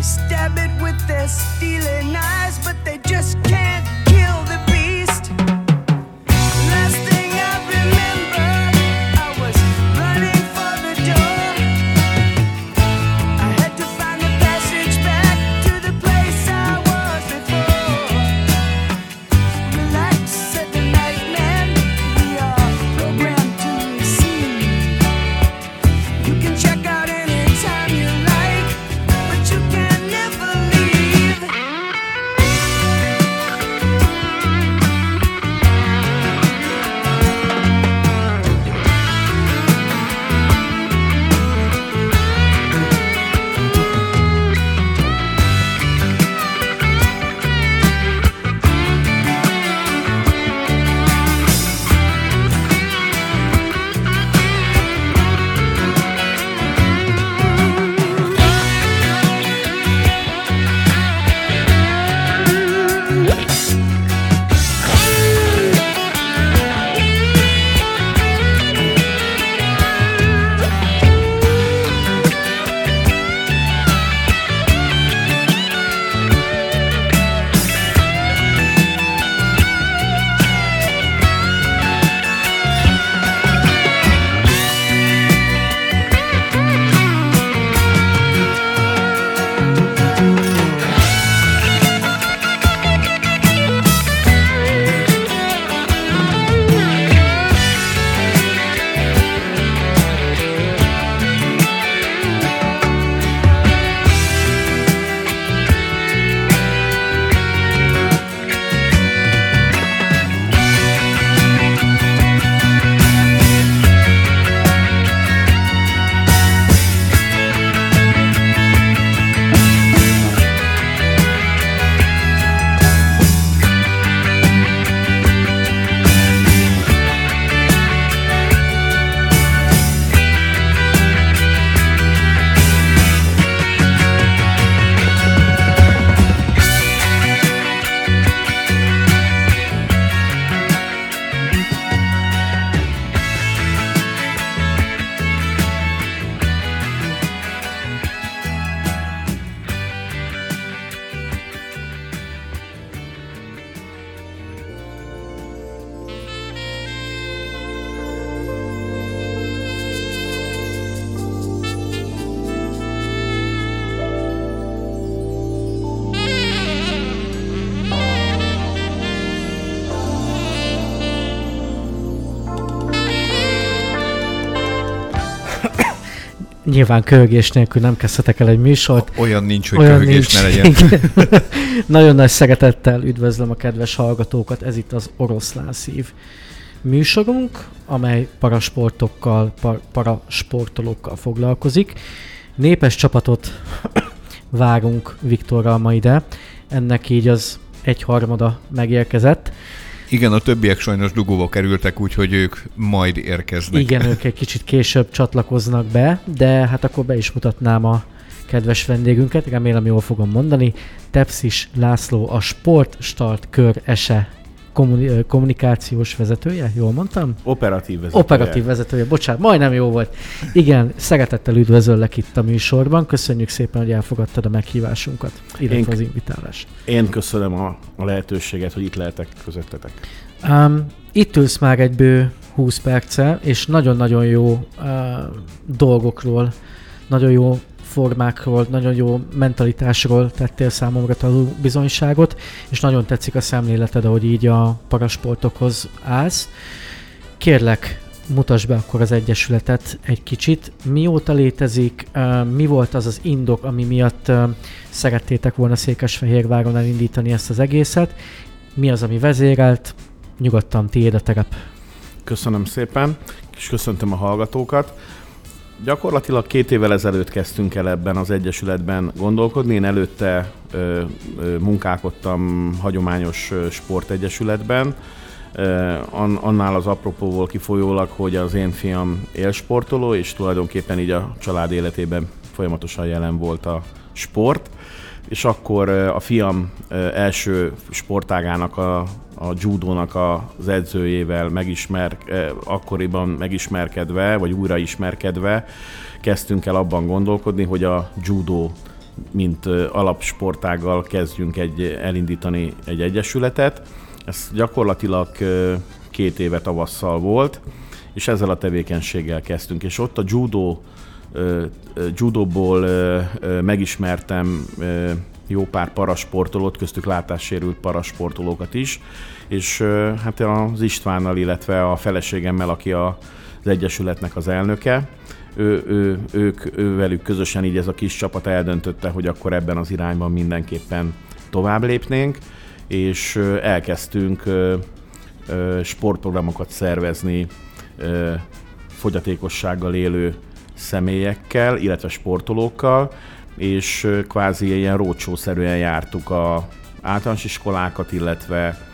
They stab it with their stealing eyes, but they just can't Nyilván kölgés nélkül nem kezdhetek el egy műsort. Olyan nincs, hogy Olyan köhögés ne nincs. legyen. Igen. Nagyon nagy szeretettel üdvözlöm a kedves hallgatókat, ez itt az Oroszlán Szív műsorunk, amely parasportokkal, par, parasportolókkal foglalkozik. Népes csapatot várunk Viktorral ma ide, ennek így az egyharmada megérkezett. Igen, a többiek sajnos dugóba kerültek, úgyhogy ők majd érkeznek. Igen, ők egy kicsit később csatlakoznak be, de hát akkor be is mutatnám a kedves vendégünket, remélem jól fogom mondani. Tepszis László, a Sport Start Kör ESE kommuni- kommunikációs vezetője, jól mondtam? Operatív vezetője. Operatív vezetője, bocsánat, majdnem jó volt. Igen, szeretettel üdvözöllek itt a műsorban, köszönjük szépen, hogy elfogadtad a meghívásunkat, illetve Én- az invitálást. Én köszönöm a, a lehetőséget, hogy itt lehetek közöttetek. Um, itt ülsz már egy bő 20 perce, és nagyon-nagyon jó uh, dolgokról, nagyon jó formákról, nagyon jó mentalitásról tettél számomra tanú bizonyságot, és nagyon tetszik a szemléleted, ahogy így a parasportokhoz állsz. Kérlek, mutasd be akkor az Egyesületet egy kicsit. Mióta létezik, mi volt az az indok, ami miatt szerettétek volna Székesfehérváron elindítani ezt az egészet, mi az, ami vezérelt, nyugodtan tiéd a terep. Köszönöm szépen, és köszöntöm a hallgatókat. Gyakorlatilag két évvel ezelőtt kezdtünk el ebben az Egyesületben gondolkodni. Én előtte ö, ö, munkálkodtam hagyományos sportegyesületben, annál az apropóból kifolyólag, hogy az én fiam élsportoló, és tulajdonképpen így a család életében folyamatosan jelen volt a sport. és akkor a fiam első sportágának, a, a judónak az edzőjével megismer, akkoriban megismerkedve, vagy újra ismerkedve, kezdtünk el abban gondolkodni, hogy a judo mint alapsportággal kezdjünk egy, elindítani egy egyesületet. Ez gyakorlatilag két éve tavasszal volt, és ezzel a tevékenységgel kezdtünk. És ott a judo, judóból megismertem jó pár parasportolót, köztük látássérült parasportolókat is, és hát az Istvánnal, illetve a feleségemmel, aki a, az Egyesületnek az elnöke, ő, ő, ők, ő velük közösen így ez a kis csapat eldöntötte, hogy akkor ebben az irányban mindenképpen tovább lépnénk, és elkezdtünk sportprogramokat szervezni fogyatékossággal élő személyekkel, illetve sportolókkal, és kvázi ilyen rócsószerűen jártuk a általános iskolákat, illetve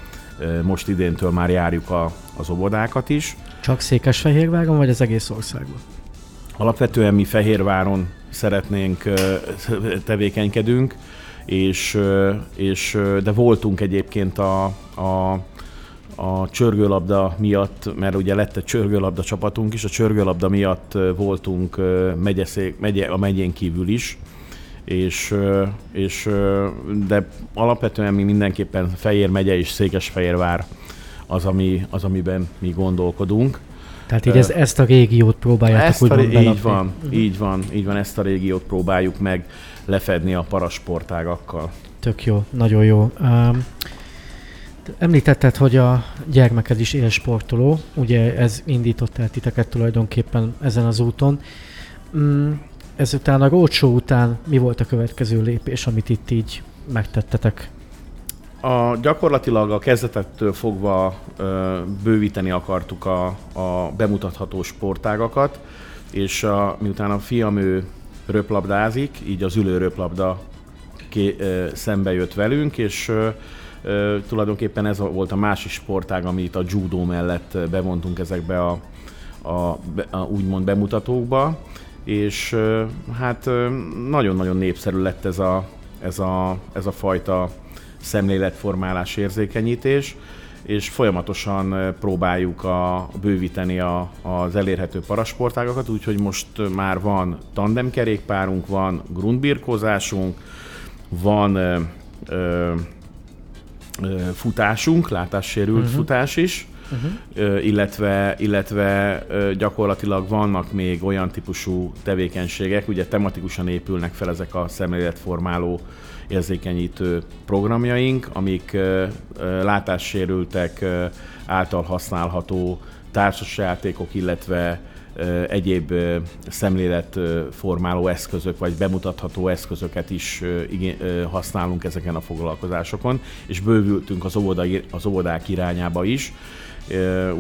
most idéntől már járjuk a, az óvodákat is. Csak Székesfehérváron, vagy az egész országban? Alapvetően mi Fehérváron szeretnénk, tevékenykedünk, és, és, de voltunk egyébként a, a, a csörgőlabda miatt, mert ugye lett egy csörgőlabda csapatunk is, a csörgőlabda miatt voltunk megyeszék, megye, a megyén kívül is, és, és, de alapvetően mi mindenképpen Fejér megye és Székesfehérvár az, ami, az, amiben mi gondolkodunk. Tehát így ez, ezt a régiót próbáljátok ezt a, Így van, uh-huh. így van, így van, ezt a régiót próbáljuk meg lefedni a parasportágakkal. Tök jó, nagyon jó. Um, említetted, hogy a gyermeked is élsportoló, ugye ez indított el titeket tulajdonképpen ezen az úton. Um, ezután a roadshow után mi volt a következő lépés, amit itt így megtettetek? A, gyakorlatilag a kezdetettől fogva ö, bővíteni akartuk a, a bemutatható sportágakat, és a, miután a fiam ő röplabdázik, így az ülő röplabda ké, ö, szembe jött velünk, és ö, ö, tulajdonképpen ez volt a másik sportág, amit a judo mellett bevontunk ezekbe a, a, a úgymond bemutatókba, és hát nagyon-nagyon népszerű lett ez a, ez a, ez a fajta szemléletformálás, érzékenyítés, és folyamatosan próbáljuk a, bővíteni a, az elérhető parasportágakat, úgyhogy most már van tandemkerékpárunk, van grundbirkózásunk, van ö, ö, futásunk, látássérült uh-huh. futás is, uh-huh. illetve, illetve gyakorlatilag vannak még olyan típusú tevékenységek, ugye tematikusan épülnek fel ezek a szemléletformáló érzékenyítő programjaink, amik látássérültek által használható társasjátékok, illetve egyéb szemléletformáló eszközök, vagy bemutatható eszközöket is használunk ezeken a foglalkozásokon, és bővültünk az, óvoda, az óvodák irányába is,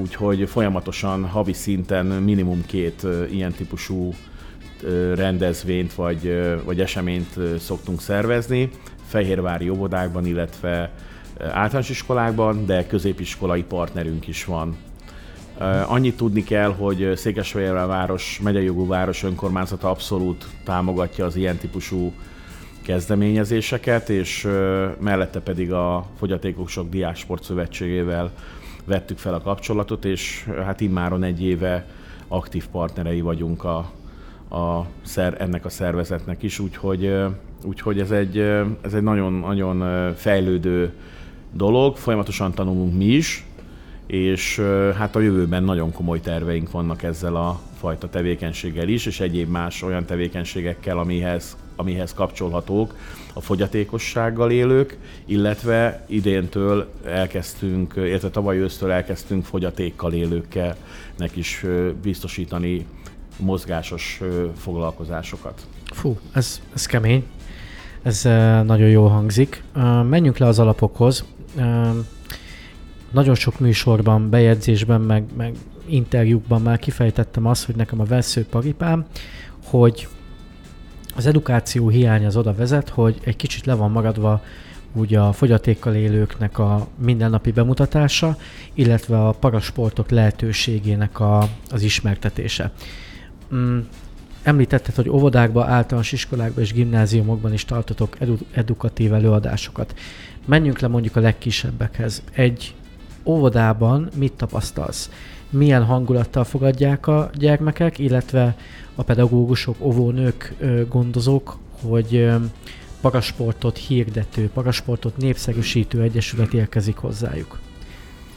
úgyhogy folyamatosan havi szinten minimum két ilyen típusú rendezvényt vagy, vagy eseményt szoktunk szervezni, fehérvári óvodákban, illetve általános iskolákban, de középiskolai partnerünk is van. Annyit tudni kell, hogy Székesfehérvár város, megyei jogú város önkormányzata abszolút támogatja az ilyen típusú kezdeményezéseket, és mellette pedig a Fogyatékosok Diásport Szövetségével vettük fel a kapcsolatot, és hát immáron egy éve aktív partnerei vagyunk a, a szer, ennek a szervezetnek is, úgyhogy, úgyhogy ez egy, ez egy nagyon, nagyon fejlődő dolog, folyamatosan tanulunk mi is, és hát a jövőben nagyon komoly terveink vannak ezzel a fajta tevékenységgel is, és egyéb más olyan tevékenységekkel, amihez, amihez kapcsolhatók a fogyatékossággal élők, illetve idéntől elkezdtünk, illetve tavaly ősztől elkezdtünk fogyatékkal élőkkel is biztosítani mozgásos foglalkozásokat. Fú, ez, ez kemény. Ez nagyon jól hangzik. Menjünk le az alapokhoz. Nagyon sok műsorban, bejegyzésben, meg, meg interjúkban már kifejtettem azt, hogy nekem a veszőparipám, hogy az edukáció hiány az oda vezet, hogy egy kicsit le van maradva úgy a fogyatékkal élőknek a mindennapi bemutatása, illetve a parasportok lehetőségének a, az ismertetése. Mm, említetted, hogy óvodákban, általános iskolákban és gimnáziumokban is tartotok edu- edukatív előadásokat. Menjünk le mondjuk a legkisebbekhez. Egy óvodában mit tapasztalsz? Milyen hangulattal fogadják a gyermekek, illetve a pedagógusok, óvónők, gondozók, hogy parasportot hirdető, parasportot népszerűsítő egyesület érkezik hozzájuk.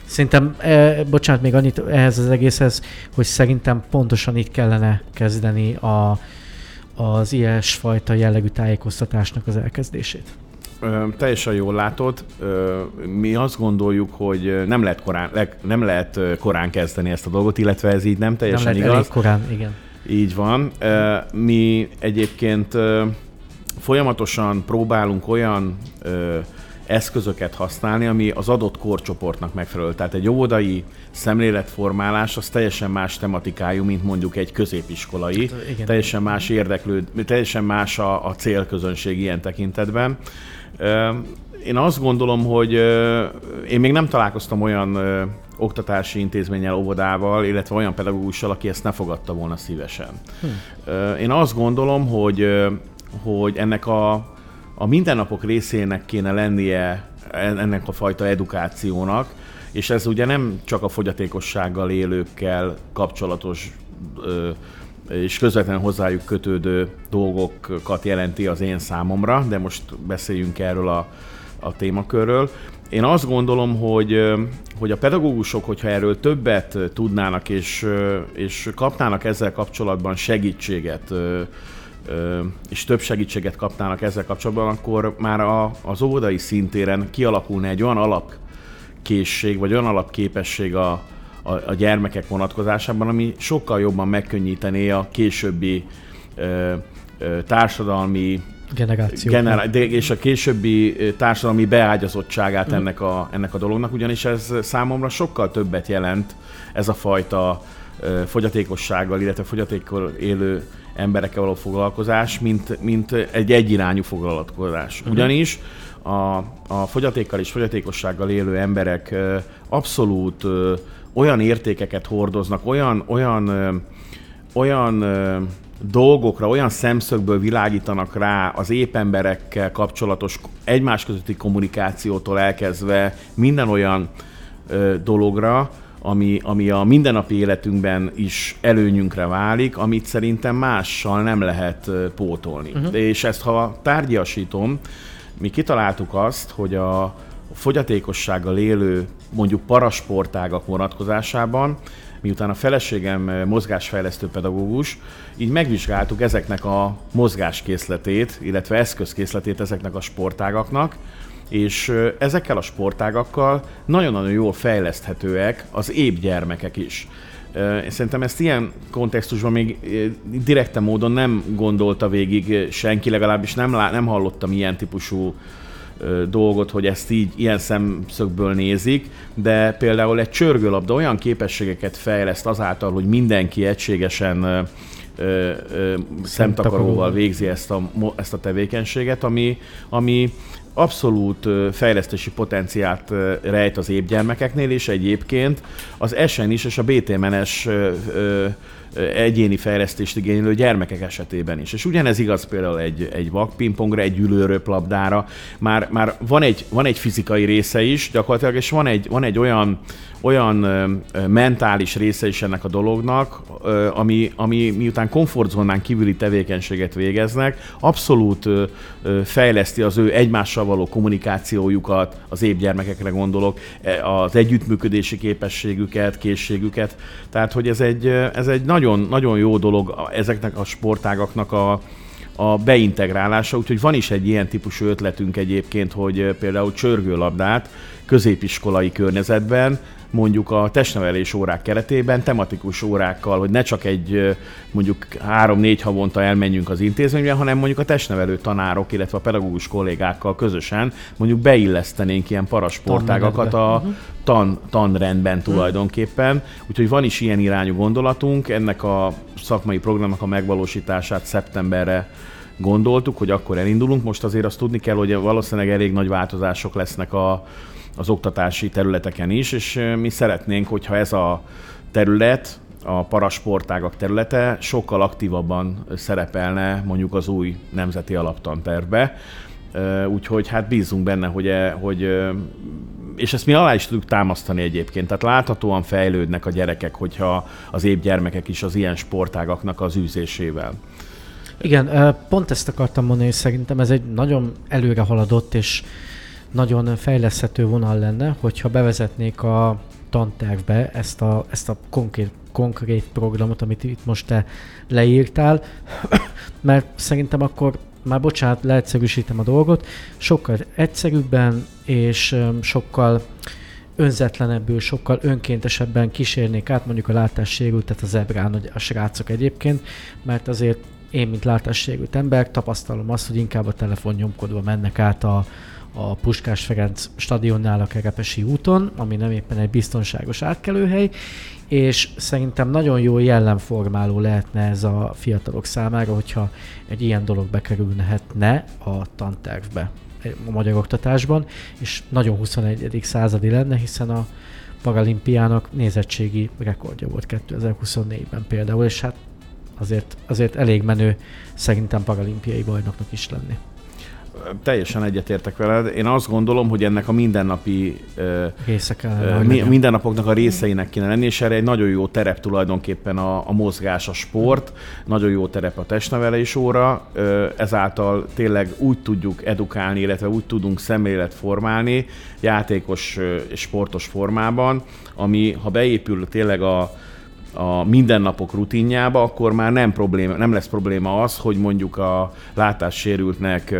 Szerintem, e, bocsánat, még annyit ehhez az egészhez, hogy szerintem pontosan itt kellene kezdeni a, az ilyesfajta jellegű tájékoztatásnak az elkezdését. Ö, teljesen jól látod. Ö, mi azt gondoljuk, hogy nem lehet, korán, nem lehet korán kezdeni ezt a dolgot, illetve ez így nem teljesen nem lehet igaz. Elég korán, igen. Így van. Ö, mi egyébként folyamatosan próbálunk olyan eszközöket használni, ami az adott korcsoportnak megfelelő. Tehát egy óvodai szemléletformálás az teljesen más tematikájú, mint mondjuk egy középiskolai. Hát, igen. Teljesen más érdeklő, teljesen más a, a célközönség ilyen tekintetben. Én azt gondolom, hogy én még nem találkoztam olyan oktatási intézménnyel, óvodával, illetve olyan pedagógussal, aki ezt ne fogadta volna szívesen. Hm. Én azt gondolom, hogy, hogy ennek a a mindennapok részének kéne lennie ennek a fajta edukációnak, és ez ugye nem csak a fogyatékossággal élőkkel kapcsolatos és közvetlenül hozzájuk kötődő dolgokat jelenti az én számomra, de most beszéljünk erről a, a témakörről. Én azt gondolom, hogy, hogy a pedagógusok, hogyha erről többet tudnának és, és kapnának ezzel kapcsolatban segítséget, és több segítséget kapnának ezzel kapcsolatban, akkor már a, az óvodai szintéren kialakulna egy olyan alapkészség, vagy olyan alapképesség a, a, a gyermekek vonatkozásában, ami sokkal jobban megkönnyítené a későbbi ö, ö, társadalmi generáció. Genera- és a későbbi társadalmi beágyazottságát mm. ennek, a, ennek a dolognak, ugyanis ez számomra sokkal többet jelent ez a fajta fogyatékossággal, illetve fogyatékkal élő emberekkel való foglalkozás, mint, mint egy egyirányú foglalkozás. Mhm. Ugyanis a, a fogyatékkal és fogyatékossággal élő emberek abszolút olyan értékeket hordoznak, olyan, olyan, olyan dolgokra, olyan szemszögből világítanak rá az épp emberekkel kapcsolatos egymás közötti kommunikációtól elkezdve minden olyan dologra, ami, ami a mindennapi életünkben is előnyünkre válik, amit szerintem mással nem lehet pótolni. Uh-huh. És ezt ha tárgyasítom, mi kitaláltuk azt, hogy a fogyatékossággal élő mondjuk parasportágak vonatkozásában, miután a feleségem mozgásfejlesztő pedagógus, így megvizsgáltuk ezeknek a mozgáskészletét, illetve eszközkészletét ezeknek a sportágaknak, és ezekkel a sportágakkal nagyon-nagyon jól fejleszthetőek az épp gyermekek is. Szerintem ezt ilyen kontextusban még direkte módon nem gondolta végig senki, legalábbis nem, lá- nem hallottam ilyen típusú dolgot, hogy ezt így ilyen szemszögből nézik, de például egy csörgőlabda olyan képességeket fejleszt azáltal, hogy mindenki egységesen szemtakaróval végzi ezt a, ezt a tevékenységet, ami, ami abszolút fejlesztési potenciált rejt az épgyermekeknél, és egyébként az SN is és a BTMNS egyéni fejlesztést igénylő gyermekek esetében is. És ugyanez igaz például egy, egy vakpingpongra, egy ülőröplabdára. Már, már van, egy, van egy fizikai része is gyakorlatilag, és van egy, van egy olyan olyan mentális része is ennek a dolognak, ami, ami miután komfortzónán kívüli tevékenységet végeznek, abszolút fejleszti az ő egymással való kommunikációjukat, az épp gyermekekre gondolok, e, az együttműködési képességüket, készségüket. Tehát, hogy ez egy, ez egy nagyon, nagyon jó dolog ezeknek a sportágaknak a, a beintegrálása, úgyhogy van is egy ilyen típusú ötletünk egyébként, hogy például csörgőlabdát középiskolai környezetben mondjuk a testnevelés órák keretében tematikus órákkal, hogy ne csak egy mondjuk három-négy havonta elmenjünk az intézménybe, hanem mondjuk a testnevelő tanárok, illetve a pedagógus kollégákkal közösen mondjuk beillesztenénk ilyen parasportágakat a tan, tanrendben tulajdonképpen. Úgyhogy van is ilyen irányú gondolatunk, ennek a szakmai programnak a megvalósítását szeptemberre gondoltuk, hogy akkor elindulunk. Most azért azt tudni kell, hogy valószínűleg elég nagy változások lesznek a, az oktatási területeken is, és mi szeretnénk, hogyha ez a terület a parasportágak területe sokkal aktívabban szerepelne mondjuk az új nemzeti alaptantervbe. Úgyhogy hát bízunk benne, hogy, e, hogy és ezt mi alá is tudjuk támasztani egyébként. Tehát láthatóan fejlődnek a gyerekek, hogyha az épp gyermekek is az ilyen sportágaknak az űzésével. Igen, pont ezt akartam mondani, hogy szerintem ez egy nagyon előre haladott és nagyon fejleszthető vonal lenne, hogyha bevezetnék a tantervbe ezt a, ezt a konkrét, konkrét programot, amit itt most te leírtál, mert szerintem akkor már bocsánat, leegyszerűsítem a dolgot, sokkal egyszerűbben és sokkal önzetlenebbül, sokkal önkéntesebben kísérnék át mondjuk a látássérültet a zebrán a srácok egyébként, mert azért én, mint látássérült ember, tapasztalom azt, hogy inkább a telefon nyomkodva mennek át a, a Puskás Ferenc stadionnál a Kerepesi úton, ami nem éppen egy biztonságos átkelőhely, és szerintem nagyon jó jellemformáló lehetne ez a fiatalok számára, hogyha egy ilyen dolog bekerülhetne a tantervbe a magyar oktatásban, és nagyon 21. századi lenne, hiszen a paralimpiának nézettségi rekordja volt 2024-ben például, és hát azért, azért elég menő szerintem paralimpiai bajnoknak is lenni teljesen egyetértek veled. Én azt gondolom, hogy ennek a mindennapi Része kellene, mi, mindennapoknak a részeinek kéne lenni, és erre egy nagyon jó terep tulajdonképpen a, a mozgás, a sport, nagyon jó terep a testnevelés óra, ezáltal tényleg úgy tudjuk edukálni, illetve úgy tudunk szemlélet formálni, játékos és sportos formában, ami ha beépül tényleg a, a mindennapok rutinjába, akkor már nem, probléma, nem lesz probléma az, hogy mondjuk a látássérültnek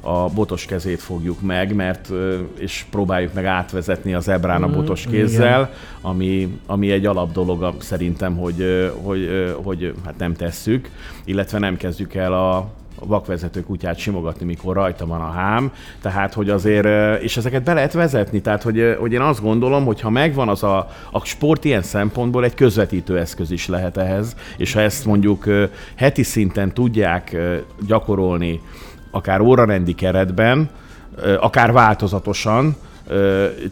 a botos kezét fogjuk meg, mert és próbáljuk meg átvezetni az ebrán a mm, botos kézzel, ami, ami egy alap dolog szerintem, hogy, hogy, hogy hát nem tesszük, illetve nem kezdjük el a, vakvezető kutyát simogatni, mikor rajta van a hám, tehát hogy azért, és ezeket be lehet vezetni, tehát hogy, hogy én azt gondolom, hogy ha megvan az a, a sport ilyen szempontból egy közvetítő eszköz is lehet ehhez, és ha ezt mondjuk heti szinten tudják gyakorolni, akár órarendi keretben, akár változatosan,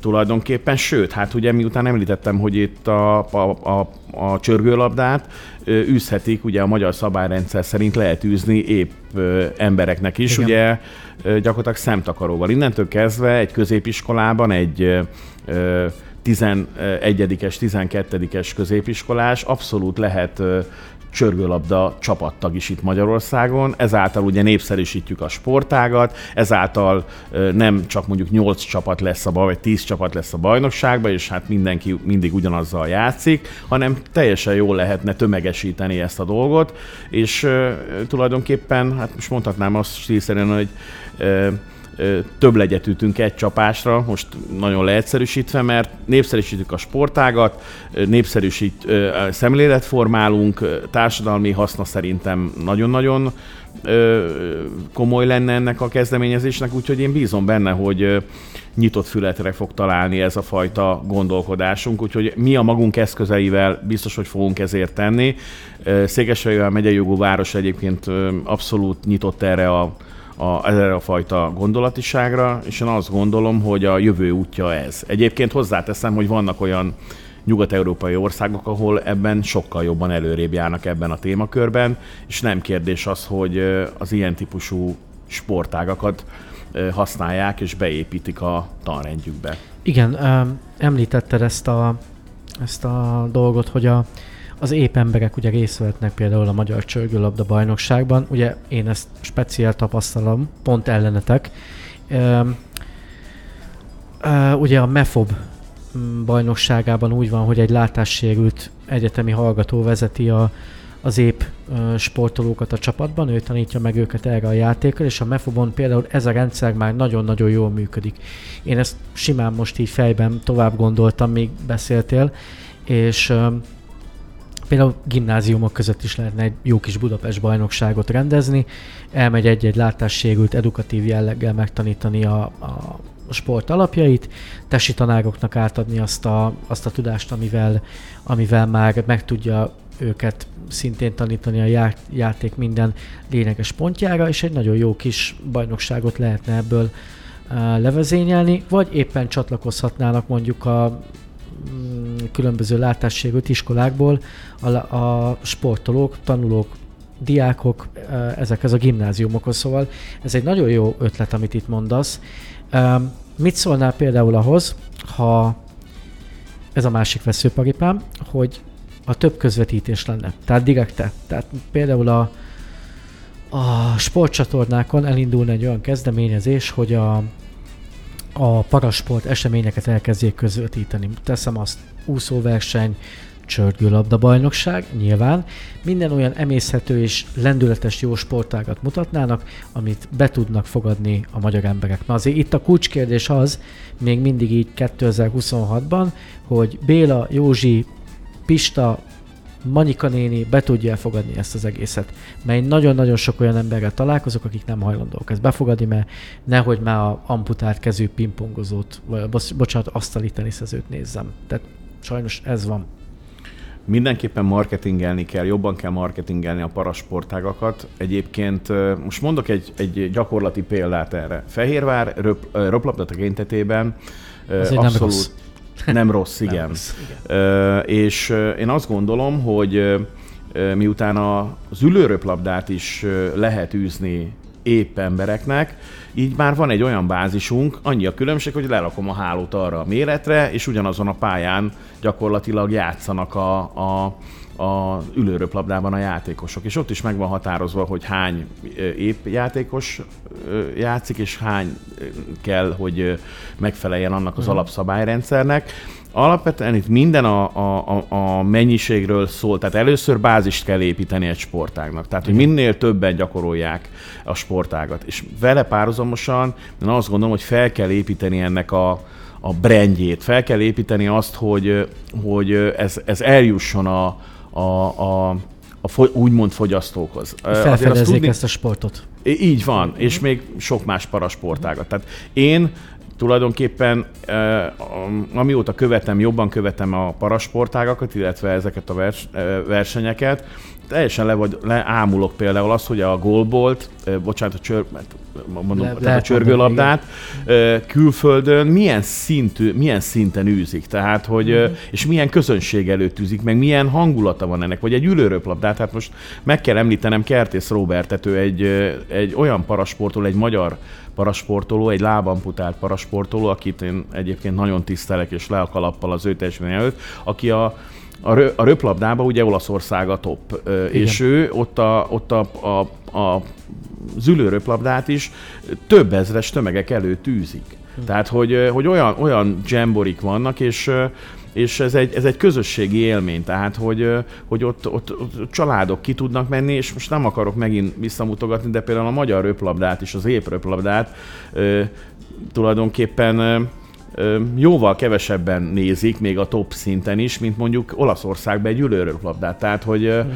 tulajdonképpen, sőt, hát ugye miután említettem, hogy itt a, a, a, a csörgőlabdát űzhetik, ugye a magyar szabályrendszer szerint lehet űzni épp embereknek is, Igen. ugye gyakorlatilag szemtakaróval. Innentől kezdve egy középiskolában egy 11-es, 12-es középiskolás abszolút lehet csörgőlabda csapattag is itt Magyarországon, ezáltal ugye népszerűsítjük a sportágat, ezáltal nem csak mondjuk 8 csapat lesz a baj, vagy 10 csapat lesz a bajnokságban, és hát mindenki mindig ugyanazzal játszik, hanem teljesen jól lehetne tömegesíteni ezt a dolgot, és tulajdonképpen, hát most mondhatnám azt stílszerűen, hogy több legyet ütünk egy csapásra, most nagyon leegyszerűsítve, mert népszerűsítjük a sportágat, népszerűsít, szemlélet formálunk, társadalmi haszna szerintem nagyon-nagyon komoly lenne ennek a kezdeményezésnek, úgyhogy én bízom benne, hogy nyitott fületre fog találni ez a fajta gondolkodásunk, úgyhogy mi a magunk eszközeivel biztos, hogy fogunk ezért tenni. Székesfehérvár megyei jogú város egyébként abszolút nyitott erre a a, erre a fajta gondolatiságra, és én azt gondolom, hogy a jövő útja ez. Egyébként hozzáteszem, hogy vannak olyan nyugat-európai országok, ahol ebben sokkal jobban előrébb járnak ebben a témakörben, és nem kérdés az, hogy az ilyen típusú sportágakat használják és beépítik a tanrendjükbe. Igen, említetted ezt a, ezt a dolgot, hogy a, az épp emberek ugye részt vehetnek például a Magyar Csörgőlabda bajnokságban. Ugye én ezt speciál tapasztalom, pont ellenetek. Uh, uh, ugye a MEFOB mm, bajnokságában úgy van, hogy egy látássérült egyetemi hallgató vezeti a, az uh, sportolókat a csapatban, ő tanítja meg őket erre a játékra, és a MEFOBon például ez a rendszer már nagyon-nagyon jól működik. Én ezt simán most így fejben tovább gondoltam, még beszéltél, és Például gimnáziumok között is lehetne egy jó kis Budapest bajnokságot rendezni, elmegy egy-egy látássérült edukatív jelleggel megtanítani a, a sport alapjait, tesi tanároknak átadni azt a, azt a tudást, amivel, amivel már meg tudja őket szintén tanítani a já, játék minden lényeges pontjára, és egy nagyon jó kis bajnokságot lehetne ebből uh, levezényelni, vagy éppen csatlakozhatnának mondjuk a különböző látássérült iskolákból a, a sportolók, tanulók, diákok ezekhez a gimnáziumokhoz. Szóval ez egy nagyon jó ötlet, amit itt mondasz. Mit szólnál például ahhoz, ha ez a másik veszőparipám, hogy a több közvetítés lenne. Tehát direkte. Tehát például a, a sportcsatornákon elindulna egy olyan kezdeményezés, hogy a, a parasport eseményeket elkezdjék közvetíteni. Teszem azt, úszóverseny, csörgőlabda bajnokság, nyilván. Minden olyan emészhető és lendületes jó sportágat mutatnának, amit be tudnak fogadni a magyar emberek. Na azért itt a kulcskérdés az, még mindig így 2026-ban, hogy Béla, Józsi, Pista, Manika néni be tudja elfogadni ezt az egészet. Mert nagyon-nagyon sok olyan emberrel találkozok, akik nem hajlandók ezt befogadni, mert nehogy már a amputált kezű pingpongozót, vagy bocsánat, asztali teniszezőt nézzem. Tehát sajnos ez van. Mindenképpen marketingelni kell, jobban kell marketingelni a parasportágakat. Egyébként most mondok egy, egy gyakorlati példát erre. Fehérvár röp, röplabda tekintetében abszolút nem rossz. igen. Nem rossz, igen. És én azt gondolom, hogy miután az ülőröplabdát is lehet űzni épp embereknek, így már van egy olyan bázisunk, annyi a különbség, hogy lerakom a hálót arra a méretre, és ugyanazon a pályán gyakorlatilag játszanak a, a a ülőröplabdában a játékosok, és ott is meg van határozva, hogy hány épp játékos játszik, és hány kell, hogy megfeleljen annak az mhm. alapszabályrendszernek. Alapvetően itt minden a, a, a mennyiségről szól, tehát először bázist kell építeni egy sportágnak, tehát hogy minél többen gyakorolják a sportágat. És vele párhuzamosan én azt gondolom, hogy fel kell építeni ennek a, a brandjét, fel kell építeni azt, hogy, hogy ez, ez eljusson a, a, a, a fogy, úgymond fogyasztókhoz. Felfedezzék tudni, ezt a sportot. Így van, és még sok más parasportágat. Tehát én tulajdonképpen amióta követem, jobban követem a parasportágakat, illetve ezeket a vers, versenyeket, teljesen le vagy, leámulok például azt, hogy a gólbolt, eh, bocsánat, a csör, mondom, le, tehát a csörgőlabdát mondani, külföldön milyen, szintű, milyen szinten űzik, tehát hogy, mm. és milyen közönség előtt űzik, meg milyen hangulata van ennek, vagy egy ülőröplabdát, hát most meg kell említenem Kertész Robertet, ő egy, egy olyan parasportol, egy magyar parasportoló, egy lábamputált parasportoló, akit én egyébként nagyon tisztelek, és le a kalappal az ő teljesítmény előtt, aki a a, rö, a röplabdában ugye Olaszország a top, Igen. és ő ott a, ott a, a, a zülő röplabdát is több ezres tömegek előtt űzik. Hm. Tehát, hogy, hogy olyan, olyan jamborik vannak, és és ez egy, ez egy közösségi élmény, tehát hogy, hogy ott, ott, ott családok ki tudnak menni, és most nem akarok megint visszamutogatni, de például a magyar röplabdát és az ép röplabdát tulajdonképpen jóval kevesebben nézik, még a top szinten is, mint mondjuk Olaszországban egy ülőröplabdát. Tehát, hogy hmm.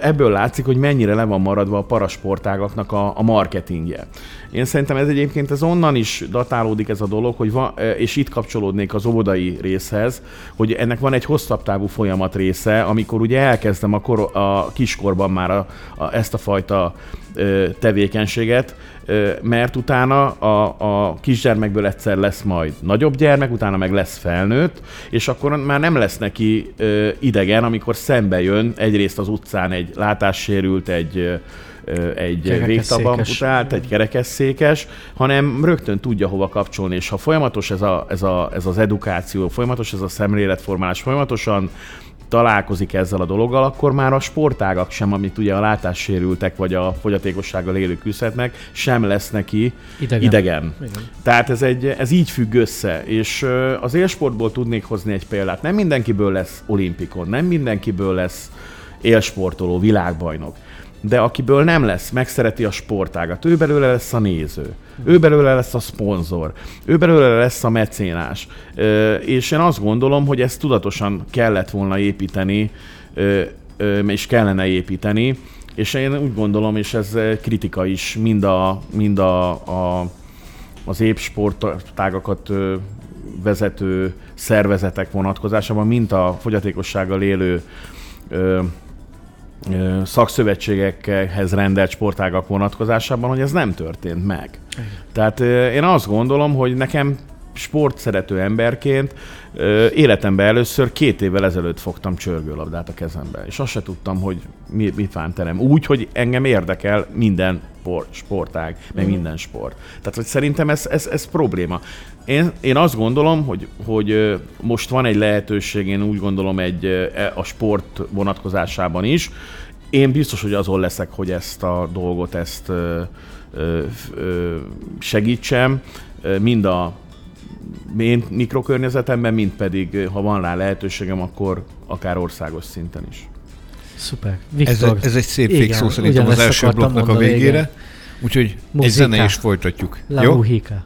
ebből látszik, hogy mennyire le van maradva a parasportágaknak a, a marketingje. Én szerintem ez egyébként ez onnan is datálódik ez a dolog, hogy van, és itt kapcsolódnék az óvodai részhez, hogy ennek van egy hosszabb távú folyamat része, amikor ugye elkezdem a, kor, a kiskorban már a, a, ezt a fajta tevékenységet, mert utána a, a kisgyermekből egyszer lesz majd nagyobb gyermek, utána meg lesz felnőtt, és akkor már nem lesz neki idegen, amikor szembe jön egyrészt az utcán egy látássérült, egy egy végtabanputált, egy kerekesszékes, hanem rögtön tudja hova kapcsolni, és ha folyamatos ez, a, ez, a, ez az edukáció, folyamatos ez a szemléletformálás, folyamatosan találkozik ezzel a dologgal, akkor már a sportágak sem, amit ugye a látássérültek vagy a fogyatékossággal élő küzdhetnek, sem lesz neki idegen. idegen. Tehát ez, egy, ez így függ össze, és az élsportból tudnék hozni egy példát. Nem mindenkiből lesz olimpikon, nem mindenkiből lesz élsportoló, világbajnok de akiből nem lesz, megszereti a sportágat, ő belőle lesz a néző, ő belőle lesz a szponzor, ő belőle lesz a mecénás. És én azt gondolom, hogy ezt tudatosan kellett volna építeni, és kellene építeni, és én úgy gondolom, és ez kritika is mind a, mind a, a az épp sportágakat vezető szervezetek vonatkozásában, mint a fogyatékossággal élő szakszövetségekhez rendelt sportágak vonatkozásában, hogy ez nem történt meg. Tehát én azt gondolom, hogy nekem sport szerető emberként életemben először két évvel ezelőtt fogtam csörgőlabdát a kezembe, és azt se tudtam, hogy mi, mit fánterem. Úgy, hogy engem érdekel minden sport, sportág, meg mm. minden sport. Tehát, hogy szerintem ez, ez, ez probléma. Én, én azt gondolom, hogy, hogy most van egy lehetőség, én úgy gondolom egy e, a sport vonatkozásában is. Én biztos, hogy azon leszek, hogy ezt a dolgot, ezt ö, ö, ö, segítsem, mind a én mikrokörnyezetemben, mint pedig, ha van rá lehetőségem, akkor akár országos szinten is. Szuper. Viktor, ez, ez egy szép végszó szerintem az első blokknak a végére. Igen. Úgyhogy Muzika. egy zene is folytatjuk. La Jó? Mujica.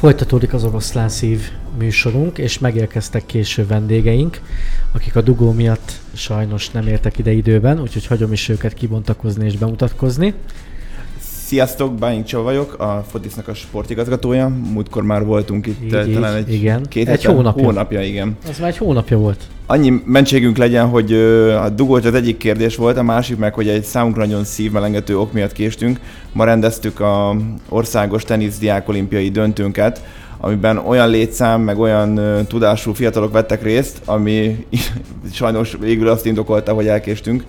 Folytatódik az oroszlán szív műsorunk, és megérkeztek késő vendégeink, akik a dugó miatt sajnos nem értek ide időben, úgyhogy hagyom is őket kibontakozni és bemutatkozni. Sziasztok, Báink Csaba vagyok, a Fotisznak a sportigazgatója. Múltkor már voltunk itt így, talán egy, igen. két egy hónapja. hónapja. igen. Az már egy hónapja volt. Annyi mentségünk legyen, hogy a dugót az egyik kérdés volt, a másik meg, hogy egy számunkra nagyon szívmelengető ok miatt késtünk. Ma rendeztük a országos teniszdiák olimpiai döntőnket, amiben olyan létszám, meg olyan tudású fiatalok vettek részt, ami sajnos végül azt indokolta, hogy elkéstünk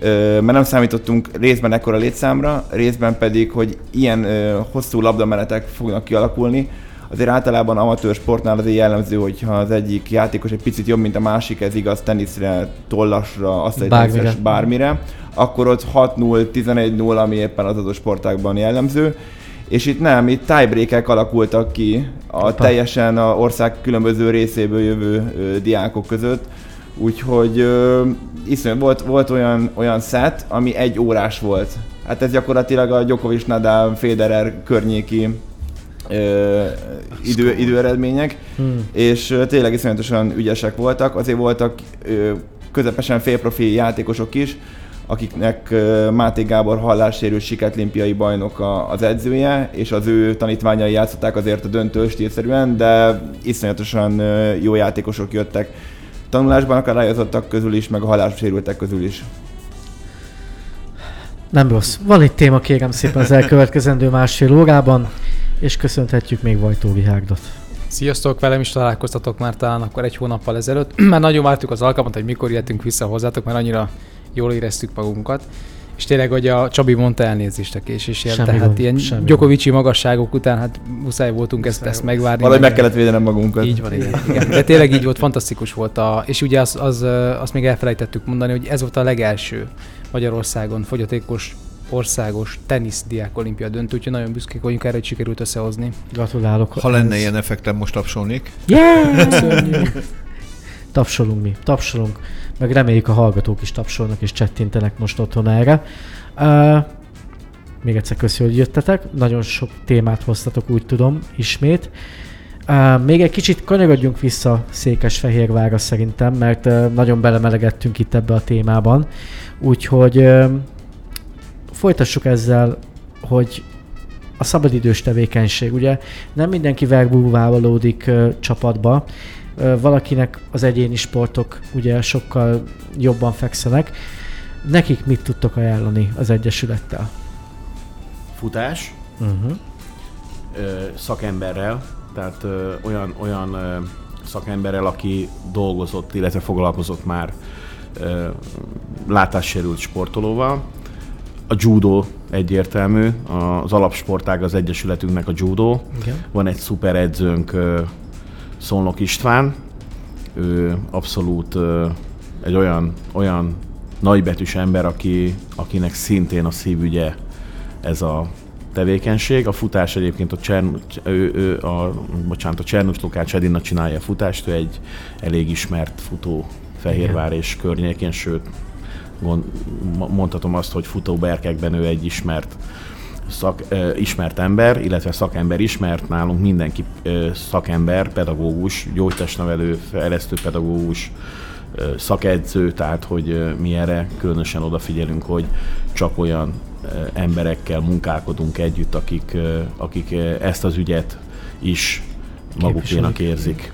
mert nem számítottunk részben ekkora létszámra, részben pedig, hogy ilyen hosszú labdamenetek fognak kialakulni. Azért általában amatőr sportnál azért jellemző, hogyha az egyik játékos egy picit jobb, mint a másik, ez igaz teniszre, tollasra, azt bármire. bármire, akkor ott 6-0, 11-0, ami éppen az adott sportákban jellemző. És itt nem, itt tiebreakek alakultak ki a Opa. teljesen a ország különböző részéből jövő ö, diákok között Úgyhogy iszonyat, volt, volt olyan, olyan set, ami egy órás volt. Hát ez gyakorlatilag a Djokovic Nadal Federer környéki ö, idő, időeredmények, hmm. és tényleg iszonyatosan ügyesek voltak. Azért voltak ö, közepesen félprofi játékosok is, akiknek Máté Gábor hallássérült siketlimpiai bajnok az edzője, és az ő tanítványai játszották azért a döntőst egyszerűen, de iszonyatosan jó játékosok jöttek tanulásban akadályozottak közül is, meg a halássérültek közül is. Nem rossz. Van egy téma kérem szépen az elkövetkezendő másfél órában, és köszönhetjük még Vajtó Vihágdot. Sziasztok, velem is találkoztatok már talán akkor egy hónappal ezelőtt. Már nagyon vártuk az alkalmat, hogy mikor jöttünk vissza hozzátok, mert annyira jól éreztük magunkat. És tényleg, hogy a Csabi mondta elnézést a késésért, tehát gond, ilyen Gyokovicsi magasságok után, hát muszáj voltunk ezt, ezt megvárni. Valahogy meg kellett védenem magunkat. Így van, igen, igen. De tényleg így volt, fantasztikus volt. A, és ugye az, az, azt még elfelejtettük mondani, hogy ez volt a legelső Magyarországon fogyatékos országos tenisz diák olimpia döntő, úgyhogy nagyon büszkék vagyunk erre, hogy sikerült összehozni. Gratulálok. Ha lenne ilyen effektem, most tapsolnék. Yeah! tapsolunk mi, tapsolunk meg reméljük a hallgatók is tapsolnak és csettintenek most otthon erre. Uh, még egyszer köszi, hogy jöttetek. Nagyon sok témát hoztatok, úgy tudom, ismét. Uh, még egy kicsit kanyarodjunk vissza Székesfehérvárra szerintem, mert uh, nagyon belemelegettünk itt ebbe a témában. Úgyhogy uh, folytassuk ezzel, hogy a szabadidős tevékenység. Ugye nem mindenki verbúválódik uh, csapatba, uh, valakinek az egyéni sportok ugye sokkal jobban fekszenek. Nekik mit tudtok ajánlani az Egyesülettel? Futás, uh-huh. ö, szakemberrel, tehát ö, olyan, olyan ö, szakemberrel, aki dolgozott, illetve foglalkozott már ö, látássérült sportolóval. A judo egyértelmű, az alapsportág az Egyesületünknek a judo. Igen. Van egy szuper edzőnk, Szolnok István, ő abszolút egy olyan, olyan nagybetűs ember, aki, akinek szintén a szívügye ez a tevékenység. A futás egyébként a, Csern, ő, ő, a, bocsánat, a Csernus Lukács Edina csinálja a futást, ő egy elég ismert futó Fehérvár és környékén, sőt gond, mondhatom azt, hogy futóberkekben ő egy ismert szak, ö, ismert ember, illetve szakember ismert, nálunk mindenki ö, szakember, pedagógus, gyógytestnevelő, fejlesztő pedagógus, ö, szakedző, tehát hogy ö, mi erre különösen odafigyelünk, hogy csak olyan emberekkel munkálkodunk együtt, akik, akik ezt az ügyet is magukénak érzik.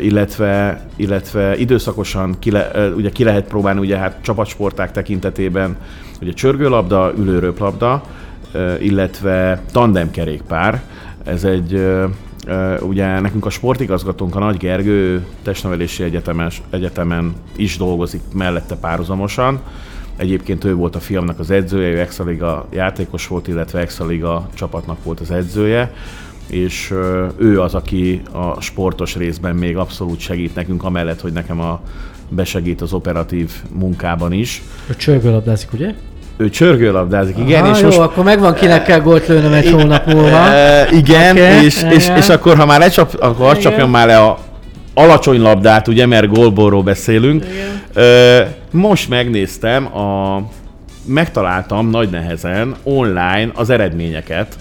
Illetve, illetve időszakosan ki, le, ugye ki lehet próbálni ugye hát csapatsporták tekintetében ugye csörgőlabda, ülőröplabda, illetve tandemkerékpár. Ez egy ugye nekünk a sportigazgatónk, a Nagy Gergő testnevelési egyetemes, egyetemen is dolgozik mellette párhuzamosan, Egyébként ő volt a fiamnak az edzője, ő Exaliga játékos volt, illetve Exaliga csapatnak volt az edzője és ő az, aki a sportos részben még abszolút segít nekünk, amellett, hogy nekem a besegít az operatív munkában is. Ő csörgőlabdázik, ugye? Ő csörgőlabdázik, igen. Aha, és jó, most, akkor megvan kinek kell gólt lőnöm egy hónap múlva. Igen, okay, és, és, és, akkor ha már lecsap, akkor azt csapjam már le a alacsony labdát, ugye, mert gólborról beszélünk. Igen. Most megnéztem, a, megtaláltam nagy nehezen online az eredményeket,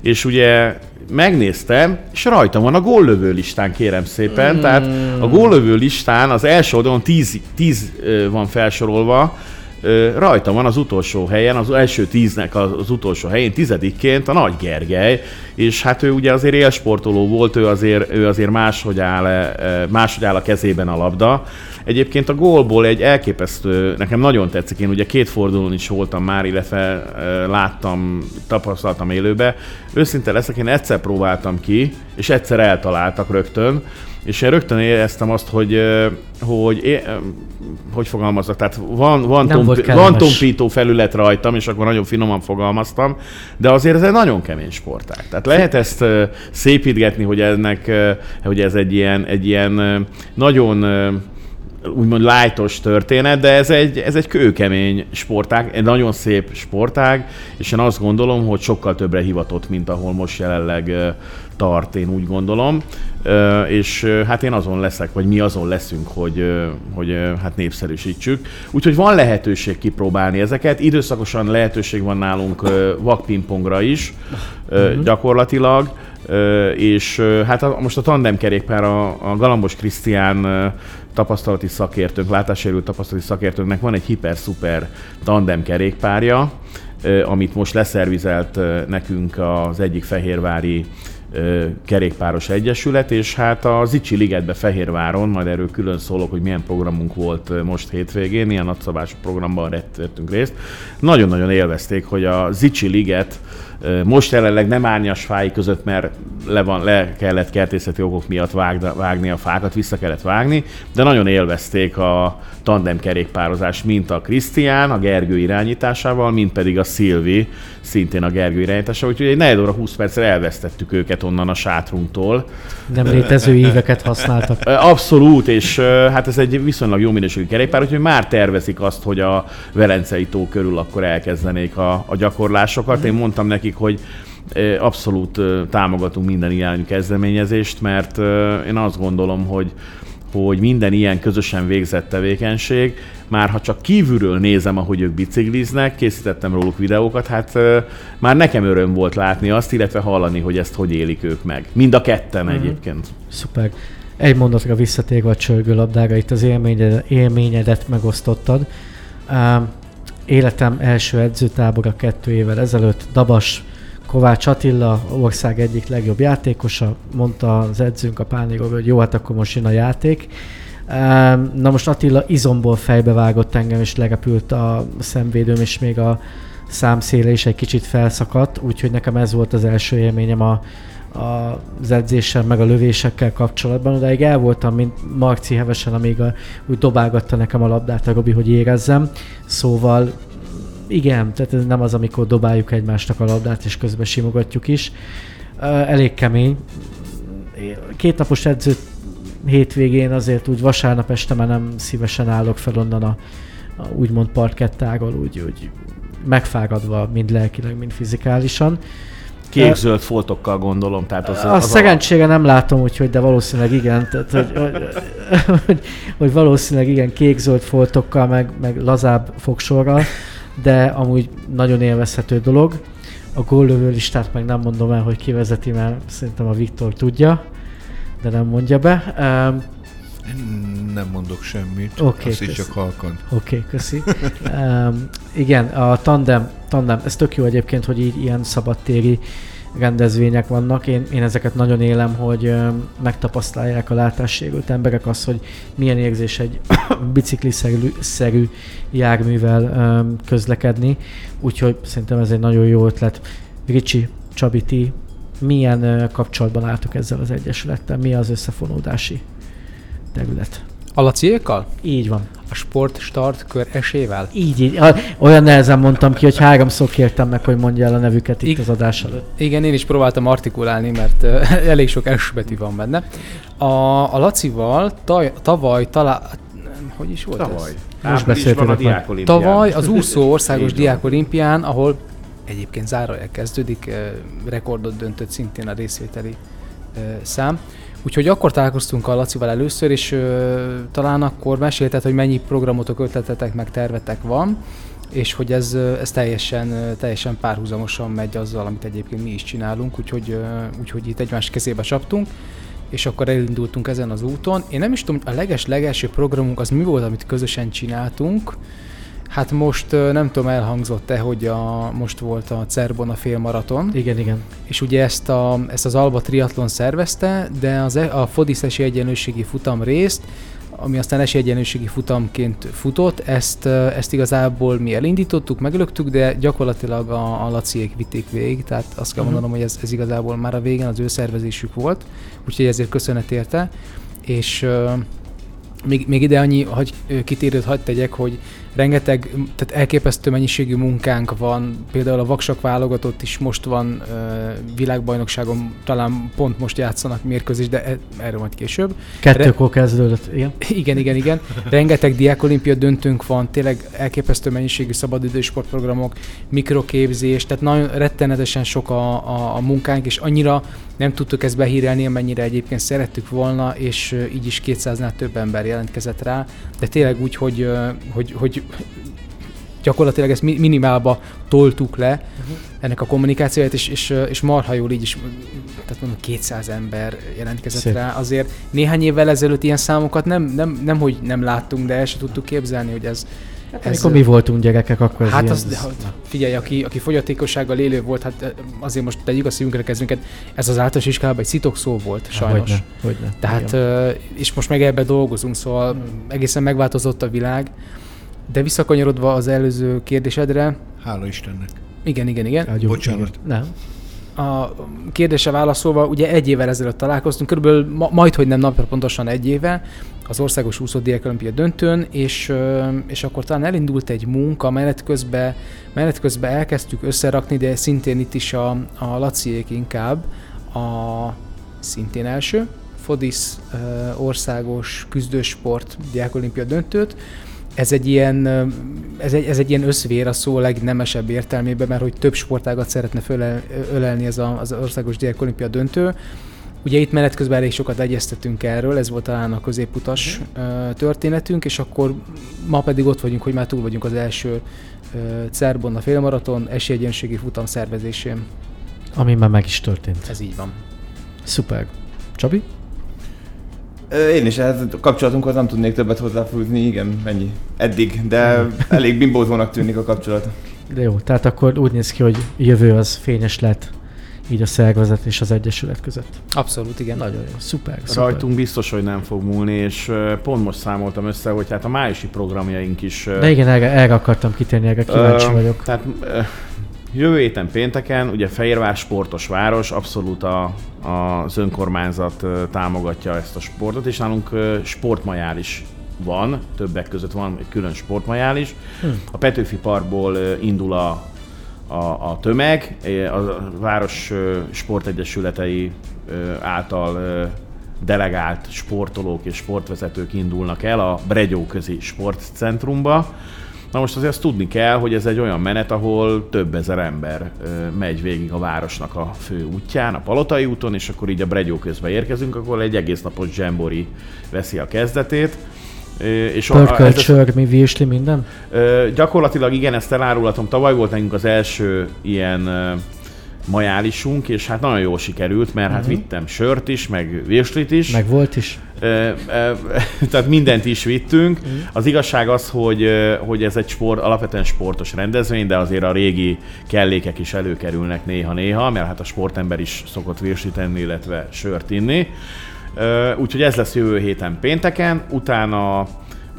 és ugye megnéztem, és rajta van a góllövő listán, kérem szépen. Mm. Tehát a góllövő listán az első oldalon 10 van felsorolva, rajta van az utolsó helyen, az első tíznek az utolsó helyén, tizedikként a Nagy Gergely, és hát ő ugye azért élsportoló volt, ő azért, ő azért máshogy, áll, máshogy áll a kezében a labda. Egyébként a gólból egy elképesztő, nekem nagyon tetszik, én ugye két fordulón is voltam már, illetve láttam, tapasztaltam élőbe. Őszinte leszek, én egyszer próbáltam ki, és egyszer eltaláltak rögtön, és én rögtön éreztem azt, hogy, hogy hogy fogalmazok, tehát van, van, tompi, van tompító felület rajtam, és akkor nagyon finoman fogalmaztam, de azért ez egy nagyon kemény sportág. Tehát lehet ezt szépítgetni, hogy ennek, hogy ez egy ilyen, egy ilyen nagyon úgymond lájtos történet, de ez egy, ez egy kőkemény sportág, egy nagyon szép sportág, és én azt gondolom, hogy sokkal többre hivatott, mint ahol most jelenleg tart, én úgy gondolom. És hát én azon leszek, vagy mi azon leszünk, hogy, hogy hát népszerűsítsük. Úgyhogy van lehetőség kipróbálni ezeket. Időszakosan lehetőség van nálunk vakpingpongra is, uh-huh. gyakorlatilag és hát most a tandemkerékpár a, a Galambos Krisztián tapasztalati szakértőnk, látássérült tapasztalati szakértőnknek van egy hiper-szuper tandem kerékpárja, amit most leszervizelt nekünk az egyik fehérvári kerékpáros egyesület, és hát a Zicsi Ligetbe Fehérváron, majd erről külön szólok, hogy milyen programunk volt most hétvégén, milyen nagyszabású programban vettünk részt. Nagyon-nagyon élvezték, hogy a Zicsi Liget most jelenleg nem árnyas fái között, mert le, van, le kellett kertészeti okok miatt vágni, a fákat, vissza kellett vágni, de nagyon élvezték a tandem kerékpározást, mint a Krisztián, a Gergő irányításával, mint pedig a Szilvi, szintén a Gergő irányításával, úgyhogy egy 4 óra 20 percre elvesztettük őket onnan a sátrunktól. Nem létező éveket használtak. Abszolút, és hát ez egy viszonylag jó minőségű kerékpár, úgyhogy már tervezik azt, hogy a Velencei tó körül akkor elkezdenék a, a gyakorlásokat. Én mondtam nekik, hogy abszolút támogatunk minden irányú kezdeményezést, mert én azt gondolom, hogy hogy minden ilyen közösen végzett tevékenység, már ha csak kívülről nézem, ahogy ők bicikliznek, készítettem róluk videókat, hát uh, már nekem öröm volt látni azt, illetve hallani, hogy ezt hogy élik ők meg. Mind a ketten mm. egyébként. Szuper. Egy mondatra visszatérve a csörgőlabdára, itt az élményedet, élményedet megosztottad. Uh, életem első edzőtábora kettő évvel ezelőtt, Dabas Kovács Attila, ország egyik legjobb játékosa, mondta az edzőnk a pánikról, hogy jó, hát akkor most jön a játék. Na most Attila izomból fejbe vágott engem, és lerepült a szemvédőm, és még a számszéle is egy kicsit felszakadt, úgyhogy nekem ez volt az első élményem a, a, az edzéssel, meg a lövésekkel kapcsolatban. Odáig el voltam, mint Marci hevesen, amíg a, úgy dobálgatta nekem a labdát a Robi, hogy érezzem. Szóval igen, tehát ez nem az, amikor dobáljuk egymásnak a labdát, és közben simogatjuk is. Elég kemény. Két napos edző hétvégén azért úgy vasárnap este már nem szívesen állok fel onnan a, a úgymond parkettáról, úgy, úgy megfáradva, mind lelkileg, mind fizikálisan. Kék-zöld foltokkal gondolom. Tehát az, a az szerencsére a... nem látom, úgyhogy, de valószínűleg igen. Tehát, hogy, hogy, hogy, valószínűleg igen, kék-zöld foltokkal, meg, meg lazább fogsorral de amúgy nagyon élvezhető dolog. A góllövő listát meg nem mondom el, hogy ki vezeti, mert szerintem a Viktor tudja, de nem mondja be. Um, nem mondok semmit, okay, azt csak halkan. Oké, okay, köszi. um, igen, a tandem, tandem, ez tök jó egyébként, hogy így ilyen szabadtéri rendezvények vannak. Én, én ezeket nagyon élem, hogy megtapasztalják a látássérült emberek azt, hogy milyen érzés egy bicikliszerű járművel ö, közlekedni. Úgyhogy szerintem ez egy nagyon jó ötlet. Ricsi, Csabi, ti milyen kapcsolatban álltok ezzel az egyesülettel? Mi az összefonódási terület? A Laciékkal? Így van. A sport start kör esével? Így, így. Olyan nehezen mondtam ki, hogy háromszor kértem meg, hogy mondja el a nevüket itt I- az adás előtt. Igen, én is próbáltam artikulálni, mert uh, elég sok S betű van benne. A, a Lacival taj, tavaly talán... Hogy is volt tavaly. ez? Most beszéltél Tavaly az úszó országos diákolimpián, ahol egyébként zárójel kezdődik, rekordot döntött szintén a részvételi szám. Úgyhogy akkor találkoztunk a Lacival először, és ö, talán akkor mesélted, hogy mennyi programotok, ötletetek, meg tervetek van, és hogy ez, ez teljesen, teljesen párhuzamosan megy azzal, amit egyébként mi is csinálunk, úgyhogy, úgyhogy itt egymás kezébe csaptunk, és akkor elindultunk ezen az úton. Én nem is tudom, a leges-legelső programunk az mi volt, amit közösen csináltunk, Hát most nem tudom, elhangzott-e, hogy a, most volt a Cerbon a félmaraton. Igen, igen. És ugye ezt, a, ezt az Alba Triathlon szervezte, de az, e, a Fodis egyenlőségi futam részt, ami aztán esélyegyenlőségi futamként futott, ezt, ezt igazából mi elindítottuk, meglöktük, de gyakorlatilag a, a Laciék vitték végig, tehát azt kell uh-huh. mondanom, hogy ez, ez igazából már a végén az ő szervezésük volt, úgyhogy ezért köszönet érte, és még, még ide annyi, hogy kitérőt hagyd tegyek, hogy rengeteg, tehát elképesztő mennyiségű munkánk van, például a vaksak válogatott is most van világbajnokságon, talán pont most játszanak mérkőzés, de e, erről majd később. Kettőkor kezdődött, igen. Igen, igen, igen. Rengeteg diákolimpia döntőnk van, tényleg elképesztő mennyiségű szabadidős sportprogramok, mikroképzés, tehát nagyon rettenetesen sok a, a, a munkánk, és annyira nem tudtuk ezt behírelni, amennyire egyébként szerettük volna, és így is 200-nál több ember jelentkezett rá, de tényleg úgy, hogy, hogy, hogy gyakorlatilag ezt minimálba toltuk le uh-huh. ennek a kommunikációját, és, és, és marha jól így is, tehát mondom, 200 ember jelentkezett Szép. rá. Azért néhány évvel ezelőtt ilyen számokat nem, nem, nem, hogy nem láttunk, de el sem tudtuk képzelni, hogy ez, Hát, ez, amikor mi voltunk gyerekek, akkor ez Hát ilyen, az, de, figyelj, aki, aki fogyatékossággal élő volt, hát azért most tegyük a szívünkre kezünket, ez az általános iskolában egy szitok szó volt, sajnos. Hogyne, hogyne. Tehát, Igen. és most meg ebbe dolgozunk, szóval egészen megváltozott a világ. De visszakanyarodva az előző kérdésedre. Hála Istennek. Igen, igen, igen. Ágyunk, Bocsánat. Nem. A kérdése válaszolva, ugye egy évvel ezelőtt találkoztunk, körülbelül ma, majd, hogy nem napra pontosan egy éve, az Országos Úszódiák Olimpia döntőn, és, és akkor talán elindult egy munka, menet közben, menet közben elkezdtük összerakni, de szintén itt is a, a Laciék inkább, a szintén első, Fodis országos küzdősport diákolimpia döntőt, ez egy ilyen, ez egy, ez egy ilyen összvér a szó legnemesebb értelmében, mert hogy több sportágat szeretne fölel, ölelni ez a, az országos diák olimpia döntő, Ugye itt menet közben elég sokat egyeztetünk erről, ez volt talán a középutas uh-huh. történetünk, és akkor ma pedig ott vagyunk, hogy már túl vagyunk az első Cerbon a félmaraton esélyegyenségi futam szervezésén. Ami már meg is történt. Ez így van. Szuper. Csabi? Én is ehhez a kapcsolatunkhoz nem tudnék többet hozzáfűzni, igen, ennyi. Eddig, de elég bimbózónak tűnik a kapcsolat. De jó, tehát akkor úgy néz ki, hogy jövő az fényes lett így a szervezet és az egyesület között. Abszolút, igen. Nagyon jó, szuper. szuper. Rajtunk biztos, hogy nem fog múlni, és pont most számoltam össze, hogy hát a májusi programjaink is... De igen, erre, erre akartam kitérni, erre kíváncsi uh, vagyok. Tehát Jövő héten pénteken, ugye Fehérvár sportos város, abszolút a, a, az önkormányzat támogatja ezt a sportot, és nálunk sportmajál is van, többek között van egy külön sportmajál is. Hm. A Petőfi Parkból indul a, a, a tömeg, a város sportegyesületei által delegált sportolók és sportvezetők indulnak el a Bregyó közi sportcentrumba, Na most azért azt tudni kell, hogy ez egy olyan menet, ahol több ezer ember megy végig a városnak a fő útján, a Palotai úton, és akkor így a Bregyó közben érkezünk, akkor egy egész napos zsembori veszi a kezdetét. És Pörkölt, mi virsli, minden? Gyakorlatilag igen, ezt elárulhatom. Tavaly volt nekünk az első ilyen majálisunk, és hát nagyon jól sikerült, mert uh-huh. hát mhm. vittem sört is, meg virslit is. Meg volt is. Tehát mindent is vittünk. Uh-huh. Az igazság az, hogy, hogy ez egy sport, alapvetően sportos rendezvény, de azért a régi kellékek is előkerülnek néha-néha, mert hát a sportember is szokott virslit enni, illetve sört inni. Úgyhogy ez lesz jövő héten pénteken, utána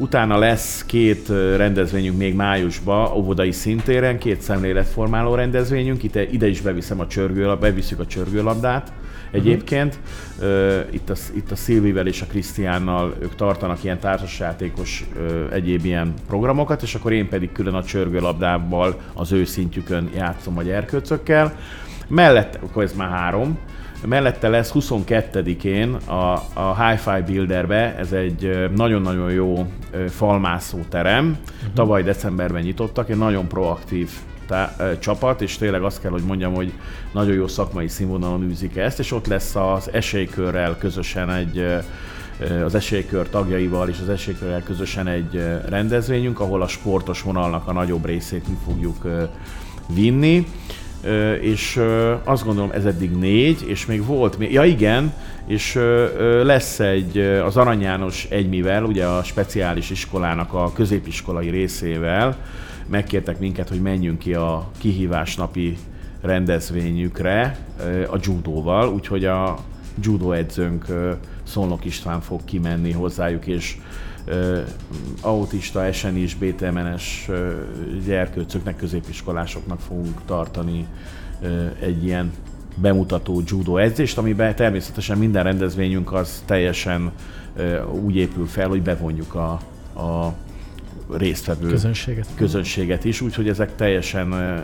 Utána lesz két rendezvényünk még májusban, óvodai szintéren, két szemléletformáló rendezvényünk, ide, ide is beviszem a csörgőlabdát, beviszük a csörgőlabdát egyébként. Uh-huh. Itt, a, itt a Szilvivel és a Krisztiánnal ők tartanak ilyen társasjátékos egyéb ilyen programokat, és akkor én pedig külön a csörgőlabdával az ő szintjükön játszom a gyerkőcökkel. Mellett, akkor ez már három, Mellette lesz 22-én a, a Hi-Fi Builderbe, ez egy nagyon-nagyon jó falmászó terem. Uh-huh. Tavaly decemberben nyitottak, egy nagyon proaktív tá- csapat, és tényleg azt kell, hogy mondjam, hogy nagyon jó szakmai színvonalon űzik ezt, és ott lesz az esélykörrel közösen egy az esélykör tagjaival és az esélykörrel közösen egy rendezvényünk, ahol a sportos vonalnak a nagyobb részét mi fogjuk vinni. És azt gondolom ez eddig négy, és még volt, még, ja igen, és lesz egy, az Arany János egymivel, ugye a speciális iskolának a középiskolai részével, megkértek minket, hogy menjünk ki a kihívás napi rendezvényükre a judóval, úgyhogy a judo edzőnk Szolnok István fog kimenni hozzájuk, és autista, SNIS, BTMNS gyerkőcöknek, középiskolásoknak fogunk tartani egy ilyen bemutató judo edzést, amiben természetesen minden rendezvényünk az teljesen úgy épül fel, hogy bevonjuk a, a résztvevő közönséget, közönséget is, úgyhogy ezek teljesen ö,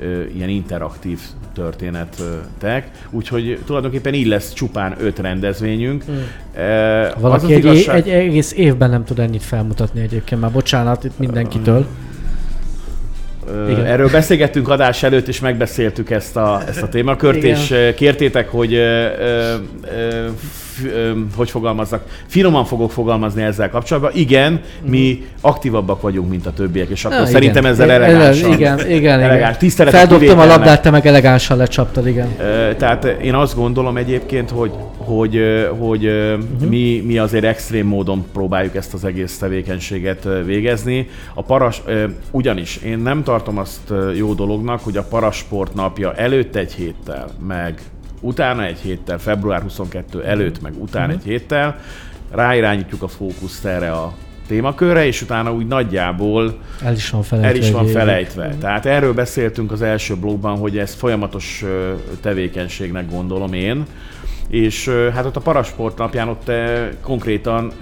ö, ilyen interaktív történetek, úgyhogy tulajdonképpen így lesz csupán öt rendezvényünk. Mm. E, Valaki egy, igazság... egy egész évben nem tud ennyit felmutatni egyébként, már bocsánat itt mindenkitől. Igen. Erről beszélgettünk adás előtt, és megbeszéltük ezt a, ezt a témakört, Igen. és kértétek, hogy ö, ö, hogy fogalmazzak, finoman fogok fogalmazni ezzel kapcsolatban. Igen, mi aktívabbak vagyunk, mint a többiek, és akkor Na, szerintem igen. ezzel elegánsan. Igen, igen, elegáns. igen. Feldobtam a labdát, te meg elegánsan lecsaptad, igen. Tehát én azt gondolom egyébként, hogy, hogy, hogy uh-huh. mi, mi azért extrém módon próbáljuk ezt az egész tevékenységet végezni. A paras, ugyanis én nem tartom azt jó dolognak, hogy a parasport napja előtt egy héttel, meg utána egy héttel, február 22 előtt, meg utána uh-huh. egy héttel ráirányítjuk a fókuszt erre a témakörre, és utána úgy nagyjából el is van felejtve. El is van felejtve. Tehát erről beszéltünk az első blogban, hogy ez folyamatos tevékenységnek gondolom én, és hát ott a Parasport napján ott konkrétan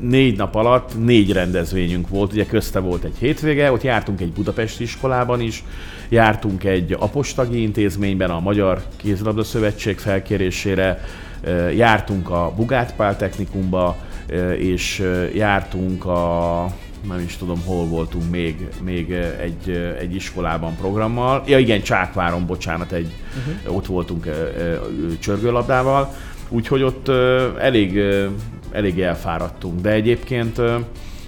négy nap alatt négy rendezvényünk volt, ugye közte volt egy hétvége, ott jártunk egy budapesti iskolában is, jártunk egy apostagi intézményben a Magyar Kézilabda Szövetség felkérésére, jártunk a Bugát Pál Technikumba, és jártunk a nem is tudom, hol voltunk még, még egy, egy iskolában programmal. Ja igen, Csákváron, bocsánat, egy, uh-huh. ott voltunk csörgőlabdával, úgyhogy ott elég, elég elfáradtunk, de egyébként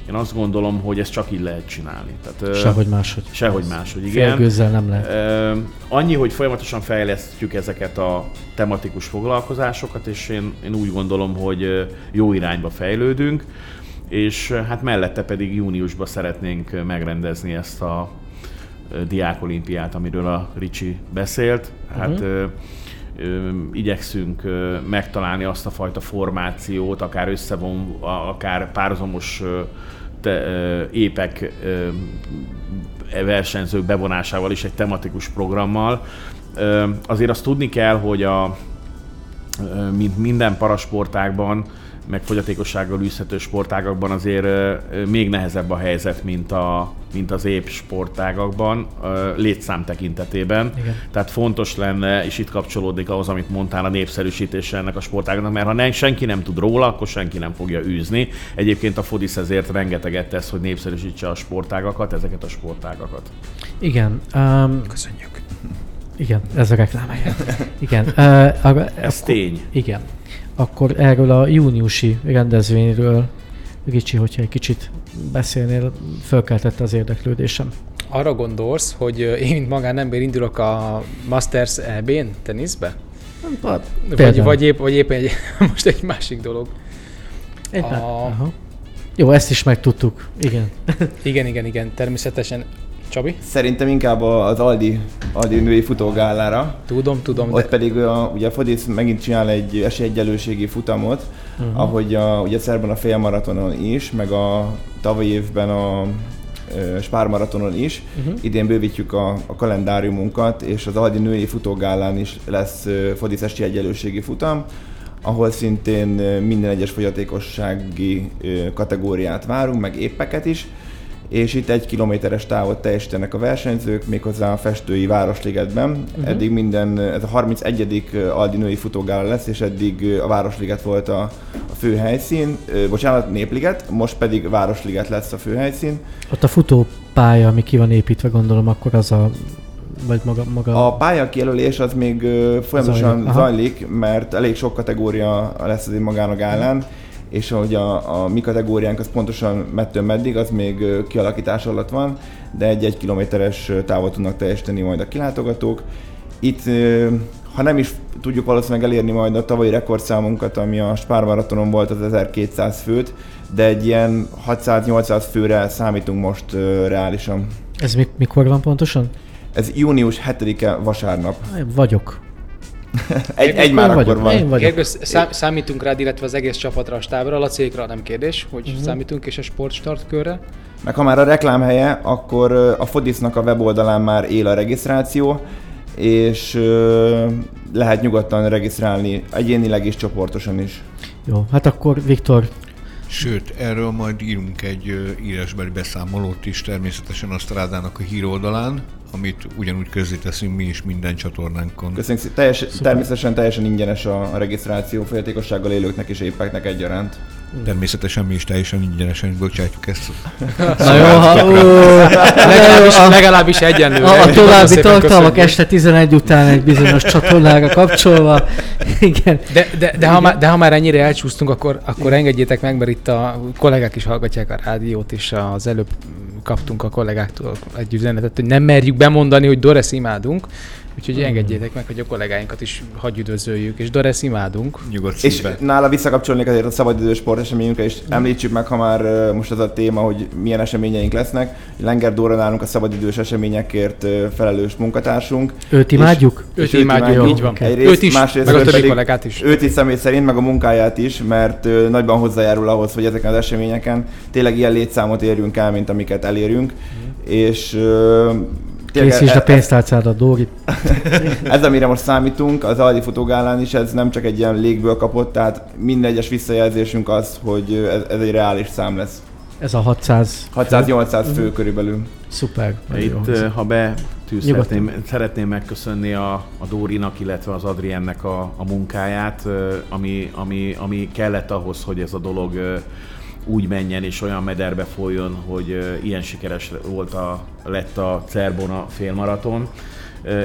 én azt gondolom, hogy ezt csak így lehet csinálni. Tehát, sehogy máshogy. Sehogy máshogy, igen. Félgőzzel nem lehet. Annyi, hogy folyamatosan fejlesztjük ezeket a tematikus foglalkozásokat, és én, én úgy gondolom, hogy jó irányba fejlődünk, és hát mellette pedig júniusban szeretnénk megrendezni ezt a diákolimpiát, amiről a Ricsi beszélt. Hát uh-huh. igyekszünk megtalálni azt a fajta formációt, akár összevon, akár párhuzamos te, épek e versenyzők bevonásával is egy tematikus programmal. Azért azt tudni kell, hogy a, mint minden parasportákban, meg fogyatékossággal űzhető sportágakban azért még nehezebb a helyzet, mint, a, mint az épp sportágakban, létszám tekintetében. Igen. Tehát fontos lenne, és itt kapcsolódik ahhoz, amit mondtál, a népszerűsítése ennek a sportágnak, mert ha nem, senki nem tud róla, akkor senki nem fogja űzni. Egyébként a Fodis ezért rengeteget tesz, hogy népszerűsítse a sportágakat, ezeket a sportágakat. Igen. Um, Köszönjük. Igen, ez a reklám Igen. Uh, a, ez tény. Igen akkor erről a júniusi rendezvényről, Ricsi, hogyha egy kicsit beszélnél, fölkeltette az érdeklődésem. Arra gondolsz, hogy én, mint magánember indulok a Masters EB-n teniszbe? Hát, vagy, vagy, épp, vagy éppen egy, most egy másik dolog. Egy a... Aha. Jó, ezt is megtudtuk. Igen. igen, igen, igen. Természetesen Csabi? Szerintem inkább az Aldi, Aldi női futógálára. Tudom, tudom. Ott de... pedig a, ugye a Fodész megint csinál egy esélyegyelőségi futamot, uh-huh. ahogy a, ugye szerben a félmaratonon is, meg a tavalyi évben a Spár maratonon is. Uh-huh. Idén bővítjük a, a kalendáriumunkat, és az Aldi női futógálán is lesz Fodész esélyegyelőségi futam, ahol szintén minden egyes fogyatékossági kategóriát várunk, meg éppeket is és itt egy kilométeres távot teljesítenek a versenyzők, méghozzá a Festői Városligetben. Uh-huh. Eddig minden, ez a 31. Aldi női futógála lesz, és eddig a Városliget volt a, a fő helyszín, bocsánat, Népliget, most pedig Városliget lesz a fő helyszín. Ott a futópálya, ami ki van építve, gondolom, akkor az a vagy maga, maga... A pályakijelölés az még folyamatosan zajlik, zajlik, mert elég sok kategória lesz az magának állán, és hogy a, a mi kategóriánk az pontosan mettől meddig, az még kialakítás alatt van, de egy-egy kilométeres távot tudnak teljesíteni majd a kilátogatók. Itt, ha nem is tudjuk valószínűleg elérni majd a tavalyi rekordszámunkat, ami a Spár maratonon volt az 1200 főt, de egy ilyen 600-800 főre számítunk most reálisan. Ez mikor van pontosan? Ez június 7-e vasárnap. Vagyok. Egy, egy már akkor van. Én vagyok. szám, számítunk rád, illetve az egész csapatra, a stábra, a cégre nem kérdés, hogy uh-huh. számítunk, és a sportstart körre. Meg ha már a reklámhelye, akkor a Fodisznak a weboldalán már él a regisztráció, és lehet nyugodtan regisztrálni egyénileg és csoportosan is. Jó, hát akkor Viktor, Sőt, erről majd írunk egy írásbeli beszámolót is, természetesen a Strádának a híroldalán, amit ugyanúgy közzéteszünk mi is minden csatornánkon. Köszönjük, teljes, természetesen teljesen ingyenes a, regisztráció féltékossággal élőknek és épeknek egyaránt. Természetesen mi is teljesen ingyenesen bocsátjuk ezt. Na jó, ha, ó, legalábbis, legalábbis egyenlő. A, a további tartalmak este 11 után egy bizonyos csatornára kapcsolva. Igen. De, de, de, ha már, de ha már ennyire elcsúsztunk, akkor, akkor engedjétek meg, mert itt a kollégák is hallgatják a rádiót, és az előbb kaptunk a kollégáktól egy üzenetet, hogy nem merjük bemondani, hogy Dores imádunk, Úgyhogy mm. engedjétek meg, hogy a kollégáinkat is hagy üdvözöljük, és Dores imádunk. Nyugodt És nála visszakapcsolnék azért a szabadidős sporteseményünkre, és mm. említsük meg, ha már most az a téma, hogy milyen eseményeink lesznek. Lenger Dóra nálunk a szabadidős eseményekért felelős munkatársunk. Őt imádjuk? És, őt, őt imádjuk, imádjuk, így van. Egyrészt, őt is, másrészt meg a többi kollégát is. Őt is személy szerint, meg a munkáját is, mert nagyban hozzájárul ahhoz, hogy ezeken az eseményeken tényleg ilyen létszámot érjünk el, mint amiket elérünk. Mm. És Készítsd a pénztárcádat, Dóri. ez, amire most számítunk, az Aldi Fotogálán is, ez nem csak egy ilyen légből kapott, tehát minden egyes visszajelzésünk az, hogy ez, ez egy reális szám lesz. Ez a 600 600-800 fő körülbelül. Szuper. jó Itt, eh, ha be tűz, Nyugodtan. szeretném, szeretném megköszönni a, a Dórinak, illetve az Adriennek a, a munkáját, ami, ami, ami kellett ahhoz, hogy ez a dolog úgy menjen és olyan mederbe folyjon, hogy ilyen sikeres volt a, lett a Cerbona félmaraton.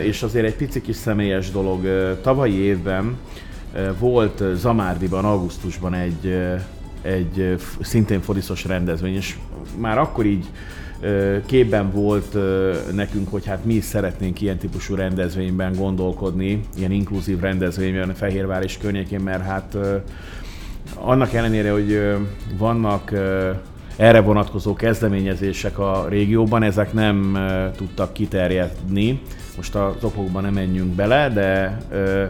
És azért egy pici kis személyes dolog. Tavalyi évben volt Zamárdiban, augusztusban egy, egy szintén fodiszos rendezvény, és már akkor így képben volt nekünk, hogy hát mi is szeretnénk ilyen típusú rendezvényben gondolkodni, ilyen inkluzív rendezvényben Fehérvár és környékén, mert hát annak ellenére, hogy vannak erre vonatkozó kezdeményezések a régióban, ezek nem tudtak kiterjedni. Most az okokban nem menjünk bele, de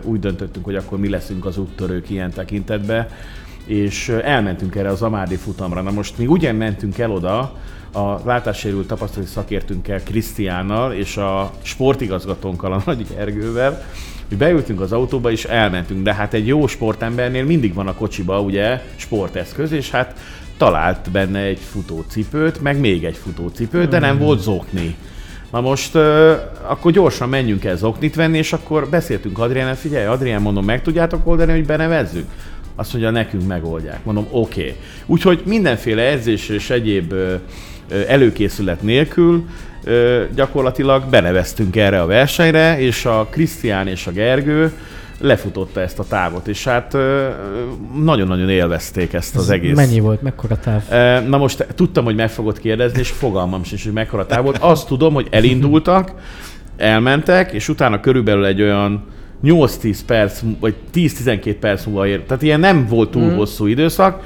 úgy döntöttünk, hogy akkor mi leszünk az úttörők ilyen tekintetben, és elmentünk erre az Amádi futamra. Na most mi ugyan mentünk el oda, a látássérült tapasztalati szakértünkkel, Krisztiánnal és a sportigazgatónkkal, a Nagy Gergővel, hogy beültünk az autóba és elmentünk, de hát egy jó sportembernél mindig van a kocsiba ugye sporteszköz, és hát talált benne egy futócipőt, meg még egy futócipőt, de nem volt zokni. Na most uh, akkor gyorsan menjünk el zoknit venni, és akkor beszéltünk Adrián, figyelj, Adrián, mondom, meg tudjátok oldani, hogy benevezzük? Azt mondja, nekünk megoldják. Mondom, oké. Okay. Úgyhogy mindenféle edzés és egyéb előkészület nélkül ö, gyakorlatilag beneveztünk erre a versenyre, és a Krisztián és a Gergő lefutotta ezt a távot, és hát ö, nagyon-nagyon élvezték ezt az Ez egész. Mennyi volt? Mekkora táv? E, Na most tudtam, hogy meg fogod kérdezni, és fogalmam sincs, hogy mekkora táv volt. Azt tudom, hogy elindultak, elmentek, és utána körülbelül egy olyan 8-10 perc, vagy 10-12 perc múlva ér. Tehát ilyen nem volt túl Mm. hosszú időszak,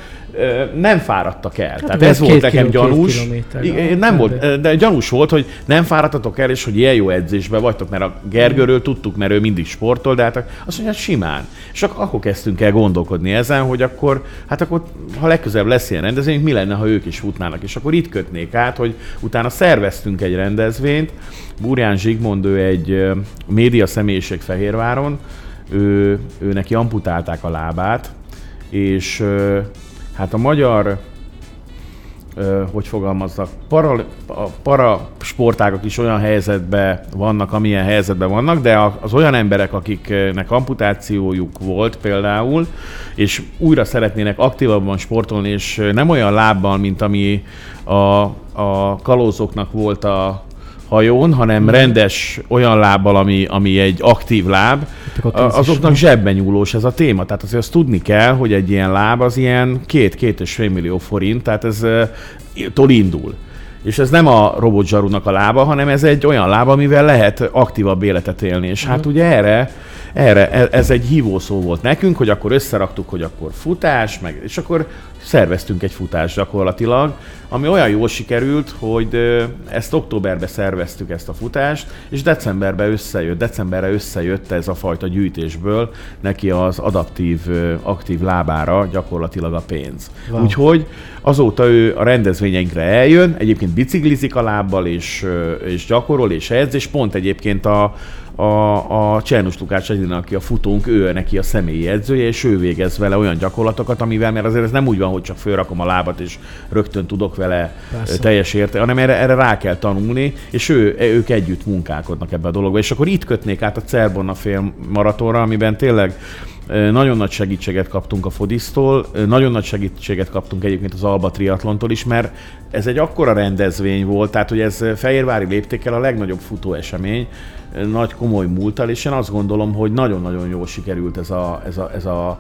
nem fáradtak el. Hát Tehát ez volt nekem kiló- gyanús. Igen, Nem volt, de gyanús volt, hogy nem fáradtatok el, és hogy ilyen jó edzésben vagytok, mert a Gergőről tudtuk, mert ő mindig sportol, de hát azt mondja, hát simán. És ak- akkor kezdtünk el gondolkodni ezen, hogy akkor, hát akkor, ha legközelebb lesz ilyen rendezvény, mi lenne, ha ők is futnának. És akkor itt kötnék át, hogy utána szerveztünk egy rendezvényt. Burján Zsigmond, ő egy média személyiség Fehérváron, ő, ő neki amputálták a lábát, és hát a magyar hogy fogalmazzak, para, a para sportágak is olyan helyzetben vannak, amilyen helyzetben vannak, de az olyan emberek, akiknek amputációjuk volt például, és újra szeretnének aktívabban sportolni, és nem olyan lábbal, mint ami a, a kalózoknak volt a hajón, hanem rendes olyan lábbal, ami, ami egy aktív láb, azoknak zsebben nyúlós ez a téma. Tehát azért azt tudni kell, hogy egy ilyen láb az ilyen két-két és fél millió forint, tehát ez tól indul. És ez nem a robotzsarunak a lába, hanem ez egy olyan lába, amivel lehet aktívabb életet élni. És hát ugye erre, erre e- ez egy hívószó volt nekünk, hogy akkor összeraktuk, hogy akkor futás, meg, és akkor szerveztünk egy futást gyakorlatilag, ami olyan jól sikerült, hogy ezt októberben szerveztük ezt a futást, és decemberben összejött, decemberre összejött ez a fajta gyűjtésből neki az adaptív, aktív lábára gyakorlatilag a pénz. Wow. Úgyhogy azóta ő a rendezvényeinkre eljön, egyébként biciklizik a lábbal, és, és gyakorol, és edz, és pont egyébként a, a, a Csernus Lukács Edina, aki a futónk, ő neki a személyi edzője, és ő végez vele olyan gyakorlatokat, amivel, mert azért ez nem úgy van, hogy csak fölrakom a lábat, és rögtön tudok vele Persze. Teljes érte, hanem erre, erre rá kell tanulni, és ő, ők együtt munkálkodnak ebbe a dologba. És akkor itt kötnék át a Cerbonna fél maratonra, amiben tényleg nagyon nagy segítséget kaptunk a Fodisztól, nagyon nagy segítséget kaptunk egyébként az Alba Triathlontól is, mert ez egy akkora rendezvény volt, tehát hogy ez Fehérvári léptékkel a legnagyobb futóesemény, nagy komoly múltal, és én azt gondolom, hogy nagyon-nagyon jól sikerült ez a, ez a, ez a,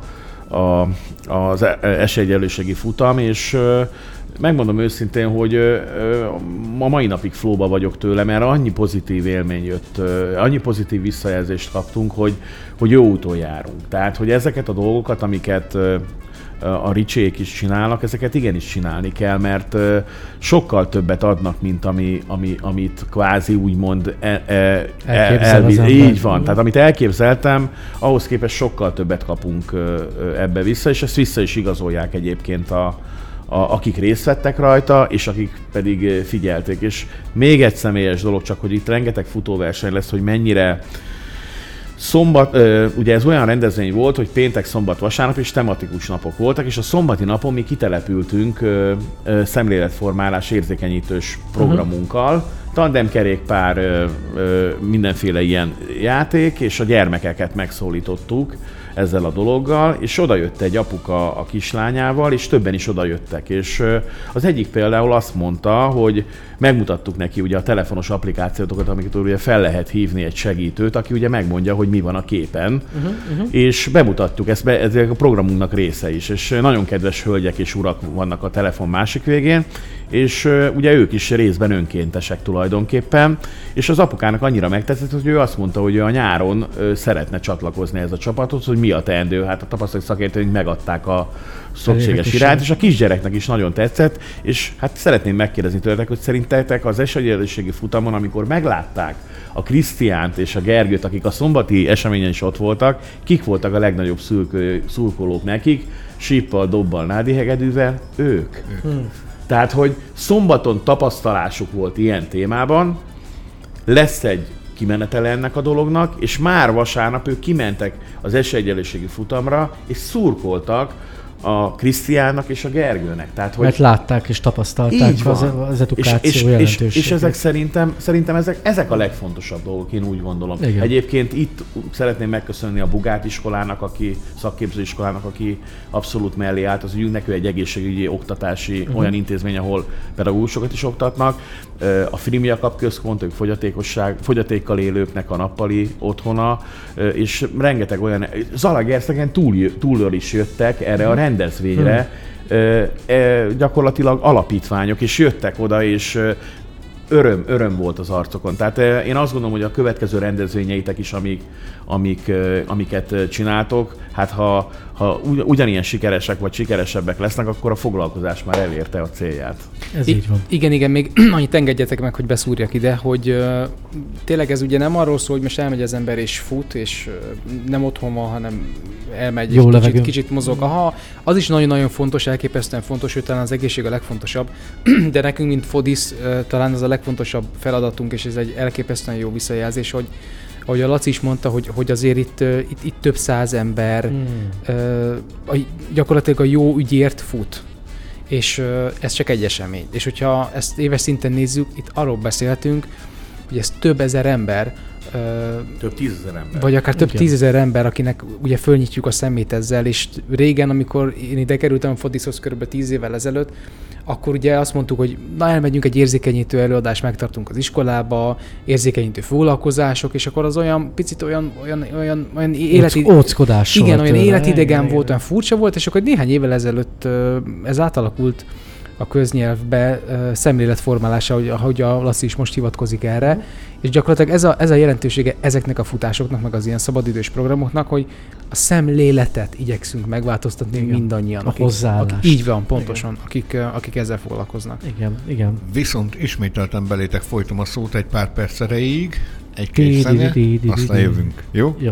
a, az e- esélyegyenlőségi futam, és megmondom őszintén, hogy ma mai napig flóba vagyok tőle, mert annyi pozitív élmény jött, annyi pozitív visszajelzést kaptunk, hogy, hogy jó úton járunk. Tehát, hogy ezeket a dolgokat, amiket a ricsék is csinálnak, ezeket igenis csinálni kell, mert sokkal többet adnak, mint ami, ami, amit kvázi úgymond e, e, ember. Így van. Tehát amit elképzeltem, ahhoz képest sokkal többet kapunk ebbe vissza, és ezt vissza is igazolják egyébként a, a, akik részt vettek rajta, és akik pedig ö, figyelték. És még egy személyes dolog, csak hogy itt rengeteg futóverseny lesz, hogy mennyire Szombat, ugye ez olyan rendezvény volt, hogy péntek, szombat, vasárnap és tematikus napok voltak, és a szombati napon mi kitelepültünk szemléletformálás érzékenyítős programunkkal, uh-huh. tandemkerékpár, mindenféle ilyen játék, és a gyermekeket megszólítottuk ezzel a dologgal, és oda jött egy apuka a kislányával, és többen is oda jöttek. És az egyik például azt mondta, hogy megmutattuk neki ugye a telefonos applikációtokat, amiket ugye fel lehet hívni egy segítőt, aki ugye megmondja, hogy mi van a képen, uh-huh, uh-huh. és bemutattuk, ezt be, ez a programunknak része is, és nagyon kedves hölgyek és urak vannak a telefon másik végén, és uh, ugye ők is részben önkéntesek tulajdonképpen, és az apukának annyira megtetszett, hogy ő azt mondta, hogy ő a nyáron uh, szeretne csatlakozni ez a csapathoz, hogy mi a teendő, hát a tapasztalat szakértőink megadták a szokséges irányt, és a kisgyereknek is nagyon tetszett, és hát szeretném megkérdezni tőletek, hogy szerintetek az esélyegyenlőségi futamon, amikor meglátták a Krisztiánt és a Gergőt, akik a szombati eseményen is ott voltak, kik voltak a legnagyobb szurkolók, szurkolók nekik, síppal, dobbal, nádi hegedűvel? Ők. Hmm. Tehát, hogy szombaton tapasztalásuk volt ilyen témában, lesz egy kimenetele ennek a dolognak, és már vasárnap ők kimentek az esélyegyenlőségi futamra, és szurkoltak a Krisztiának és a Gergőnek. Tehát, hogy Mert látták és tapasztalták az, az edukáció és, és, és, és ezek szerintem, szerintem ezek, ezek a legfontosabb dolgok, én úgy gondolom. Igen. Egyébként itt szeretném megköszönni a Bugát iskolának, aki szakképzőiskolának, aki abszolút mellé állt az ügyünknek, ő egy egészségügyi oktatási uh-huh. olyan intézmény, ahol pedagógusokat is oktatnak. A Frimia Kap központ, ők fogyatékosság, fogyatékkal élőknek a nappali otthona, és rengeteg olyan, Zalagerszegen túl, túlról is jöttek erre a rendezvényre, hmm. gyakorlatilag alapítványok, és jöttek oda, és öröm, öröm volt az arcokon. Tehát én azt gondolom, hogy a következő rendezvényeitek is, amik, amik, amiket csináltok, hát ha, ha ugyanilyen sikeresek vagy sikeresebbek lesznek, akkor a foglalkozás már elérte a célját. Ez I- így van. Igen, igen, még annyit engedjetek meg, hogy beszúrjak ide, hogy uh, tényleg ez ugye nem arról szól, hogy most elmegy az ember és fut, és uh, nem otthon van, hanem elmegy, Jó és kicsit, kicsit mozog. Aha, az is nagyon-nagyon fontos, elképesztően fontos, hogy talán az egészség a legfontosabb, de nekünk, mint Fodis, uh, talán az a legfontosabb feladatunk, és ez egy elképesztően jó visszajelzés, hogy ahogy a Laci is mondta, hogy, hogy azért itt, itt, itt több száz ember hmm. uh, gyakorlatilag a jó ügyért fut. És uh, ez csak egy esemény. És hogyha ezt éves szinten nézzük, itt arról beszélhetünk, hogy ez több ezer ember, több tízezer ember. Vagy akár több Igen. tízezer ember, akinek ugye fölnyitjuk a szemét ezzel, és régen, amikor én ide kerültem a Fodishoz kb. tíz évvel ezelőtt, akkor ugye azt mondtuk, hogy na elmegyünk egy érzékenyítő előadást, megtartunk az iskolába, érzékenyítő foglalkozások, és akkor az olyan picit olyan, olyan, olyan, olyan életi... Óckodás Igen, olyan életidegen volt, olyan furcsa volt, és akkor néhány évvel ezelőtt ez átalakult a köznyelvbe szemléletformálása, ahogy, ahogy a Laci is most hivatkozik erre, mm. és gyakorlatilag ez a, ez a jelentősége ezeknek a futásoknak, meg az ilyen szabadidős programoknak, hogy a szemléletet igyekszünk megváltoztatni igen. mindannyian. A akik, akik, így van, pontosan, igen. akik, akik ezzel foglalkoznak. Igen, igen. Viszont ismételten belétek folytom a szót egy pár perc erejéig, egy kis zene, aztán jövünk. Jó? Jó.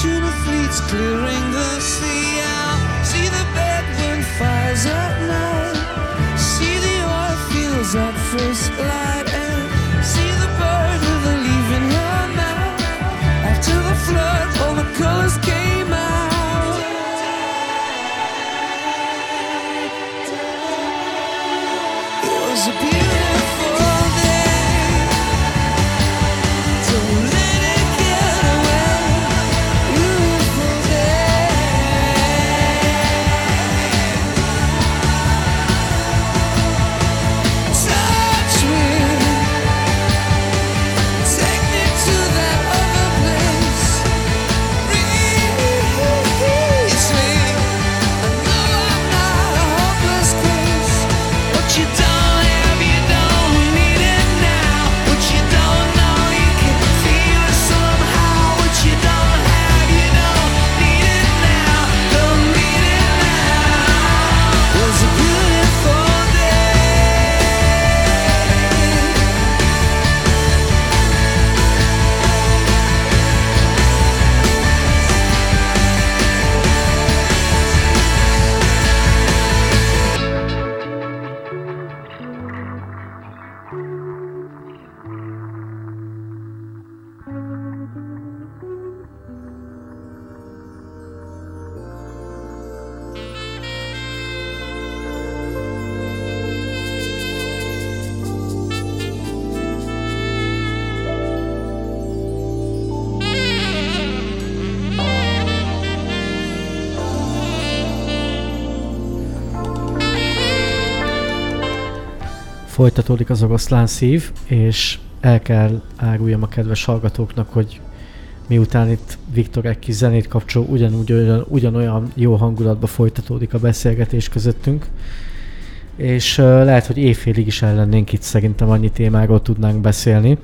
tuna fleets clearing the sea out. See the bedroom fires at night. See the oil fields at first light. Folytatódik az oroszlán szív, és el kell áruljam a kedves hallgatóknak, hogy miután itt Viktor egy kis zenét kapcsol, ugyanúgy ugyan, ugyanolyan jó hangulatba folytatódik a beszélgetés közöttünk. És uh, lehet, hogy éjfélig is ellennénk itt szerintem annyi témáról tudnánk beszélni.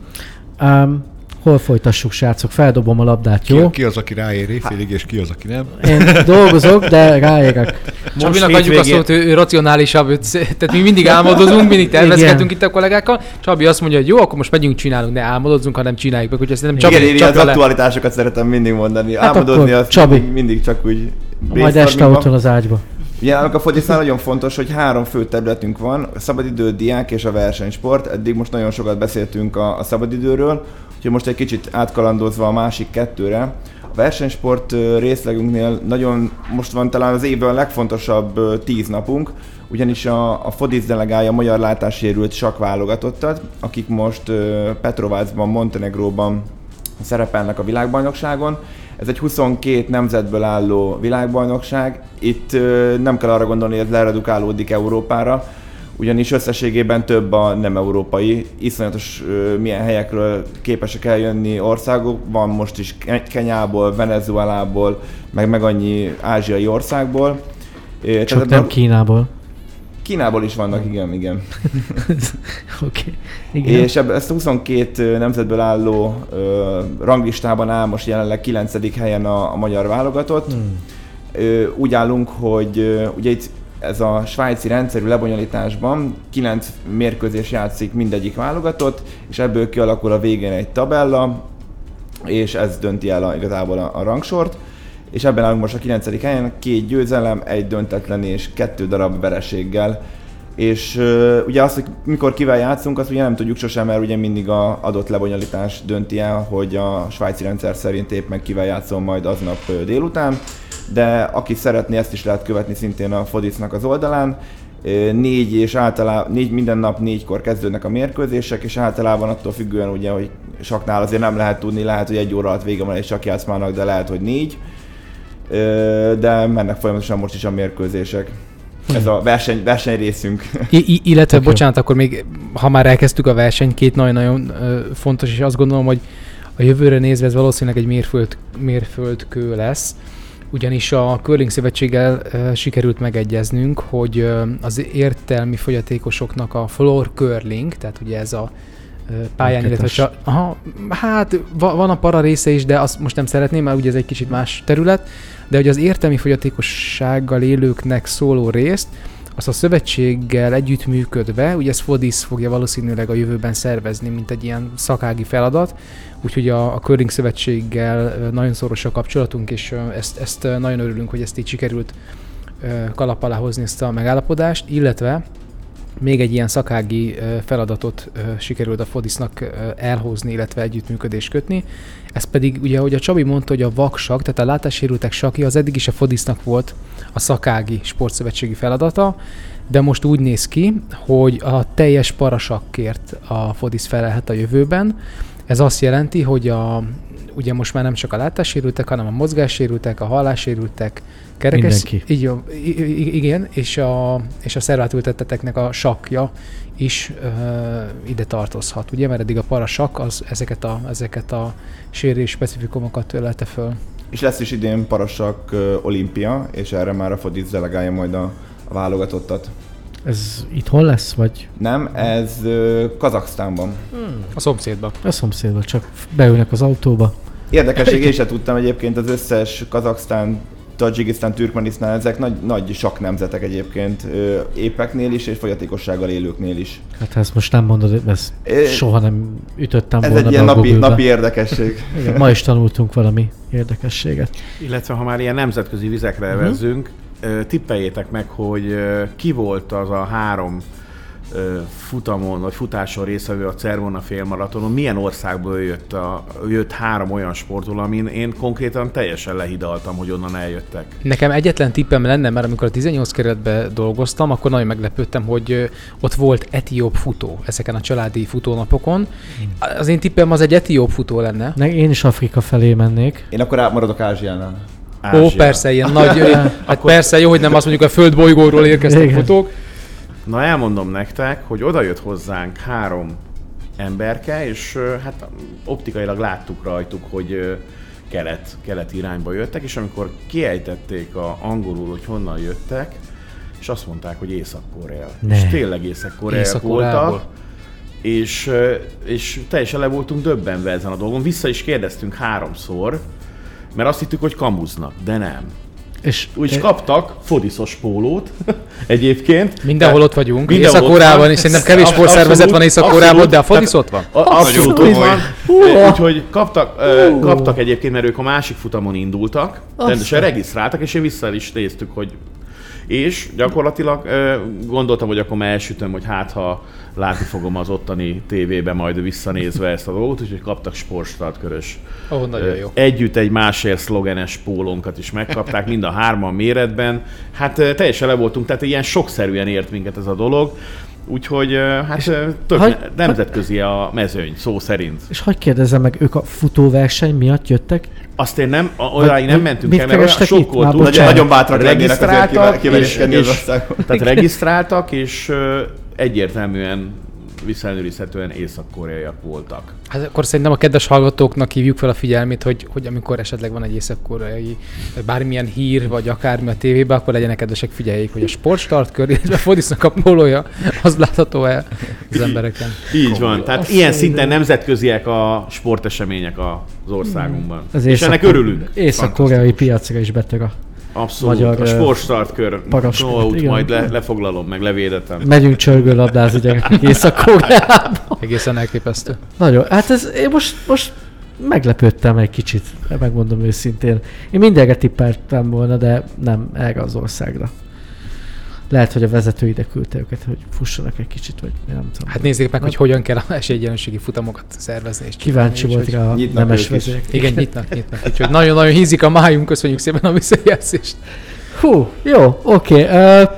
Um, hol folytassuk, srácok? Feldobom a labdát, Ki, jó? ki az, aki ráér éjfélig, és ki az, aki nem? Én dolgozok, de ráérek. Csabinak adjuk a szót, ő, ő racionálisabb, ő, tehát mi mindig álmodozunk, mindig tervezgetünk itt a kollégákkal. Csabi azt mondja, hogy jó, akkor most megyünk, csinálunk, ne álmodozzunk, hanem csináljuk meg, úgyhogy szerintem Igen, Csabi, én Csabi az le. aktualitásokat szeretem mindig mondani. Hát Álmodozni akkor, azt Csabi. mindig, mindig csak úgy Majd este otthon az ágyba. Ugye nálunk a focusznál nagyon fontos, hogy három fő területünk van, a szabadidő, diák és a versenysport. Eddig most nagyon sokat beszéltünk a, a szabadidőről, úgyhogy most egy kicsit átkalandozva a másik kettőre. A versenysport részlegünknél nagyon, most van talán az évben a legfontosabb tíz napunk, ugyanis a, a Fodisz delegálja a magyar látássérült sakválogatottat, akik most Petrovácban, Montenegróban szerepelnek a világbajnokságon. Ez egy 22 nemzetből álló világbajnokság. Itt nem kell arra gondolni, hogy ez leredukálódik Európára, ugyanis összességében több a nem európai. Iszonyatos ö, milyen helyekről képesek eljönni országok. Van most is Ke- Kenyából, Venezuelából, meg meg annyi ázsiai országból. Ö, Csak nem a- Kínából. Kínából is vannak, igen, igen. Oké. Okay. Igen. És ebb, ezt a 22 nemzetből álló ö, ranglistában áll most jelenleg 9. helyen a, a magyar válogatott. Hmm. Ö, úgy állunk, hogy ö, ugye itt ez a svájci rendszerű lebonyolításban 9 mérkőzés játszik mindegyik válogatott, és ebből kialakul a végén egy tabella, és ez dönti el a, igazából a, a rangsort. És ebben állunk most a 9. helyen, két győzelem, egy döntetlen és kettő darab vereséggel. És uh, ugye azt, hogy mikor kivel játszunk, azt ugye nem tudjuk sosem, mert ugye mindig a adott lebonyolítás dönti el, hogy a svájci rendszer szerint épp meg kivel játszom majd aznap délután. De aki szeretné, ezt is lehet követni szintén a Fodicnak az oldalán. Négy és általában négy, minden nap négykor kezdődnek a mérkőzések, és általában attól függően ugye, hogy saknál azért nem lehet tudni, lehet, hogy egy óra alatt vége van egy sakjátszmának, de lehet, hogy négy. De mennek folyamatosan most is a mérkőzések. Ez a verseny, verseny részünk. I- i- illetve, jó. bocsánat, akkor még, ha már elkezdtük a versenyt, két nagyon-nagyon fontos, és azt gondolom, hogy a jövőre nézve ez valószínűleg egy mérföld, mérföldkő lesz, ugyanis a Curling Szövetséggel sikerült megegyeznünk, hogy az értelmi fogyatékosoknak a floor curling, tehát ugye ez a pályán, illetve Marketes. csa- aha, hát va- van a para része is, de azt most nem szeretném, mert ugye ez egy kicsit más terület, de hogy az értelmi fogyatékossággal élőknek szóló részt, azt a szövetséggel együttműködve, ugye ezt Fodis fogja valószínűleg a jövőben szervezni, mint egy ilyen szakági feladat, úgyhogy a, a Curling Szövetséggel nagyon szoros a kapcsolatunk, és ezt, ezt nagyon örülünk, hogy ezt így sikerült kalap alá hozni ezt a megállapodást, illetve még egy ilyen szakági feladatot sikerült a Fodisnak elhozni, illetve együttműködést kötni. Ez pedig ugye, ahogy a Csabi mondta, hogy a vaksak, tehát a látássérültek saki, az eddig is a Fodisnak volt a szakági sportszövetségi feladata, de most úgy néz ki, hogy a teljes parasakkért a Fodis felelhet a jövőben. Ez azt jelenti, hogy a, ugye most már nem csak a látássérültek, hanem a mozgássérültek, a hallássérültek, kerekes, Mindenki. Így igen, és a, és a szervátültetteteknek a sakja is ö, ide tartozhat, ugye, mert eddig a parasak az ezeket a, ezeket a sérülés specifikumokat ölelte föl. És lesz is idén Parasak ö, olimpia, és erre már a Fodis delegálja majd a, a válogatottat. Ez itthon lesz, vagy Nem, ez ö, Kazaksztánban. A szomszédba. a szomszédban csak beülnek az autóba? Érdekesség, én sem tudtam egyébként az összes Kazaksztán, Tajikisztán, Türkmenisztán, ezek nagy, nagy sak nemzetek egyébként, épeknél is, és fogyatékossággal élőknél is. Hát ezt most nem mondod, ezt Ö, soha nem ütöttem Ez volna egy ilyen napi, napi érdekesség. Igen, ma is tanultunk valami érdekességet. Illetve ha már ilyen nemzetközi vizekre Mhm. uh-huh. vezünk, ö, tippeljétek meg, hogy ki volt az a három futamon, vagy futáson részvevő a Cervona félmaratonon, milyen országból jött, a, jött három olyan sportból, amin én konkrétan teljesen lehidaltam, hogy onnan eljöttek. Nekem egyetlen tippem lenne, mert amikor a 18 keretben dolgoztam, akkor nagyon meglepődtem, hogy ott volt etióp futó ezeken a családi futónapokon. Az én tippem az egy etióp futó lenne. Ne, én is Afrika felé mennék. Én akkor átmaradok Ázsiánál. Ó, Ázsia. persze, ilyen nagy, hát persze, jó, hogy nem azt mondjuk a földbolygóról érkeztek Igen. futók. Na elmondom nektek, hogy oda jött hozzánk három emberke, és hát optikailag láttuk rajtuk, hogy kelet, kelet irányba jöttek, és amikor kiejtették a angolul, hogy honnan jöttek, és azt mondták, hogy Észak-Korea. És tényleg Észak-Korea voltak. És, és teljesen le voltunk döbbenve ezen a dolgon. Vissza is kérdeztünk háromszor, mert azt hittük, hogy kamuznak, de nem. És Úgy kaptak fodiszos pólót egyébként. Mindenhol ott vagyunk. Van. és szerintem kevés sportszervezet van Észak-Koreában, abszolút. de a fodisz ott van. Abszolút ott van. Úgyhogy kaptak, kaptak egyébként, mert ők a másik futamon indultak, rendesen regisztráltak, és én vissza is néztük, hogy és gyakorlatilag gondoltam, hogy akkor már elsütöm, hogy hát ha látni fogom az ottani tévébe majd visszanézve ezt a dolgot, úgyhogy kaptak sportstartkörös Ó, nagyon jó. Együtt egy másért szlogenes pólónkat is megkapták, mind a hárman méretben. Hát teljesen le voltunk, tehát ilyen sokszerűen ért minket ez a dolog. Úgyhogy hát hogy- ne- nemzetközi a mezőny, szó szerint. És hogy kérdezem meg, ők a futóverseny miatt jöttek? Azt én nem, a- odáig nem mentünk el, mert olyan sok volt. Nagyon, nagyon bátrak regisztráltak, és, az és, országon. tehát regisztráltak, és egyértelműen visszaelőrizhetően észak-koreaiak voltak. Hát akkor szerintem a kedves hallgatóknak hívjuk fel a figyelmét, hogy, hogy amikor esetleg van egy észak-koreai bármilyen hír, vagy akármi a tévében, akkor legyenek kedvesek, figyeljék, hogy a sportstart kör, illetve a Fodisznak a pólója, az látható el az embereken. Így van. Tehát Azt ilyen szinten nemzetköziek a sportesemények az országunkban. Az és ennek észak- örülünk. Észak-koreai piacra is beteg a... Abszolút. Magyar, a ö, sportstartkör. parasport, No, majd le, lefoglalom, meg levédetem. Megyünk csörgőlabdázni gyerekek Észak-Koreába. Egészen elképesztő. Nagyon. Hát ez, én most, most meglepődtem egy kicsit, megmondom őszintén. Én mindenre tippeltem volna, de nem erre az országra. Lehet, hogy a vezető ide küldte őket, hogy fussanak egy kicsit, vagy nem tudom. Hát nézzék meg, hogy hogyan kell a esélyegyenlőségi futamokat szervezni. És Kíváncsi volt és rá a nemes vezérek. Igen, nyitnak, nyitnak. Úgyhogy nagyon-nagyon hízik a májunk, köszönjük szépen a visszajelzést. Hú, jó, oké. Okay. Uh,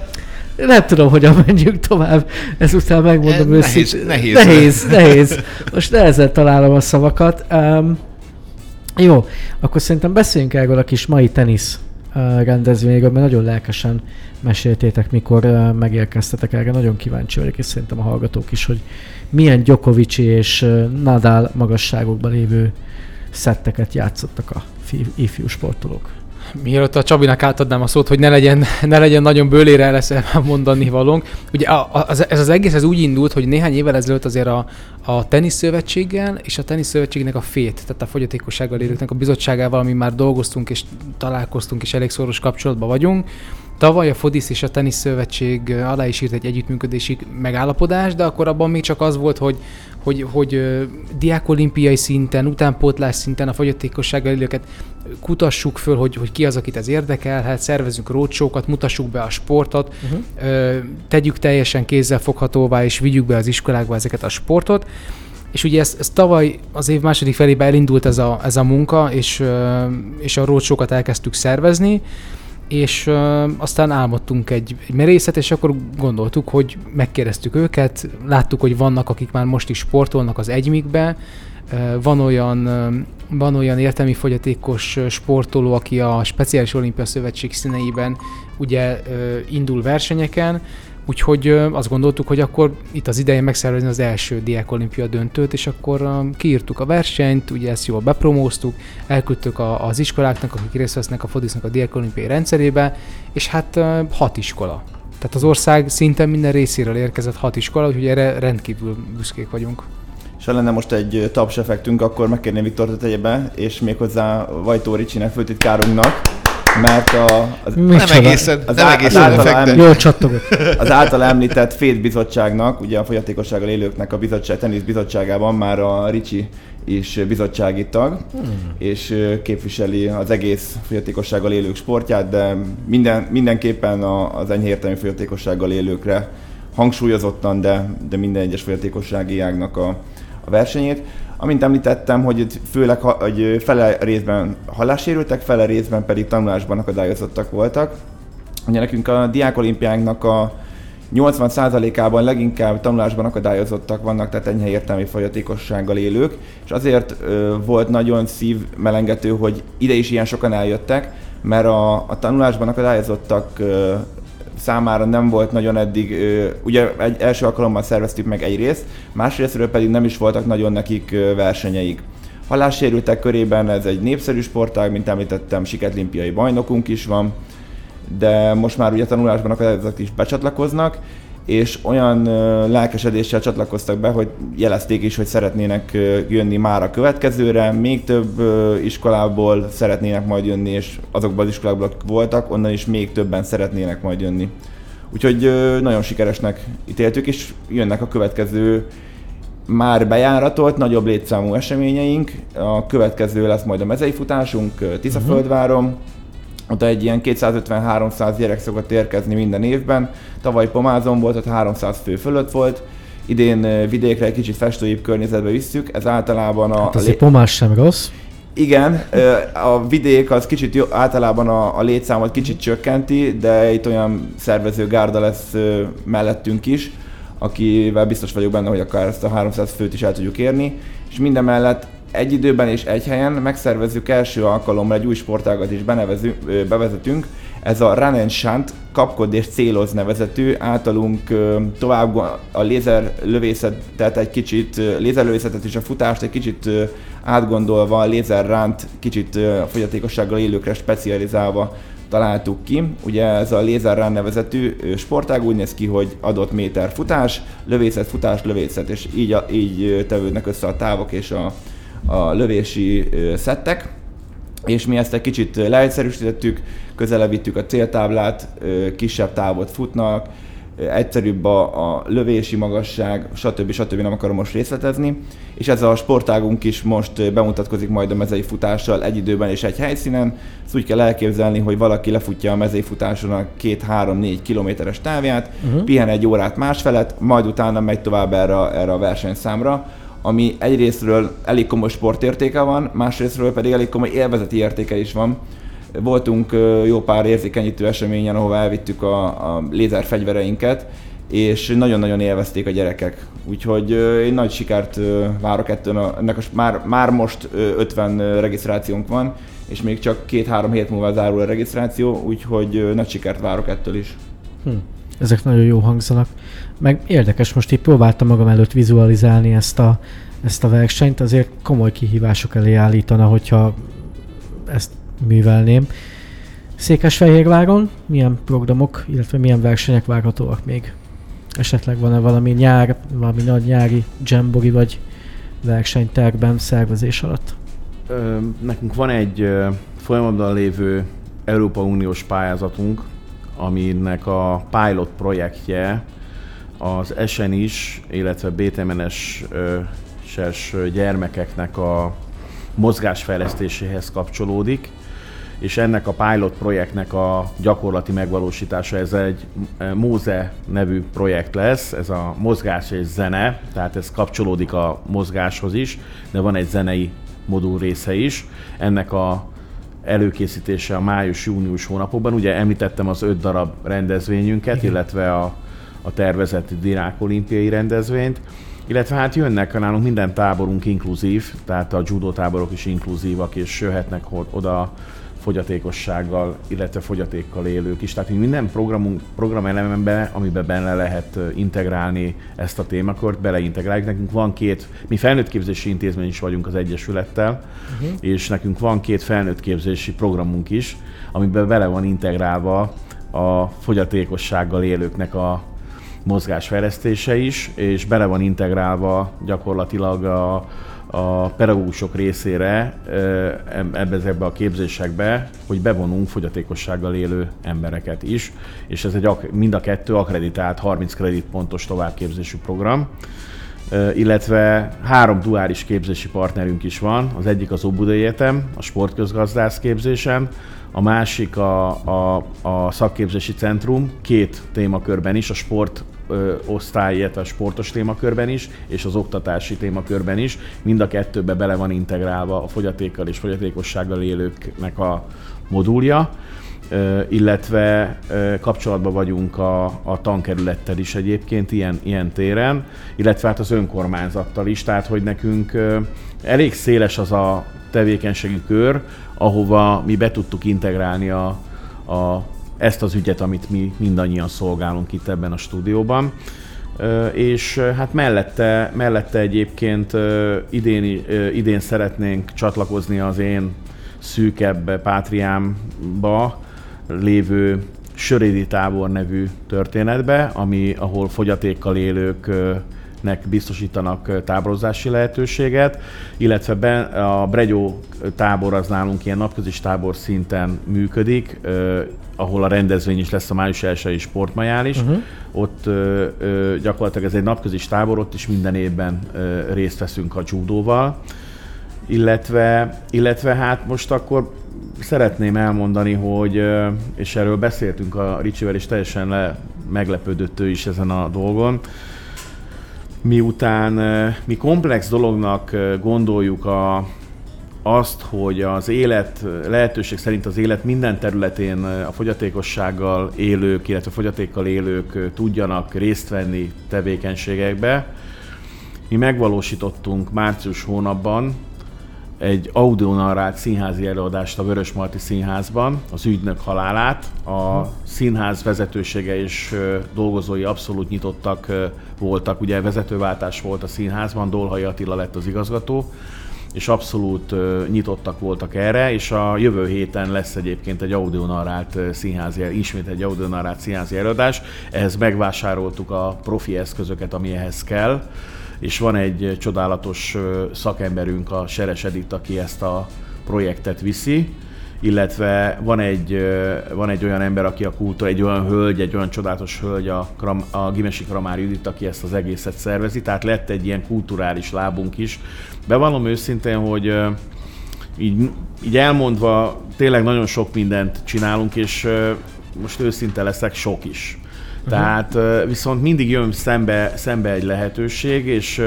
nem tudom, hogyan menjünk tovább. Ezután megmondom Eh, őszintén. nehéz, nehéz. Nehéz, nehéz. Most nehezen találom a szavakat. Um, jó, akkor szerintem beszéljünk erről a kis mai tenisz uh, rendezvényről, mert nagyon lelkesen meséltétek, mikor megérkeztetek erre. Nagyon kíváncsi vagyok, és szerintem a hallgatók is, hogy milyen Djokovicsi és Nadal magasságokban lévő szetteket játszottak a ifjú sportolók. Mielőtt a Csabinak átadnám a szót, hogy ne legyen, ne legyen nagyon bőlére lesz mondani valónk. Ugye az, ez az egész ez úgy indult, hogy néhány évvel ezelőtt azért a, a teniszszövetséggel és a teniszszövetségnek a FÉT, tehát a fogyatékossággal élőknek a bizottságával, ami már dolgoztunk és találkoztunk és elég szoros kapcsolatban vagyunk, Tavaly a Fodisz és a Tenisz Szövetség alá is írt egy együttműködési megállapodás, de akkor abban még csak az volt, hogy, hogy, hogy diákolimpiai szinten, utánpótlás szinten a fogyatékossággal élőket kutassuk föl, hogy, hogy ki az, akit ez érdekelhet, szervezünk rócsókat, mutassuk be a sportot, uh-huh. tegyük teljesen kézzel foghatóvá, és vigyük be az iskolákba ezeket a sportot. És ugye ez, ez tavaly az év második felében elindult ez a, ez a munka, és, és a rócsókat elkezdtük szervezni, és uh, aztán álmodtunk egy, egy merészet, és akkor gondoltuk, hogy megkérdeztük őket, láttuk, hogy vannak, akik már most is sportolnak az egymikbe, van olyan, van olyan értelmi fogyatékos sportoló, aki a Speciális Olimpia Szövetség színeiben ugye indul versenyeken, Úgyhogy azt gondoltuk, hogy akkor itt az ideje megszervezni az első diákolimpia döntőt, és akkor kiírtuk a versenyt, ugye ezt jól bepromóztuk, elküldtük az iskoláknak, akik részt vesznek a Fodisznak a diákolimpiai rendszerébe, és hát hat iskola. Tehát az ország szinte minden részéről érkezett hat iskola, úgyhogy erre rendkívül büszkék vagyunk. És ha lenne most egy taps effektünk, akkor megkérném Viktor tegye be, és méghozzá Vajtó Ricsinek, főtitkárunknak, mert a, az, nem egészen, az, nem egészen az, által, Jól csattogott. Az által említett FÉD bizottságnak, ugye a fogyatékossággal élőknek a bizottság, tenisz bizottságában már a Ricsi is bizottsági tag, hmm. és képviseli az egész fogyatékossággal élők sportját, de minden, mindenképpen az enyhe értelmi fogyatékossággal élőkre hangsúlyozottan, de, de minden egyes fogyatékossági ágnak a, a versenyét. Amint említettem, hogy főleg hogy fele részben hallássérültek, fele részben pedig tanulásban akadályozottak voltak. Ugye nekünk a diákolimpiánknak a 80%-ában leginkább tanulásban akadályozottak vannak, tehát enyhe értelmi folyatékossággal élők, és azért ö, volt nagyon szívmelengető, hogy ide is ilyen sokan eljöttek, mert a, a tanulásban akadályozottak ö, számára nem volt nagyon eddig, ugye egy első alkalommal szerveztük meg egy részt, másrésztről pedig nem is voltak nagyon nekik versenyeik. Hallássérültek körében ez egy népszerű sportág, mint említettem, siketlimpiai bajnokunk is van, de most már ugye tanulásban akadályozottak is becsatlakoznak, és olyan lelkesedéssel csatlakoztak be, hogy jelezték is, hogy szeretnének jönni már a következőre, még több iskolából szeretnének majd jönni, és azokban az iskolákból, akik voltak, onnan is még többen szeretnének majd jönni. Úgyhogy nagyon sikeresnek ítéltük, és jönnek a következő már bejáratolt, nagyobb létszámú eseményeink. A következő lesz majd a mezei futásunk Tiszaföldváron, uh-huh oda egy ilyen 250-300 gyerek szokott érkezni minden évben. Tavaly Pomázon volt, ott 300 fő fölött volt. Idén vidékre egy kicsit festőibb környezetbe visszük, ez általában a... Hát azért lé... Pomás sem rossz. Igen, a vidék az kicsit jó, általában a, a létszámot kicsit csökkenti, de itt olyan szervező gárda lesz mellettünk is, akivel biztos vagyok benne, hogy akár ezt a 300 főt is el tudjuk érni, és minden mellett egy időben és egy helyen megszervezzük első alkalommal egy új sportágat is benevezünk, bevezetünk, ez a Run and Shunt, kapkod és céloz nevezetű, általunk tovább a lézerlövészetet egy kicsit, lézerlövészetet és a futást egy kicsit átgondolva, a lézerránt kicsit a fogyatékossággal élőkre specializálva találtuk ki. Ugye ez a lézerrán nevezetű sportág úgy néz ki, hogy adott méter futás, lövészet, futás, lövészet, és így, így tevődnek össze a távok és a, a lövési szettek, és mi ezt egy kicsit leegyszerűsítettük, közelebb vittük a céltáblát, kisebb távot futnak, egyszerűbb a, a lövési magasság, stb. stb. nem akarom most részletezni. És ez a sportágunk is most bemutatkozik majd a mezei futással egy időben és egy helyszínen. Ezt úgy kell elképzelni, hogy valaki lefutja a mezei futáson a 2-3-4 kilométeres távját, uh-huh. pihen egy órát másfelet, majd utána megy tovább erre, erre a versenyszámra ami egyrésztről elég komoly sportértéke van, másrésztről pedig elég komoly élvezeti értéke is van. Voltunk jó pár érzékenyítő eseményen, ahol elvittük a, a lézerfegyvereinket, és nagyon-nagyon élvezték a gyerekek. Úgyhogy én nagy sikert várok ettől, ennek a, már, már most 50 regisztrációnk van, és még csak két-három hét múlva zárul a regisztráció, úgyhogy nagy sikert várok ettől is. Hm. Ezek nagyon jó hangzanak. Meg érdekes, most így próbáltam magam előtt vizualizálni ezt a, ezt a versenyt, azért komoly kihívások elé állítana, hogyha ezt művelném. Székesfehérváron milyen programok, illetve milyen versenyek várhatóak még? Esetleg van-e valami nyár, valami nagy nyári jambori vagy versenytervben szervezés alatt? Ö, nekünk van egy ö, folyamatban lévő Európa Uniós pályázatunk, aminek a pilot projektje az SN is, illetve BTMNS gyermekeknek a mozgásfejlesztéséhez kapcsolódik, és ennek a pilot projektnek a gyakorlati megvalósítása, ez egy Móze nevű projekt lesz, ez a mozgás és zene, tehát ez kapcsolódik a mozgáshoz is, de van egy zenei modul része is. Ennek a előkészítése a május-június hónapokban. Ugye említettem az öt darab rendezvényünket, Igen. illetve a, a tervezett Dirák olimpiai rendezvényt. Illetve hát jönnek nálunk minden táborunk inkluzív, tehát a judo táborok is inkluzívak, és jöhetnek oda fogyatékossággal, illetve fogyatékkal élők is. Tehát minden programunk, elemenbe, amiben benne lehet integrálni ezt a témakört, beleintegráljuk. Nekünk van két, mi felnőttképzési intézmény is vagyunk az Egyesülettel, uh-huh. és nekünk van két felnőttképzési programunk is, amiben bele van integrálva a fogyatékossággal élőknek a mozgásfejlesztése is, és bele van integrálva gyakorlatilag a, a pedagógusok részére ebbe, ezekbe a képzésekbe, hogy bevonunk fogyatékossággal élő embereket is, és ez egy mind a kettő akreditált 30 kreditpontos továbbképzésű program illetve három duális képzési partnerünk is van. Az egyik az Óbudai Egyetem, a sportközgazdász képzésen, a másik a, a, a szakképzési centrum, két témakörben is, a sport ö, osztály, illetve a sportos témakörben is, és az oktatási témakörben is. Mind a kettőbe bele van integrálva a fogyatékkal és fogyatékossággal élőknek a modulja illetve kapcsolatban vagyunk a, a tankerülettel is egyébként ilyen, ilyen téren, illetve hát az önkormányzattal is, tehát hogy nekünk elég széles az a tevékenységi kör, ahova mi be tudtuk integrálni a, a, ezt az ügyet, amit mi mindannyian szolgálunk itt ebben a stúdióban. És hát mellette, mellette egyébként idén, idén szeretnénk csatlakozni az én szűkebb pátriámba lévő Sörédi tábor nevű történetbe, ami, ahol fogyatékkal élők nek biztosítanak táborozási lehetőséget, illetve a Bregyó tábor az nálunk ilyen napközis tábor szinten működik, ahol a rendezvény is lesz a május 1 sportmajál is. Uh-huh. Ott gyakorlatilag ez egy napközis tábor, ott is minden évben részt veszünk a judóval. Illetve, illetve hát most akkor szeretném elmondani, hogy, és erről beszéltünk a Ricsivel, és teljesen le, meglepődött ő is ezen a dolgon, miután mi komplex dolognak gondoljuk a, azt, hogy az élet, lehetőség szerint az élet minden területén a fogyatékossággal élők, illetve fogyatékkal élők tudjanak részt venni tevékenységekbe. Mi megvalósítottunk március hónapban egy audionarrált színházi előadást a Vörösmarty Színházban, az ügynök halálát. A színház vezetősége és dolgozói abszolút nyitottak voltak, ugye vezetőváltás volt a színházban, Dolhai Attila lett az igazgató, és abszolút nyitottak voltak erre, és a jövő héten lesz egyébként egy audionarrált színházi, ismét egy audionarrált színházi előadás. Ehhez megvásároltuk a profi eszközöket, ami ehhez kell és van egy csodálatos szakemberünk, a Seres Edith, aki ezt a projektet viszi, illetve van egy, van egy olyan ember, aki a kultúra, egy olyan hölgy, egy olyan csodálatos hölgy, a, Kram, a Gimesi Kramár Judit, aki ezt az egészet szervezi, tehát lett egy ilyen kulturális lábunk is. Bevallom őszintén, hogy így, így elmondva tényleg nagyon sok mindent csinálunk, és most őszinte leszek, sok is. Tehát viszont mindig jön szembe, szembe egy lehetőség, és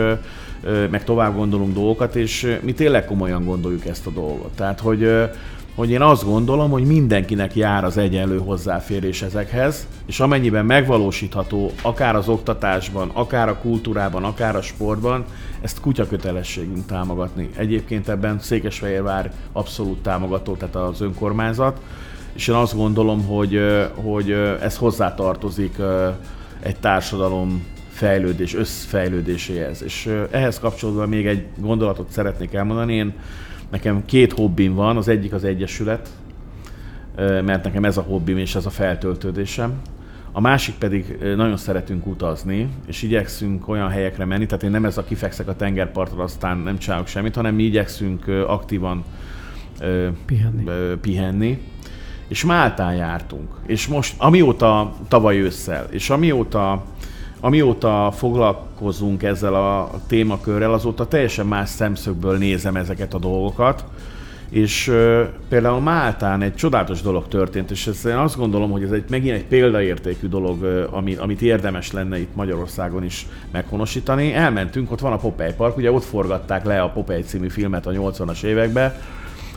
meg tovább gondolunk dolgokat, és mi tényleg komolyan gondoljuk ezt a dolgot. Tehát, hogy hogy én azt gondolom, hogy mindenkinek jár az egyenlő hozzáférés ezekhez, és amennyiben megvalósítható, akár az oktatásban, akár a kultúrában, akár a sportban, ezt kutya kötelességünk támogatni. Egyébként ebben Székesfehérvár abszolút támogató, tehát az önkormányzat, és én azt gondolom, hogy, hogy ez hozzátartozik egy társadalom fejlődés, összfejlődéséhez. És ehhez kapcsolódva még egy gondolatot szeretnék elmondani. Én, nekem két hobbim van, az egyik az Egyesület, mert nekem ez a hobbim és ez a feltöltődésem. A másik pedig nagyon szeretünk utazni, és igyekszünk olyan helyekre menni, tehát én nem ez a kifekszek a tengerpartra, aztán nem csinálok semmit, hanem mi igyekszünk aktívan pihenni. pihenni és Máltán jártunk, és most amióta tavaly ősszel, és amióta amióta foglalkozunk ezzel a témakörrel, azóta teljesen más szemszögből nézem ezeket a dolgokat, és uh, például Máltán egy csodálatos dolog történt, és ezt én azt gondolom, hogy ez egy, megint egy példaértékű dolog, uh, ami, amit érdemes lenne itt Magyarországon is meghonosítani. Elmentünk, ott van a Popeye Park, ugye ott forgatták le a Popeye című filmet a 80-as években,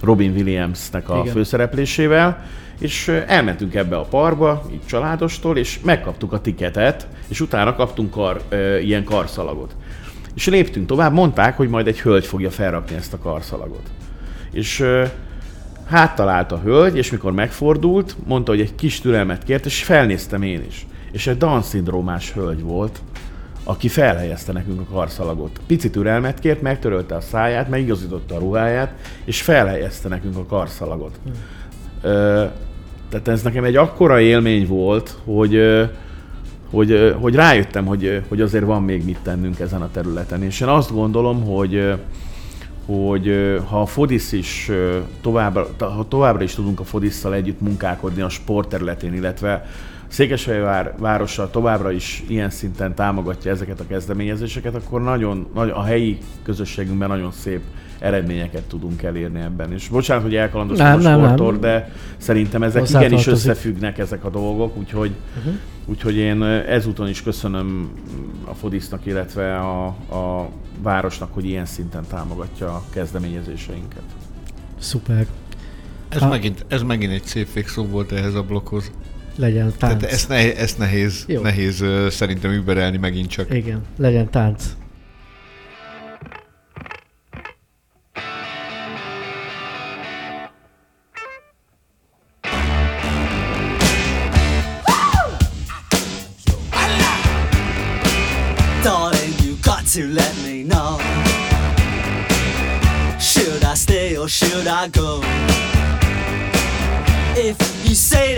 Robin Williamsnek a Igen. főszereplésével, és elmentünk ebbe a parkba, így családostól, és megkaptuk a tiketet, és utána kaptunk kar, e, ilyen karszalagot. És léptünk tovább, mondták, hogy majd egy hölgy fogja felrakni ezt a karszalagot. És e, háttalált a hölgy, és mikor megfordult, mondta, hogy egy kis türelmet kért, és felnéztem én is. És egy Down-szindrómás hölgy volt, aki felhelyezte nekünk a karszalagot. Pici türelmet kért, megtörölte a száját, megigazította a ruháját, és felhelyezte nekünk a karszalagot. Hmm. Ö, tehát ez nekem egy akkora élmény volt, hogy, hogy, hogy rájöttem, hogy, hogy azért van még mit tennünk ezen a területen. És én azt gondolom, hogy, hogy ha a Fodis is továbbra, ha továbbra is tudunk a Fodisszal együtt munkálkodni a sport területén, illetve Székesfehérvár városa továbbra is ilyen szinten támogatja ezeket a kezdeményezéseket, akkor nagyon, nagyon a helyi közösségünkben nagyon szép eredményeket tudunk elérni ebben. És bocsánat, hogy elkalandoztam nem, a sportor, nem. de szerintem ezek Hozzá igenis tartozik. összefüggnek ezek a dolgok, úgyhogy, uh-huh. úgyhogy én ezúton is köszönöm a Fodisznak, illetve a, a városnak, hogy ilyen szinten támogatja a kezdeményezéseinket. Szuper. Ez, ha... megint, ez megint egy szép végszó volt ehhez a blokkhoz. Legyen tánc. Tehát ezt, ne, ezt nehéz, Jó. nehéz szerintem überelni megint csak. Igen, legyen tánc. to let me know. Should I stay or should I go?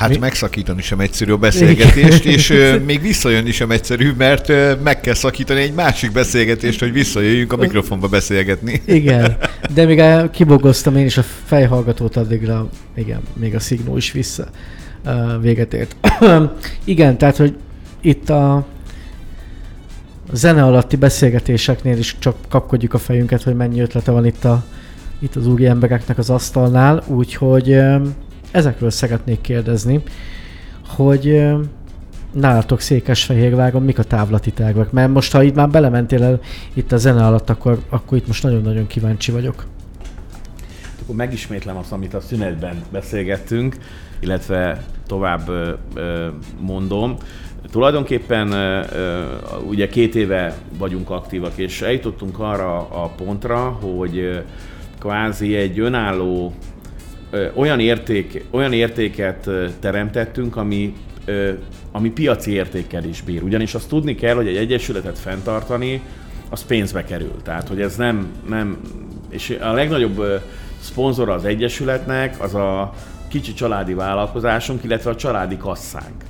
Hát Mi? megszakítani sem egyszerű a beszélgetést, és uh, még visszajönni sem egyszerű, mert meg kell szakítani egy másik beszélgetést, hogy visszajöjjünk a mikrofonba beszélgetni. Igen, de még kibogoztam én is a fejhallgatót addigra, igen, még a szignó is vissza uh, véget ért. igen, tehát, hogy itt a zene alatti beszélgetéseknél is csak kapkodjuk a fejünket, hogy mennyi ötlete van itt, a, itt az úri embereknek az asztalnál, úgyhogy ezekről szeretnék kérdezni, hogy nálatok Székesfehérváron mik a távlati tervek? Mert most, ha itt már belementél el itt a zene alatt, akkor, akkor itt most nagyon-nagyon kíváncsi vagyok. Akkor megismétlem azt, amit a szünetben beszélgettünk, illetve tovább mondom. Tulajdonképpen ugye két éve vagyunk aktívak, és eljutottunk arra a pontra, hogy kvázi egy önálló olyan, érték, olyan értéket teremtettünk, ami, ami piaci értékkel is bír. Ugyanis azt tudni kell, hogy egy egyesületet fenntartani, az pénzbe kerül. Tehát, hogy ez nem, nem és a legnagyobb szponzora az egyesületnek az a kicsi családi vállalkozásunk, illetve a családi kasszánk.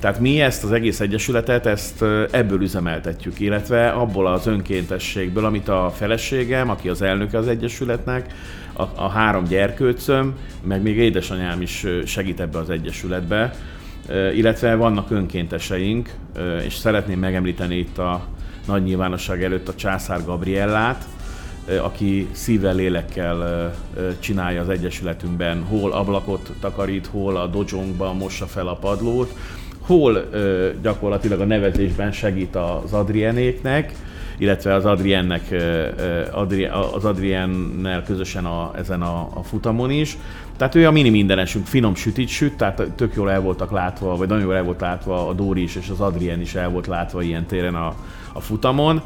Tehát mi ezt az egész egyesületet, ezt ebből üzemeltetjük, illetve abból az önkéntességből, amit a feleségem, aki az elnöke az egyesületnek, a, a három gyerkőcöm, meg még édesanyám is segít ebbe az egyesületbe, illetve vannak önkénteseink, és szeretném megemlíteni itt a nagy nyilvánosság előtt a Császár Gabriellát, aki szívvel, lélekkel csinálja az Egyesületünkben, hol ablakot takarít, hol a dojongban mossa fel a padlót, hol gyakorlatilag a nevezésben segít az Adrienéknek, illetve az Adriennek, Adrien, az Adriennel közösen a, ezen a, a futamon is. Tehát ő a mini mindenesünk, finom sütit süt, tehát tök jól el voltak látva, vagy nagyon jól el volt látva a Dóri is, és az Adrien is el volt látva ilyen téren a, a futamon.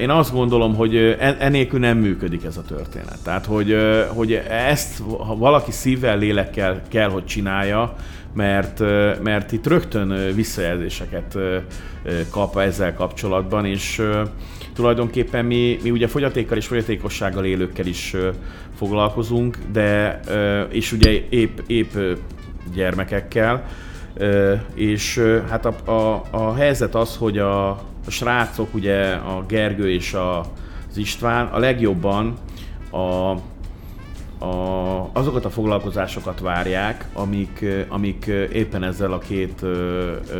Én azt gondolom, hogy enélkül nem működik ez a történet. Tehát, hogy, hogy ezt ha valaki szívvel, lélekkel kell, hogy csinálja, mert, mert itt rögtön visszajelzéseket kap ezzel kapcsolatban, és tulajdonképpen mi, mi ugye fogyatékkal és fogyatékossággal élőkkel is foglalkozunk, de és ugye épp, épp gyermekekkel, és hát a, a, a helyzet az, hogy a, a srácok, ugye a Gergő és a, az István a legjobban a a, azokat a foglalkozásokat várják, amik, amik éppen ezzel a két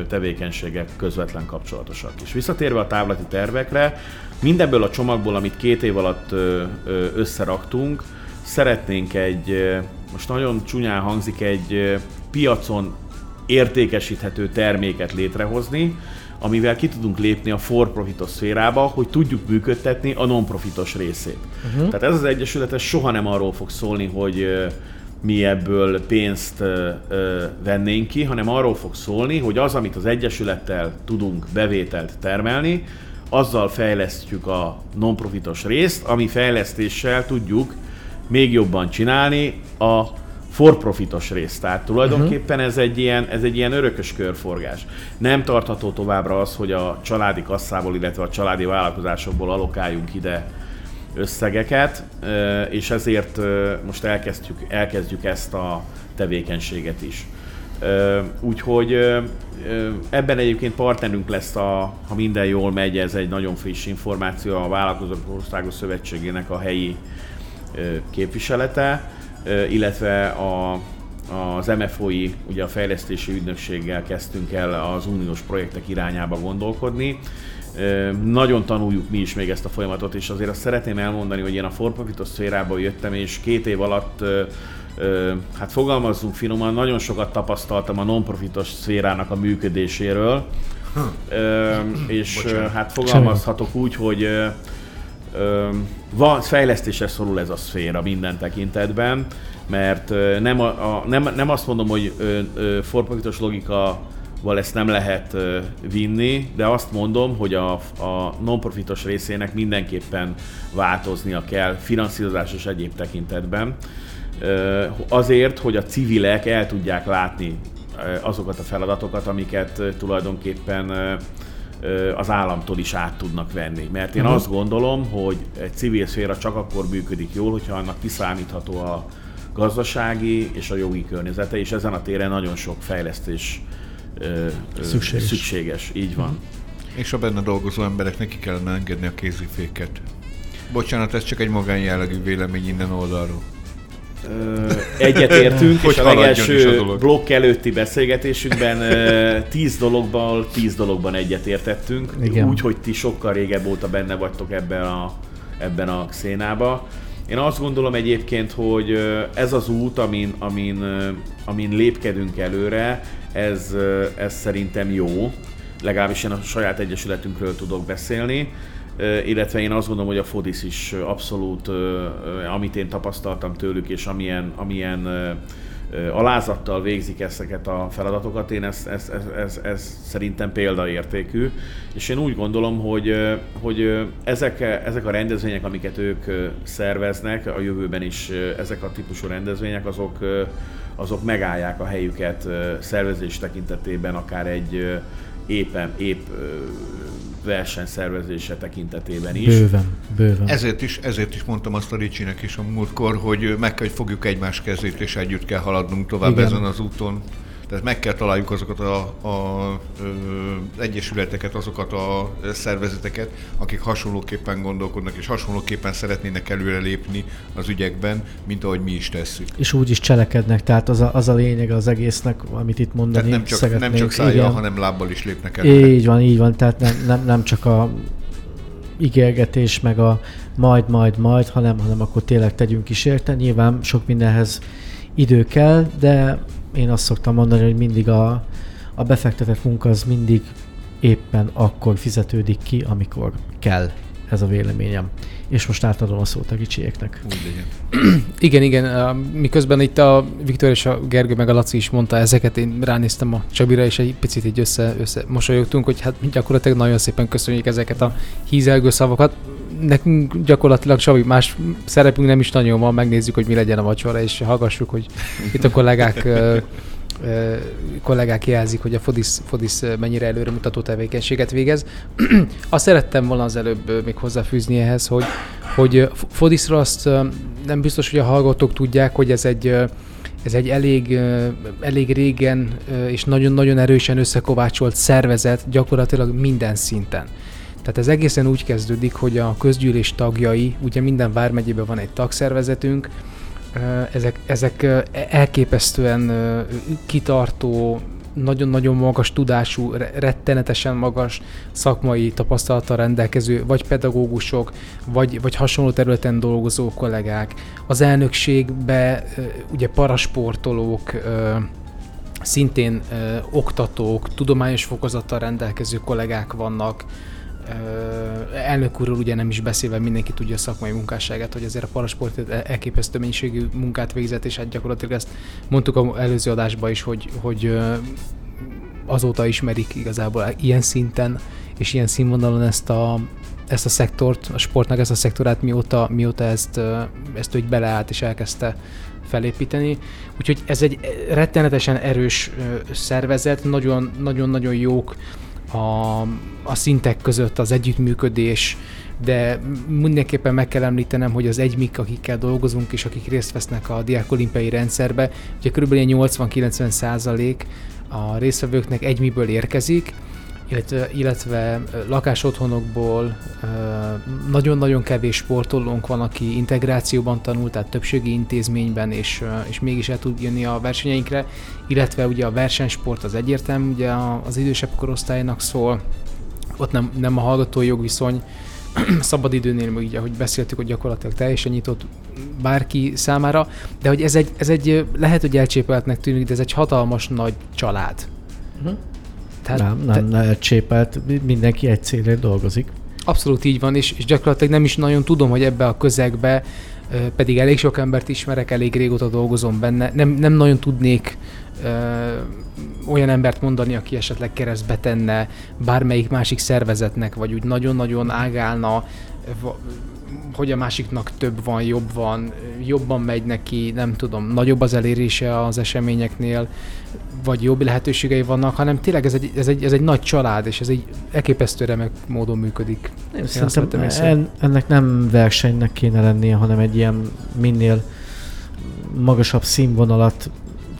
tevékenységek közvetlen kapcsolatosak. És visszatérve a távlati tervekre, mindebből a csomagból, amit két év alatt összeraktunk, szeretnénk egy, most nagyon csúnyán hangzik, egy piacon értékesíthető terméket létrehozni, amivel ki tudunk lépni a for-profitos szférába, hogy tudjuk működtetni a non-profitos részét. Uh-huh. Tehát ez az egyesület ez soha nem arról fog szólni, hogy mi ebből pénzt ö, ö, vennénk ki, hanem arról fog szólni, hogy az, amit az Egyesülettel tudunk bevételt termelni, azzal fejlesztjük a non-profitos részt, ami fejlesztéssel tudjuk még jobban csinálni a for-profitos rész. Tehát tulajdonképpen ez egy, ilyen, ez egy ilyen örökös körforgás. Nem tartható továbbra az, hogy a családi kasszából, illetve a családi vállalkozásokból alokáljunk ide összegeket, és ezért most elkezdjük, elkezdjük ezt a tevékenységet is. Úgyhogy ebben egyébként partnerünk lesz, a, ha minden jól megy, ez egy nagyon friss információ, a Vállalkozók Országos Szövetségének a helyi képviselete illetve a, az MFOI, ugye a fejlesztési ügynökséggel kezdtünk el az uniós projektek irányába gondolkodni. Nagyon tanuljuk mi is még ezt a folyamatot, és azért azt szeretném elmondani, hogy én a for szférából jöttem, és két év alatt hát fogalmazzunk finoman, nagyon sokat tapasztaltam a non-profitos szférának a működéséről, hm. és hát fogalmazhatok úgy, hogy van, fejlesztésre szorul ez a szféra minden tekintetben, mert nem, a, a, nem, nem azt mondom, hogy forprofitos logika val ezt nem lehet vinni, de azt mondom, hogy a, a non-profitos részének mindenképpen változnia kell finanszírozás és egyéb tekintetben. Azért, hogy a civilek el tudják látni azokat a feladatokat, amiket tulajdonképpen az államtól is át tudnak venni. Mert én uh-huh. azt gondolom, hogy egy civil szféra csak akkor működik jól, hogyha annak kiszámítható a gazdasági és a jogi környezete, és ezen a téren nagyon sok fejlesztés szükséges. szükséges. Így van. És a benne dolgozó embereknek ki kellene engedni a kéziféket. Bocsánat, ez csak egy magánjellegű vélemény innen oldalról. Egyetértünk, és a legelső a blokk előtti beszélgetésünkben tíz dologban, tíz dologban egyetértettünk. Úgy, hogy ti sokkal régebb óta benne vagytok ebben a, ebben a szénába. Én azt gondolom egyébként, hogy ez az út, amin, amin, amin lépkedünk előre, ez, ez szerintem jó. Legalábbis én a saját egyesületünkről tudok beszélni illetve én azt gondolom, hogy a Fodis is abszolút, amit én tapasztaltam tőlük, és amilyen, amilyen alázattal végzik ezeket a feladatokat, én ez, ez, ez, ez, ez szerintem példaértékű, és én úgy gondolom, hogy, hogy ezek, ezek a rendezvények, amiket ők szerveznek, a jövőben is ezek a típusú rendezvények, azok, azok megállják a helyüket szervezés tekintetében, akár egy éppen, épp versenyszervezése tekintetében is. Bőven, bőven. Ezért is, ezért is mondtam azt a Ricsinek is a múltkor, hogy meg kell, hogy fogjuk egymás kezét, és együtt kell haladnunk tovább Igen. ezen az úton. Tehát meg kell találjuk azokat a, a, a egyesületeket, azokat a szervezeteket, akik hasonlóképpen gondolkodnak, és hasonlóképpen szeretnének előrelépni az ügyekben, mint ahogy mi is tesszük. És úgy is cselekednek, tehát az a, az a lényeg az egésznek, amit itt mondani tehát nem csak, nem csak szájjal, hanem lábbal is lépnek előre. Így van, így van, tehát nem, nem, nem csak a ígérgetés, meg a majd, majd, majd, hanem, hanem akkor tényleg tegyünk is érte. Nyilván sok mindenhez idő kell, de én azt szoktam mondani, hogy mindig a, a befektetett munka az mindig éppen akkor fizetődik ki, amikor kell. Ez a véleményem. És most átadom a szót a kicsieknek. igen, igen. Miközben itt a Viktor és a Gergő meg a Laci is mondta ezeket, én ránéztem a Csabira, és egy picit így össze, össze mosolyogtunk, hogy hát gyakorlatilag nagyon szépen köszönjük ezeket a hízelgő szavakat. Nekünk gyakorlatilag Csabi, más szerepünk nem is nagyon van, megnézzük, hogy mi legyen a vacsora, és hallgassuk, hogy itt a kollégák kollégák jelzik, hogy a Fodis, Fodis mennyire előremutató tevékenységet végez. azt szerettem volna az előbb még hozzáfűzni ehhez, hogy, hogy Fodisra azt nem biztos, hogy a hallgatók tudják, hogy ez egy ez egy elég, elég régen és nagyon-nagyon erősen összekovácsolt szervezet gyakorlatilag minden szinten. Tehát ez egészen úgy kezdődik, hogy a közgyűlés tagjai, ugye minden vármegyében van egy tagszervezetünk, ezek, ezek elképesztően kitartó, nagyon-nagyon magas tudású, rettenetesen magas szakmai tapasztalattal rendelkező, vagy pedagógusok, vagy, vagy hasonló területen dolgozó kollégák. Az elnökségbe ugye parasportolók, szintén oktatók, tudományos fokozattal rendelkező kollégák vannak, elnök úrról ugye nem is beszélve mindenki tudja a szakmai munkásságát, hogy azért a parasport elképesztő mennyiségű munkát végzett, és hát gyakorlatilag ezt mondtuk az előző adásban is, hogy, hogy azóta ismerik igazából ilyen szinten és ilyen színvonalon ezt a, ezt a szektort, a sportnak ezt a szektorát, mióta, mióta ezt, ezt úgy beleállt és elkezdte felépíteni. Úgyhogy ez egy rettenetesen erős szervezet, nagyon-nagyon jók a, a szintek között az együttműködés, de mindenképpen meg kell említenem, hogy az egymik, akikkel dolgozunk és akik részt vesznek a diákolimpiai rendszerbe, ugye kb. 80-90 százalék a résztvevőknek egymiből érkezik, illetve, illetve lakásotthonokból nagyon-nagyon kevés sportolónk van, aki integrációban tanult, tehát többségi intézményben, és, és mégis el tud jönni a versenyeinkre, illetve ugye a versenysport az egyértelmű, ugye az idősebb korosztálynak szól, ott nem, nem a hallgatói jogviszony, szabadidőnél, ugye, ahogy beszéltük, hogy gyakorlatilag teljesen nyitott bárki számára, de hogy ez egy, ez egy lehet, hogy elcsépeltnek tűnik, de ez egy hatalmas nagy család. Uh-huh. Tehát, nem, nem, te... nem csépelt, mindenki egy célért dolgozik. Abszolút így van, és, és gyakorlatilag nem is nagyon tudom, hogy ebbe a közegbe pedig elég sok embert ismerek, elég régóta dolgozom benne, nem, nem nagyon tudnék ö, olyan embert mondani, aki esetleg keresztbe tenne bármelyik másik szervezetnek, vagy úgy nagyon-nagyon ágálna hogy a másiknak több van, jobb van, jobban megy neki, nem tudom, nagyobb az elérése az eseményeknél, vagy jobb lehetőségei vannak, hanem tényleg ez egy, ez egy, ez egy nagy család, és ez egy elképesztő remek módon működik. Én, Én szerintem en, ennek nem versenynek kéne lennie, hanem egy ilyen minél magasabb színvonalat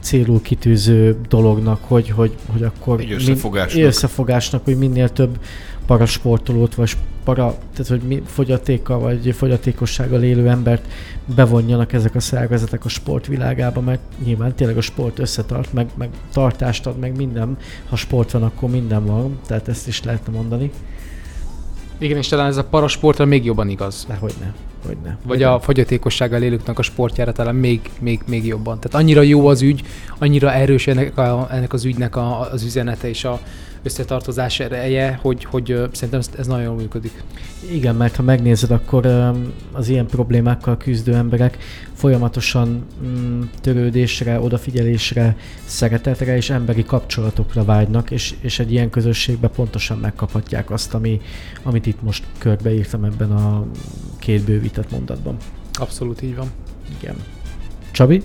célul kitűző dolognak, hogy, hogy, hogy akkor Egy összefogásnak. Min, összefogásnak, hogy minél több parasportolót, vagy para, tehát hogy mi fogyatékkal, vagy fogyatékossággal élő embert bevonjanak ezek a szervezetek a sportvilágába, mert nyilván tényleg a sport összetart, meg, meg tartást ad, meg minden. Ha sport van, akkor minden van, tehát ezt is lehetne mondani. Igen, és talán ez a parasportra még jobban igaz. De hogy ne, hogy ne. Vagy a fogyatékossággal élőknek a sportjára talán még, még, még jobban. Tehát annyira jó az ügy, annyira erős ennek, a, ennek az ügynek a, az üzenete és a összetartozás ereje, hogy, hogy szerintem ez, nagyon jól működik. Igen, mert ha megnézed, akkor az ilyen problémákkal küzdő emberek folyamatosan mm, törődésre, odafigyelésre, szeretetre és emberi kapcsolatokra vágynak, és, és egy ilyen közösségben pontosan megkaphatják azt, ami, amit itt most körbeírtam ebben a két bővített mondatban. Abszolút így van. Igen. Csabi?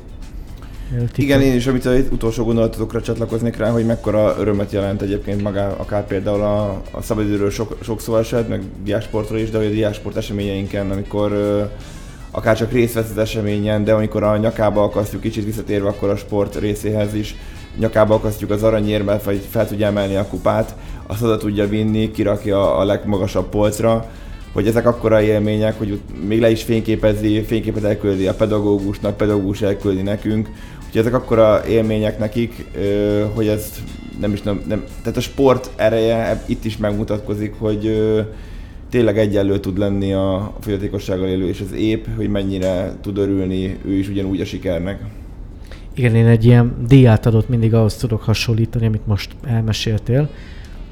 Igen, én is, amit az utolsó gondolatokra csatlakoznék rá, hogy mekkora örömet jelent egyébként magá, akár például a, a szabadidőről sok, sok szó esett, meg diásportról is, de hogy a diásport eseményeinken, amikor ö, akár csak részt vesz az eseményen, de amikor a nyakába akasztjuk, kicsit visszatérve akkor a sport részéhez is, nyakába akasztjuk az aranyérmet, vagy fel tudja emelni a kupát, azt oda tudja vinni, kirakja a legmagasabb polcra, hogy ezek akkora élmények, hogy még le is fényképezi, fényképet elküldi a pedagógusnak, pedagógus elküldi nekünk, Úgyhogy ezek akkora élmények nekik, hogy ez nem is nem, nem, tehát a sport ereje itt is megmutatkozik, hogy tényleg egyenlő tud lenni a fogyatékossággal élő és az épp, hogy mennyire tud örülni ő is ugyanúgy a sikernek. Igen, én egy ilyen díját adott mindig ahhoz tudok hasonlítani, amit most elmeséltél.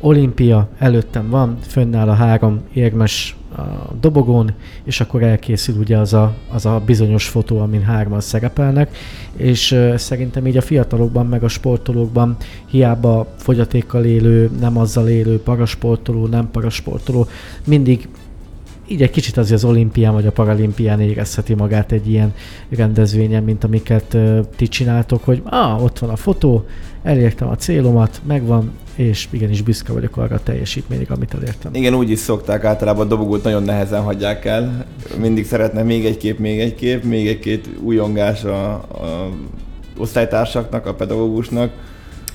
Olimpia előttem van, fönnáll a három érmes a dobogón, és akkor elkészül ugye az a, az a bizonyos fotó, amin hárman szerepelnek, és szerintem így a fiatalokban, meg a sportolókban hiába fogyatékkal élő, nem azzal élő, parasportoló, nem parasportoló, mindig így egy kicsit azért az olimpián vagy a paralimpián érezheti magát egy ilyen rendezvényen, mint amiket uh, ti csináltok, hogy ah, ott van a fotó, elértem a célomat, megvan, és igenis büszke vagyok arra a teljesítményre, amit elértem. Igen, úgy is szokták általában a dobogót nagyon nehezen hagyják el. Mindig szeretne még egy kép, még egy kép, még egy-két újongás a, a osztálytársaknak, a pedagógusnak.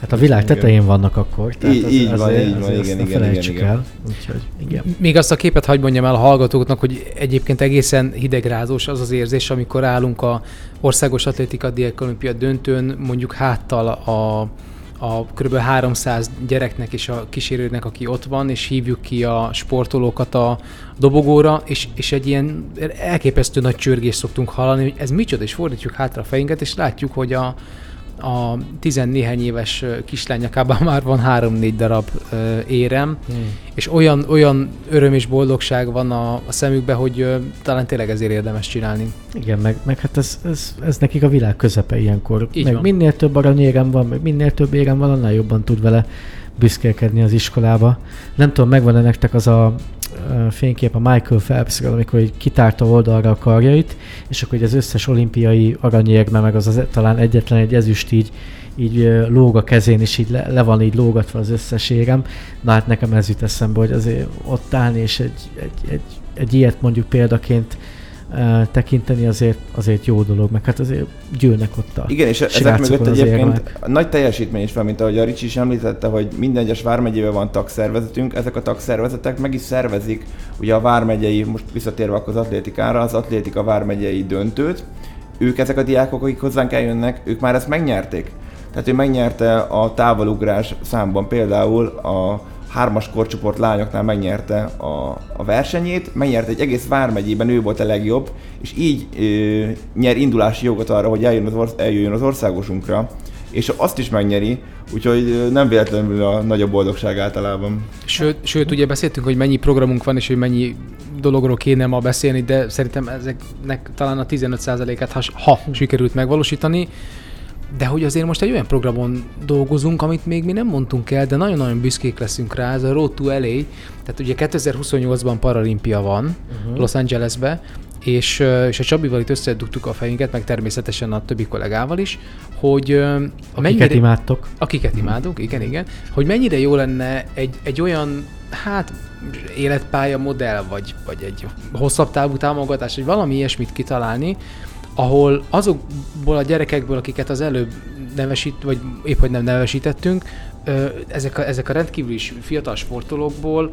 Hát a világ Igen. tetején vannak akkor. Tehát Így- az- így van, azért- így van, azért igen, igen, felejtsük igen, el. Úgyhogy igen. Még azt a képet hagyd mondjam el a hallgatóknak, hogy egyébként egészen hidegrázós az az érzés, amikor állunk a Országos Atlétika Diák Olimpia döntőn, mondjuk háttal a, a kb. 300 gyereknek és a kísérőnek, aki ott van, és hívjuk ki a sportolókat a dobogóra, és, és egy ilyen elképesztő nagy csörgést szoktunk hallani, hogy ez micsoda, és fordítjuk hátra a fejünket, és látjuk, hogy a, a tizennéhány éves kislányakában már van három-négy darab érem, Hmm. és olyan, olyan öröm és boldogság van a, a szemükben, hogy talán tényleg ezért érdemes csinálni. Igen, meg, meg hát ez, ez, ez nekik a világ közepe ilyenkor. Így meg van. minél több aranyérem van, meg minél több érem van, annál jobban tud vele büszkélkedni az iskolába. Nem tudom, megvan-e nektek az a fénykép a Michael phelps amikor így kitárta oldalra a karjait, és akkor így az összes olimpiai aranyérme, meg az, az talán egyetlen egy ezüst így, így lóg a kezén, és így le, le van így lógatva az összes érem. Na hát nekem ez jut eszembe, hogy azért ott állni, és egy, egy, egy, egy ilyet mondjuk példaként tekinteni azért, azért jó dolog, meg hát azért gyűlnek ott a Igen, és ezek srácokon mögött egyébként érmek. nagy teljesítmény is van, mint ahogy a Ricsi is említette, hogy minden egyes vármegyében van tagszervezetünk, ezek a tagszervezetek meg is szervezik ugye a vármegyei, most visszatérve akkor az atlétikára, az atlétika vármegyei döntőt, ők ezek a diákok, akik hozzánk eljönnek, ők már ezt megnyerték. Tehát ő megnyerte a távolugrás számban például a hármas korcsoport lányoknál megnyerte a, a versenyét, megnyerte egy egész vármegyében, ő volt a legjobb, és így ö, nyer indulási jogot arra, hogy eljön az, eljöjjön az országosunkra, és azt is megnyeri, úgyhogy nem véletlenül a nagyobb boldogság általában. Sőt, sőt, ugye beszéltünk, hogy mennyi programunk van, és hogy mennyi dologról kéne ma beszélni, de szerintem ezeknek talán a 15%-át, ha, ha sikerült megvalósítani, de hogy azért most egy olyan programon dolgozunk, amit még mi nem mondtunk el, de nagyon-nagyon büszkék leszünk rá, ez a Road to LA, tehát ugye 2028-ban Paralimpia van uh-huh. Los Angelesbe, és, és a Csabival itt összedugtuk a fejünket, meg természetesen a többi kollégával is, hogy Akiket imádtok. akiket imádunk, igen, igen, hogy mennyire jó lenne egy, egy olyan, hát életpálya modell, vagy, vagy egy hosszabb távú támogatás, vagy valami ilyesmit kitalálni, ahol azokból a gyerekekből, akiket az előbb nevesít, vagy épp hogy nem nevesítettünk, ezek a, ezek a rendkívül is fiatal sportolókból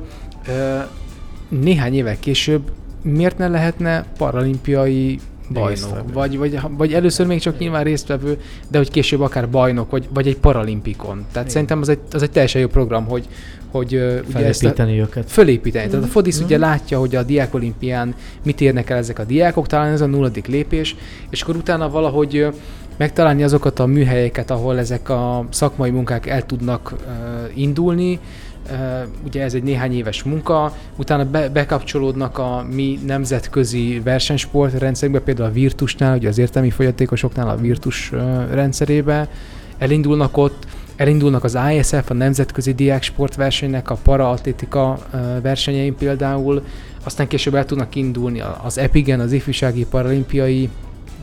néhány évek később miért ne lehetne paralimpiai bajnok, vagy, vagy, vagy először még csak nyilván résztvevő, de hogy később akár bajnok, vagy, vagy egy paralimpikon. Tehát Igen. szerintem az egy, az egy teljesen jó program, hogy, hogy ugye ezt a, őket. Fölépíteni. Mm. Tehát a mhm. Fodisz mm. ugye látja, hogy a diák olimpián mit érnek el ezek a diákok, talán ez a nulladik lépés, és akkor utána valahogy megtalálni azokat a műhelyeket, ahol ezek a szakmai munkák el tudnak uh, indulni, ugye ez egy néhány éves munka, utána be, bekapcsolódnak a mi nemzetközi versenysport rendszerünkbe, például a Virtusnál, ugye az értelmi fogyatékosoknál a Virtus rendszerébe, elindulnak ott, elindulnak az ISF, a Nemzetközi Diák Sportversenynek a paraatlétika versenyein például, aztán később el tudnak indulni az EPIGen, az ifjúsági paralimpiai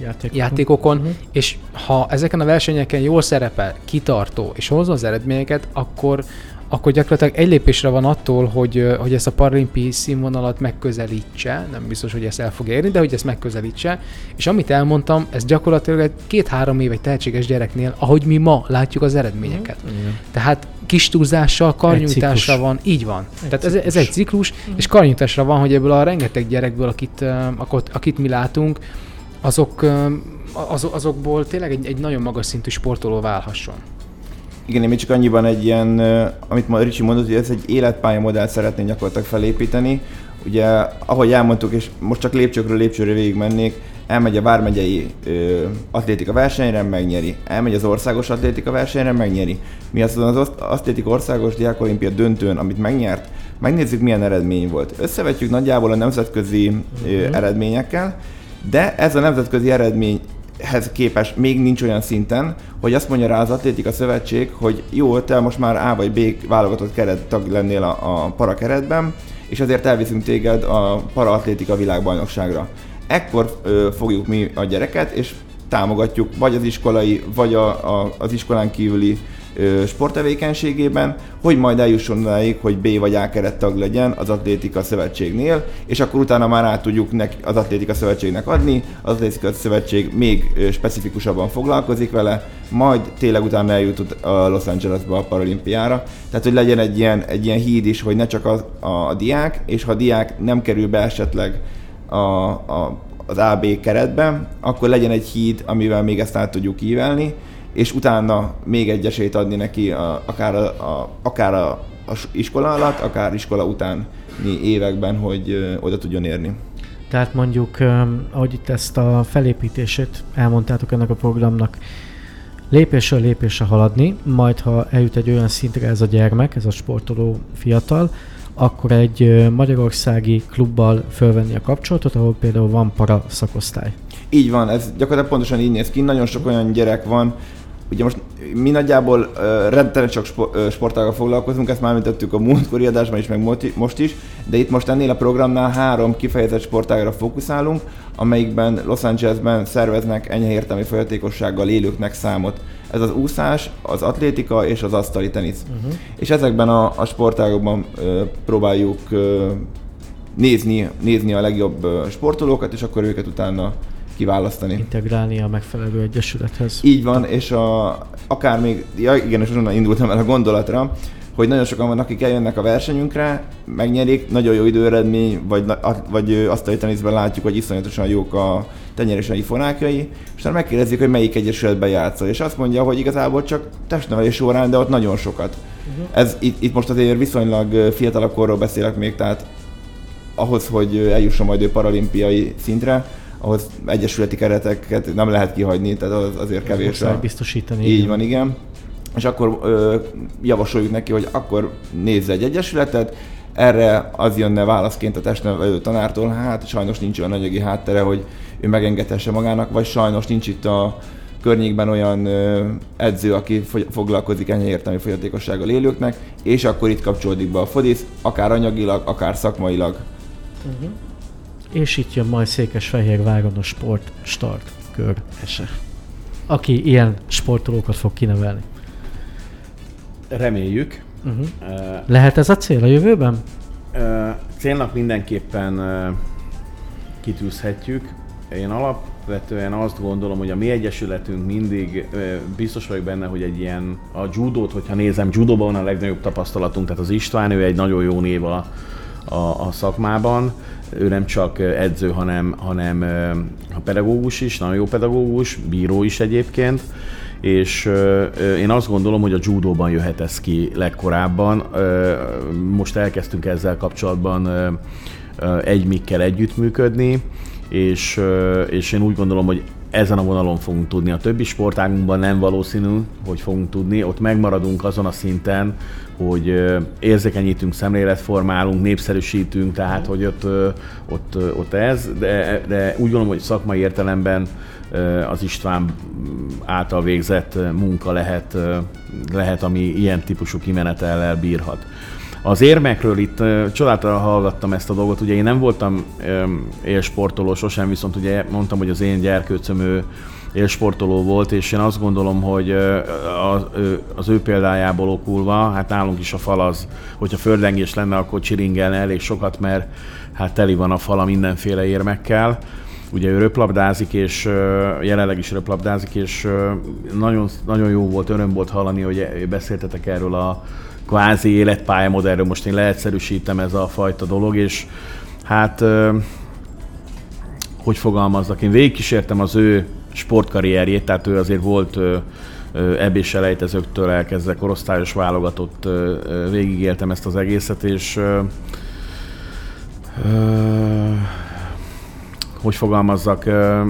játékokon, játékokon. Uh-huh. és ha ezeken a versenyeken jól szerepel, kitartó, és hozza az eredményeket, akkor akkor gyakorlatilag egy lépésre van attól, hogy, hogy ezt a paralimpi színvonalat megközelítse, nem biztos, hogy ezt el fogja érni, de hogy ezt megközelítse, és amit elmondtam, ez gyakorlatilag egy két-három év egy tehetséges gyereknél, ahogy mi ma látjuk az eredményeket. Mm. Tehát kis túlzással, karnyújtásra van, így van. Egy Tehát ez, ez egy ciklus, mm. és karnyújtásra van, hogy ebből a rengeteg gyerekből, akit, akit, akit mi látunk, azok, az, azokból tényleg egy, egy nagyon magas szintű sportoló válhasson. Igen, én még csak annyiban egy ilyen, amit ma Ricsi mondott, hogy ez egy életpályamodellt szeretnénk gyakorlatilag felépíteni. Ugye, ahogy elmondtuk, és most csak lépcsőkről lépcsőre végig mennék, elmegy a vármegyei ö, atlétika versenyre, megnyeri. Elmegy az országos atlétika versenyre, megnyeri. Mi az az atlétika országos diákolimpia döntőn, amit megnyert, megnézzük milyen eredmény volt. Összevetjük nagyjából a nemzetközi ö, uh-huh. eredményekkel, de ez a nemzetközi eredmény hez képest még nincs olyan szinten, hogy azt mondja rá az Atlétika Szövetség, hogy jó, te most már A vagy B válogatott keret tag lennél a, a para keretben, és azért elviszünk téged a paraatlétika világbajnokságra. Ekkor ö, fogjuk mi a gyereket, és támogatjuk vagy az iskolai, vagy a, a, az iskolán kívüli sporttevékenységében, hogy majd eljusson odáig, hogy B vagy A kerettag legyen az Atlétika Szövetségnél, és akkor utána már át tudjuk neki, az Atlétika Szövetségnek adni, az Atlétika Szövetség még specifikusabban foglalkozik vele, majd tényleg utána eljut a Los Angelesbe a paralimpiára. Tehát, hogy legyen egy ilyen, egy ilyen híd is, hogy ne csak a, a diák, és ha a diák nem kerül be esetleg a, a, az AB keretbe, akkor legyen egy híd, amivel még ezt át tudjuk ívelni, és utána még egy esélyt adni neki, a, akár, a, a, akár a, a iskola alatt, akár iskola utáni években, hogy ö, oda tudjon érni. Tehát mondjuk, ahogy itt ezt a felépítését elmondtátok ennek a programnak, lépésről lépésre haladni, majd ha eljut egy olyan szintre ez a gyermek, ez a sportoló fiatal, akkor egy magyarországi klubbal fölvenni a kapcsolatot, ahol például van para szakosztály. Így van, ez gyakorlatilag pontosan így néz ki. Nagyon sok olyan gyerek van, ugye most mi nagyjából uh, rendszeresen csak spo- uh, sportággal foglalkozunk, ezt már említettük a múltkori adásban is, meg most is, de itt most ennél a programnál három kifejezett sportágra fókuszálunk, amelyikben Los Angelesben szerveznek enyhe értelmi folyatékossággal élőknek számot. Ez az úszás, az atlétika és az asztali tenisz. Uh-huh. És ezekben a, a sportágokban uh, próbáljuk uh, nézni, nézni a legjobb uh, sportolókat, és akkor őket utána kiválasztani. Integrálni a megfelelő egyesülethez. Így van, és a, akár még, ja igen, és onnan indultam el a gondolatra, hogy nagyon sokan vannak, akik eljönnek a versenyünkre, megnyerik, nagyon jó időeredmény, vagy, vagy azt a teniszben látjuk, hogy iszonyatosan jók a tenyerései fonákjai, és már megkérdezik, hogy melyik egyesületben játszol, és azt mondja, hogy igazából csak testnevelés során, de ott nagyon sokat. Uh-huh. Ez itt, itt most azért viszonylag fiatalabb korról beszélek még, tehát ahhoz, hogy eljusson majd ő paralimpiai szintre, ahhoz egyesületi kereteket nem lehet kihagyni, tehát az azért kevés. Biztosítani. Így van, igen. És akkor ö, javasoljuk neki, hogy akkor nézze egy egyesületet, erre az jönne válaszként a testnevelő tanártól, hát sajnos nincs olyan anyagi háttere, hogy ő megengedhesse magának, vagy sajnos nincs itt a környékben olyan edző, aki foglalkozik ennyi értelmi fogyatékossággal élőknek, és akkor itt kapcsolódik be a fodisz, akár anyagilag, akár szakmailag. Uh-huh és itt jön majd Székesfehérváron a sport start kör ese. Aki ilyen sportolókat fog kinevelni. Reméljük. Uh-huh. Uh, Lehet ez a cél a jövőben? Uh, célnak mindenképpen uh, kitűzhetjük. Én alap alapvetően azt gondolom, hogy a mi egyesületünk mindig biztos vagyok benne, hogy egy ilyen a judót, hogyha nézem, judóban van a legnagyobb tapasztalatunk, tehát az István, ő egy nagyon jó név a, a, a szakmában. Ő nem csak edző, hanem, hanem a pedagógus is, nagyon jó pedagógus, bíró is egyébként és én azt gondolom, hogy a judóban jöhet ez ki legkorábban. Most elkezdtünk ezzel kapcsolatban egy mikkel együttműködni, és, és én úgy gondolom, hogy ezen a vonalon fogunk tudni. A többi sportágunkban nem valószínű, hogy fogunk tudni. Ott megmaradunk azon a szinten, hogy érzékenyítünk, szemléletformálunk, népszerűsítünk, tehát hogy ott, ott, ott ez, de, de úgy gondolom, hogy szakmai értelemben az István által végzett munka lehet, lehet ami ilyen típusú kimenetellel bírhat. Az érmekről itt csodáltal hallgattam ezt a dolgot, ugye én nem voltam élsportoló sosem, viszont ugye mondtam, hogy az én gyerkőcöm ő élsportoló volt, és én azt gondolom, hogy az, ő példájából okulva, hát nálunk is a fal az, hogyha földrengés lenne, akkor csiringelne elég sokat, mert hát teli van a fala mindenféle érmekkel. Ugye ő röplabdázik, és jelenleg is röplabdázik, és nagyon, nagyon jó volt, öröm volt hallani, hogy beszéltetek erről a kvázi életpályamodellről, most én leegyszerűsítem ez a fajta dolog, és hát hogy fogalmazzak, én végigkísértem az ő sportkarrierjét, tehát ő azért volt ebés selejtezőktől elkezdve korosztályos válogatott, végigéltem ezt az egészet, és hogy fogalmazzak,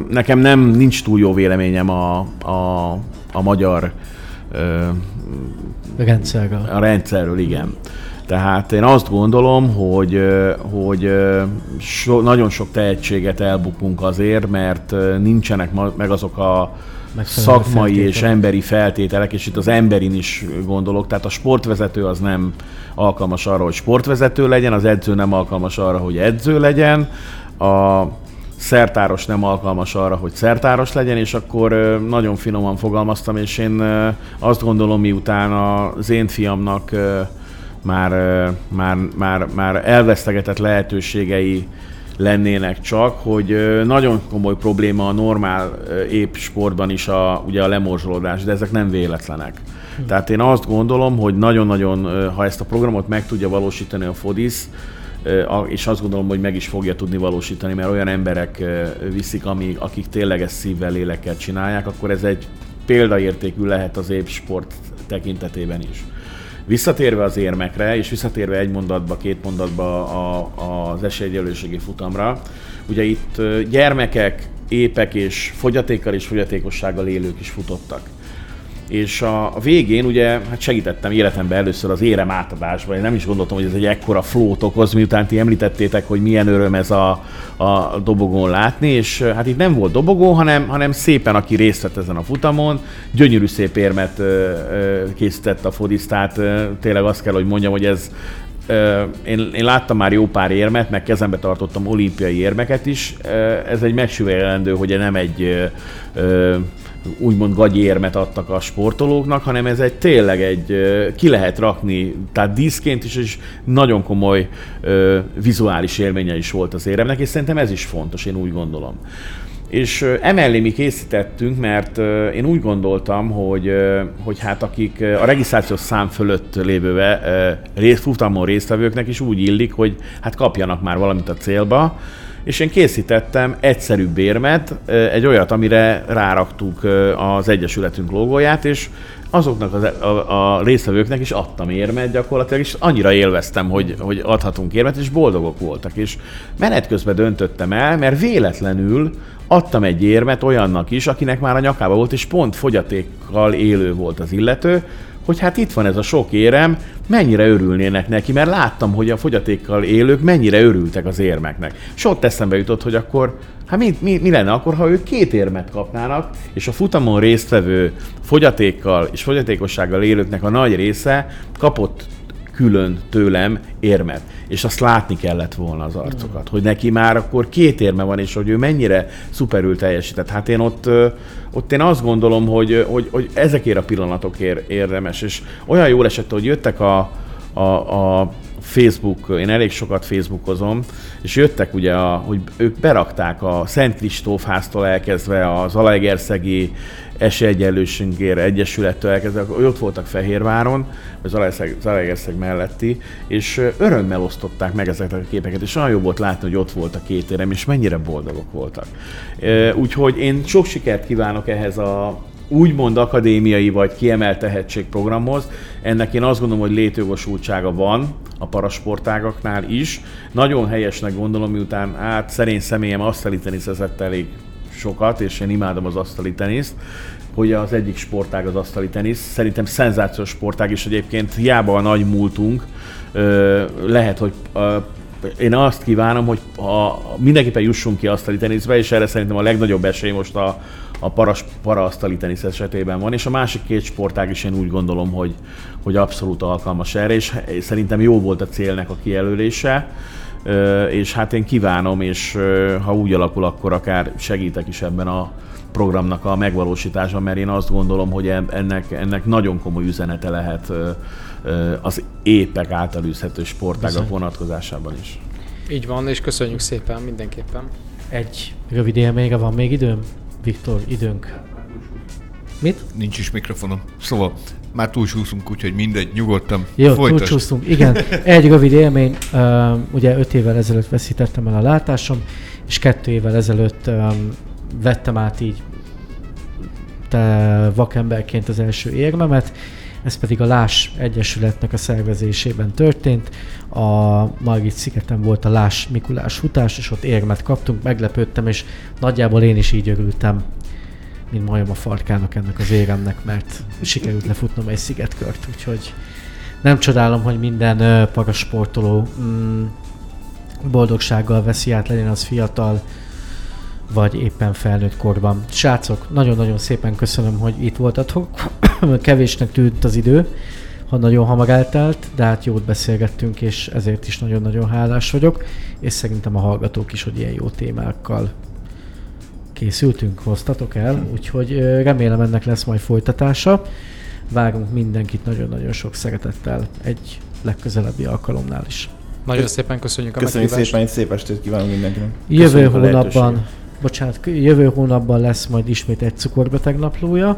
nekem nem nincs túl jó véleményem a, a, a magyar rendszerről. A rendszerről, igen. Tehát én azt gondolom, hogy, hogy so, nagyon sok tehetséget elbukunk azért, mert nincsenek meg azok a szakmai feltételek. és emberi feltételek, és itt az emberin is gondolok. Tehát a sportvezető az nem alkalmas arra, hogy sportvezető legyen, az edző nem alkalmas arra, hogy edző legyen, a szertáros nem alkalmas arra, hogy szertáros legyen, és akkor nagyon finoman fogalmaztam, és én azt gondolom, miután az én fiamnak már, már, már, már elvesztegetett lehetőségei lennének csak, hogy nagyon komoly probléma a normál épp sportban is a, ugye a lemorzsolódás, de ezek nem véletlenek. Hm. Tehát én azt gondolom, hogy nagyon-nagyon, ha ezt a programot meg tudja valósítani a FODIS, és azt gondolom, hogy meg is fogja tudni valósítani, mert olyan emberek viszik, amik, akik tényleg ezt szívvel, lélekkel csinálják, akkor ez egy példaértékű lehet az épp sport tekintetében is. Visszatérve az érmekre, és visszatérve egy mondatba, két mondatba a, a, az esélyegyelőségi futamra, ugye itt gyermekek, épek és fogyatékkal és fogyatékossággal élők is futottak és a végén ugye hát segítettem életemben először az érem átadásba, én nem is gondoltam, hogy ez egy ekkora flót okoz, miután ti említettétek, hogy milyen öröm ez a, a dobogón látni, és hát itt nem volt dobogó, hanem, hanem szépen, aki részt vett ezen a futamon, gyönyörű szép érmet készített a fodisztát, tényleg azt kell, hogy mondjam, hogy ez én, én láttam már jó pár érmet, meg kezembe tartottam olimpiai érmeket is. Ez egy megsüvegelendő, hogy nem egy úgymond gagyérmet adtak a sportolóknak, hanem ez egy tényleg egy, ki lehet rakni, tehát díszként is, és nagyon komoly vizuális élménye is volt az éremnek, és szerintem ez is fontos, én úgy gondolom. És emellé mi készítettünk, mert én úgy gondoltam, hogy, hogy hát akik a regisztrációs szám fölött lévőve futamon résztvevőknek is úgy illik, hogy hát kapjanak már valamit a célba, és én készítettem egyszerűbb érmet, egy olyat, amire ráraktuk az Egyesületünk logóját, és azoknak az, a, a résztvevőknek is adtam érmet gyakorlatilag, és annyira élveztem, hogy, hogy adhatunk érmet, és boldogok voltak. És menet közben döntöttem el, mert véletlenül adtam egy érmet olyannak is, akinek már a nyakába volt, és pont fogyatékkal élő volt az illető, hogy hát itt van ez a sok érem, mennyire örülnének neki, mert láttam, hogy a fogyatékkal élők mennyire örültek az érmeknek. És ott eszembe jutott, hogy akkor Hát mi, mi, mi lenne akkor, ha ők két érmet kapnának, és a futamon résztvevő fogyatékkal és fogyatékossággal élőknek a nagy része kapott külön tőlem érmet. És azt látni kellett volna az arcokat, hogy neki már akkor két érme van, és hogy ő mennyire szuperül teljesített. Hát én ott, ott én azt gondolom, hogy, hogy, hogy ezekért a pillanatokért érdemes. És olyan jól esett, hogy jöttek a, a, a Facebook, én elég sokat Facebookozom, és jöttek ugye, a, hogy ők berakták a Szent Kristóf háztól elkezdve az Alaegerszegi Esélyegyenlőségért Egyesülettől elkezdve, hogy ott voltak Fehérváron, az Alaegerszeg melletti, és örömmel osztották meg ezeket a képeket, és olyan jó volt látni, hogy ott volt a két érem, és mennyire boldogok voltak. Úgyhogy én sok sikert kívánok ehhez a úgymond akadémiai vagy kiemelt tehetségprogramhoz. Ennek én azt gondolom, hogy létjogosultsága van a parasportágaknál is. Nagyon helyesnek gondolom, miután át szerény személyem asztali teniszezett elég sokat, és én imádom az asztali teniszt, hogy az egyik sportág az asztali tenisz. Szerintem szenzációs sportág, és egyébként hiába a nagy múltunk, lehet, hogy én azt kívánom, hogy a, mindenképpen jussunk ki asztali teniszbe, és erre szerintem a legnagyobb esély most a, a paras, para-asztali tenisz esetében van, és a másik két sportág is én úgy gondolom, hogy, hogy abszolút alkalmas erre, és szerintem jó volt a célnek a kijelölése, és hát én kívánom, és ha úgy alakul, akkor akár segítek is ebben a programnak a megvalósításban, mert én azt gondolom, hogy ennek, ennek nagyon komoly üzenete lehet az épek által űzhető sportágak vonatkozásában is. Így van, és köszönjük szépen mindenképpen. Egy rövid élményre van még időm? Viktor, időnk. Mit? Nincs is mikrofonom. Szóval már túlsúszunk, úgyhogy mindegy, nyugodtan. Jó, túlsúszunk. Igen, egy rövid élmény. Ugye öt évvel ezelőtt veszítettem el a látásom, és kettő évvel ezelőtt vettem át így te vakemberként az első érmemet, ez pedig a Lás Egyesületnek a szervezésében történt. A Margit szigeten volt a Lás Mikulás futás, és ott érmet kaptunk, meglepődtem, és nagyjából én is így örültem, mint majom a farkának ennek az éremnek, mert sikerült lefutnom egy szigetkört, úgyhogy nem csodálom, hogy minden parasportoló mm, boldogsággal veszi át, legyen az fiatal, vagy éppen felnőtt korban. Srácok, nagyon-nagyon szépen köszönöm, hogy itt voltatok. Kevésnek tűnt az idő, ha nagyon hamar eltelt, de hát jót beszélgettünk, és ezért is nagyon-nagyon hálás vagyok, és szerintem a hallgatók is, hogy ilyen jó témákkal készültünk, hoztatok el, úgyhogy remélem ennek lesz majd folytatása. Várunk mindenkit nagyon-nagyon sok szeretettel egy legközelebbi alkalomnál is. Nagyon szépen köszönjük a Köszönjük szépen, egy szép estét kívánunk mindenkinek. Jövő hónapban bocsánat, jövő hónapban lesz majd ismét egy cukorbeteg naplója,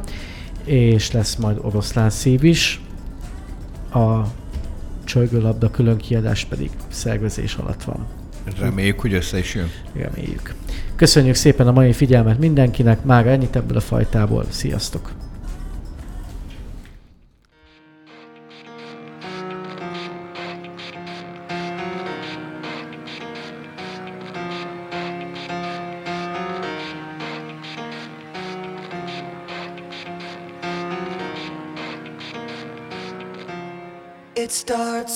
és lesz majd oroszlán szív is. A csörgőlabda külön kiadás pedig szervezés alatt van. Reméljük, hogy össze is jön. Reméljük. Köszönjük szépen a mai figyelmet mindenkinek, már ennyit ebből a fajtából. Sziasztok!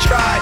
try.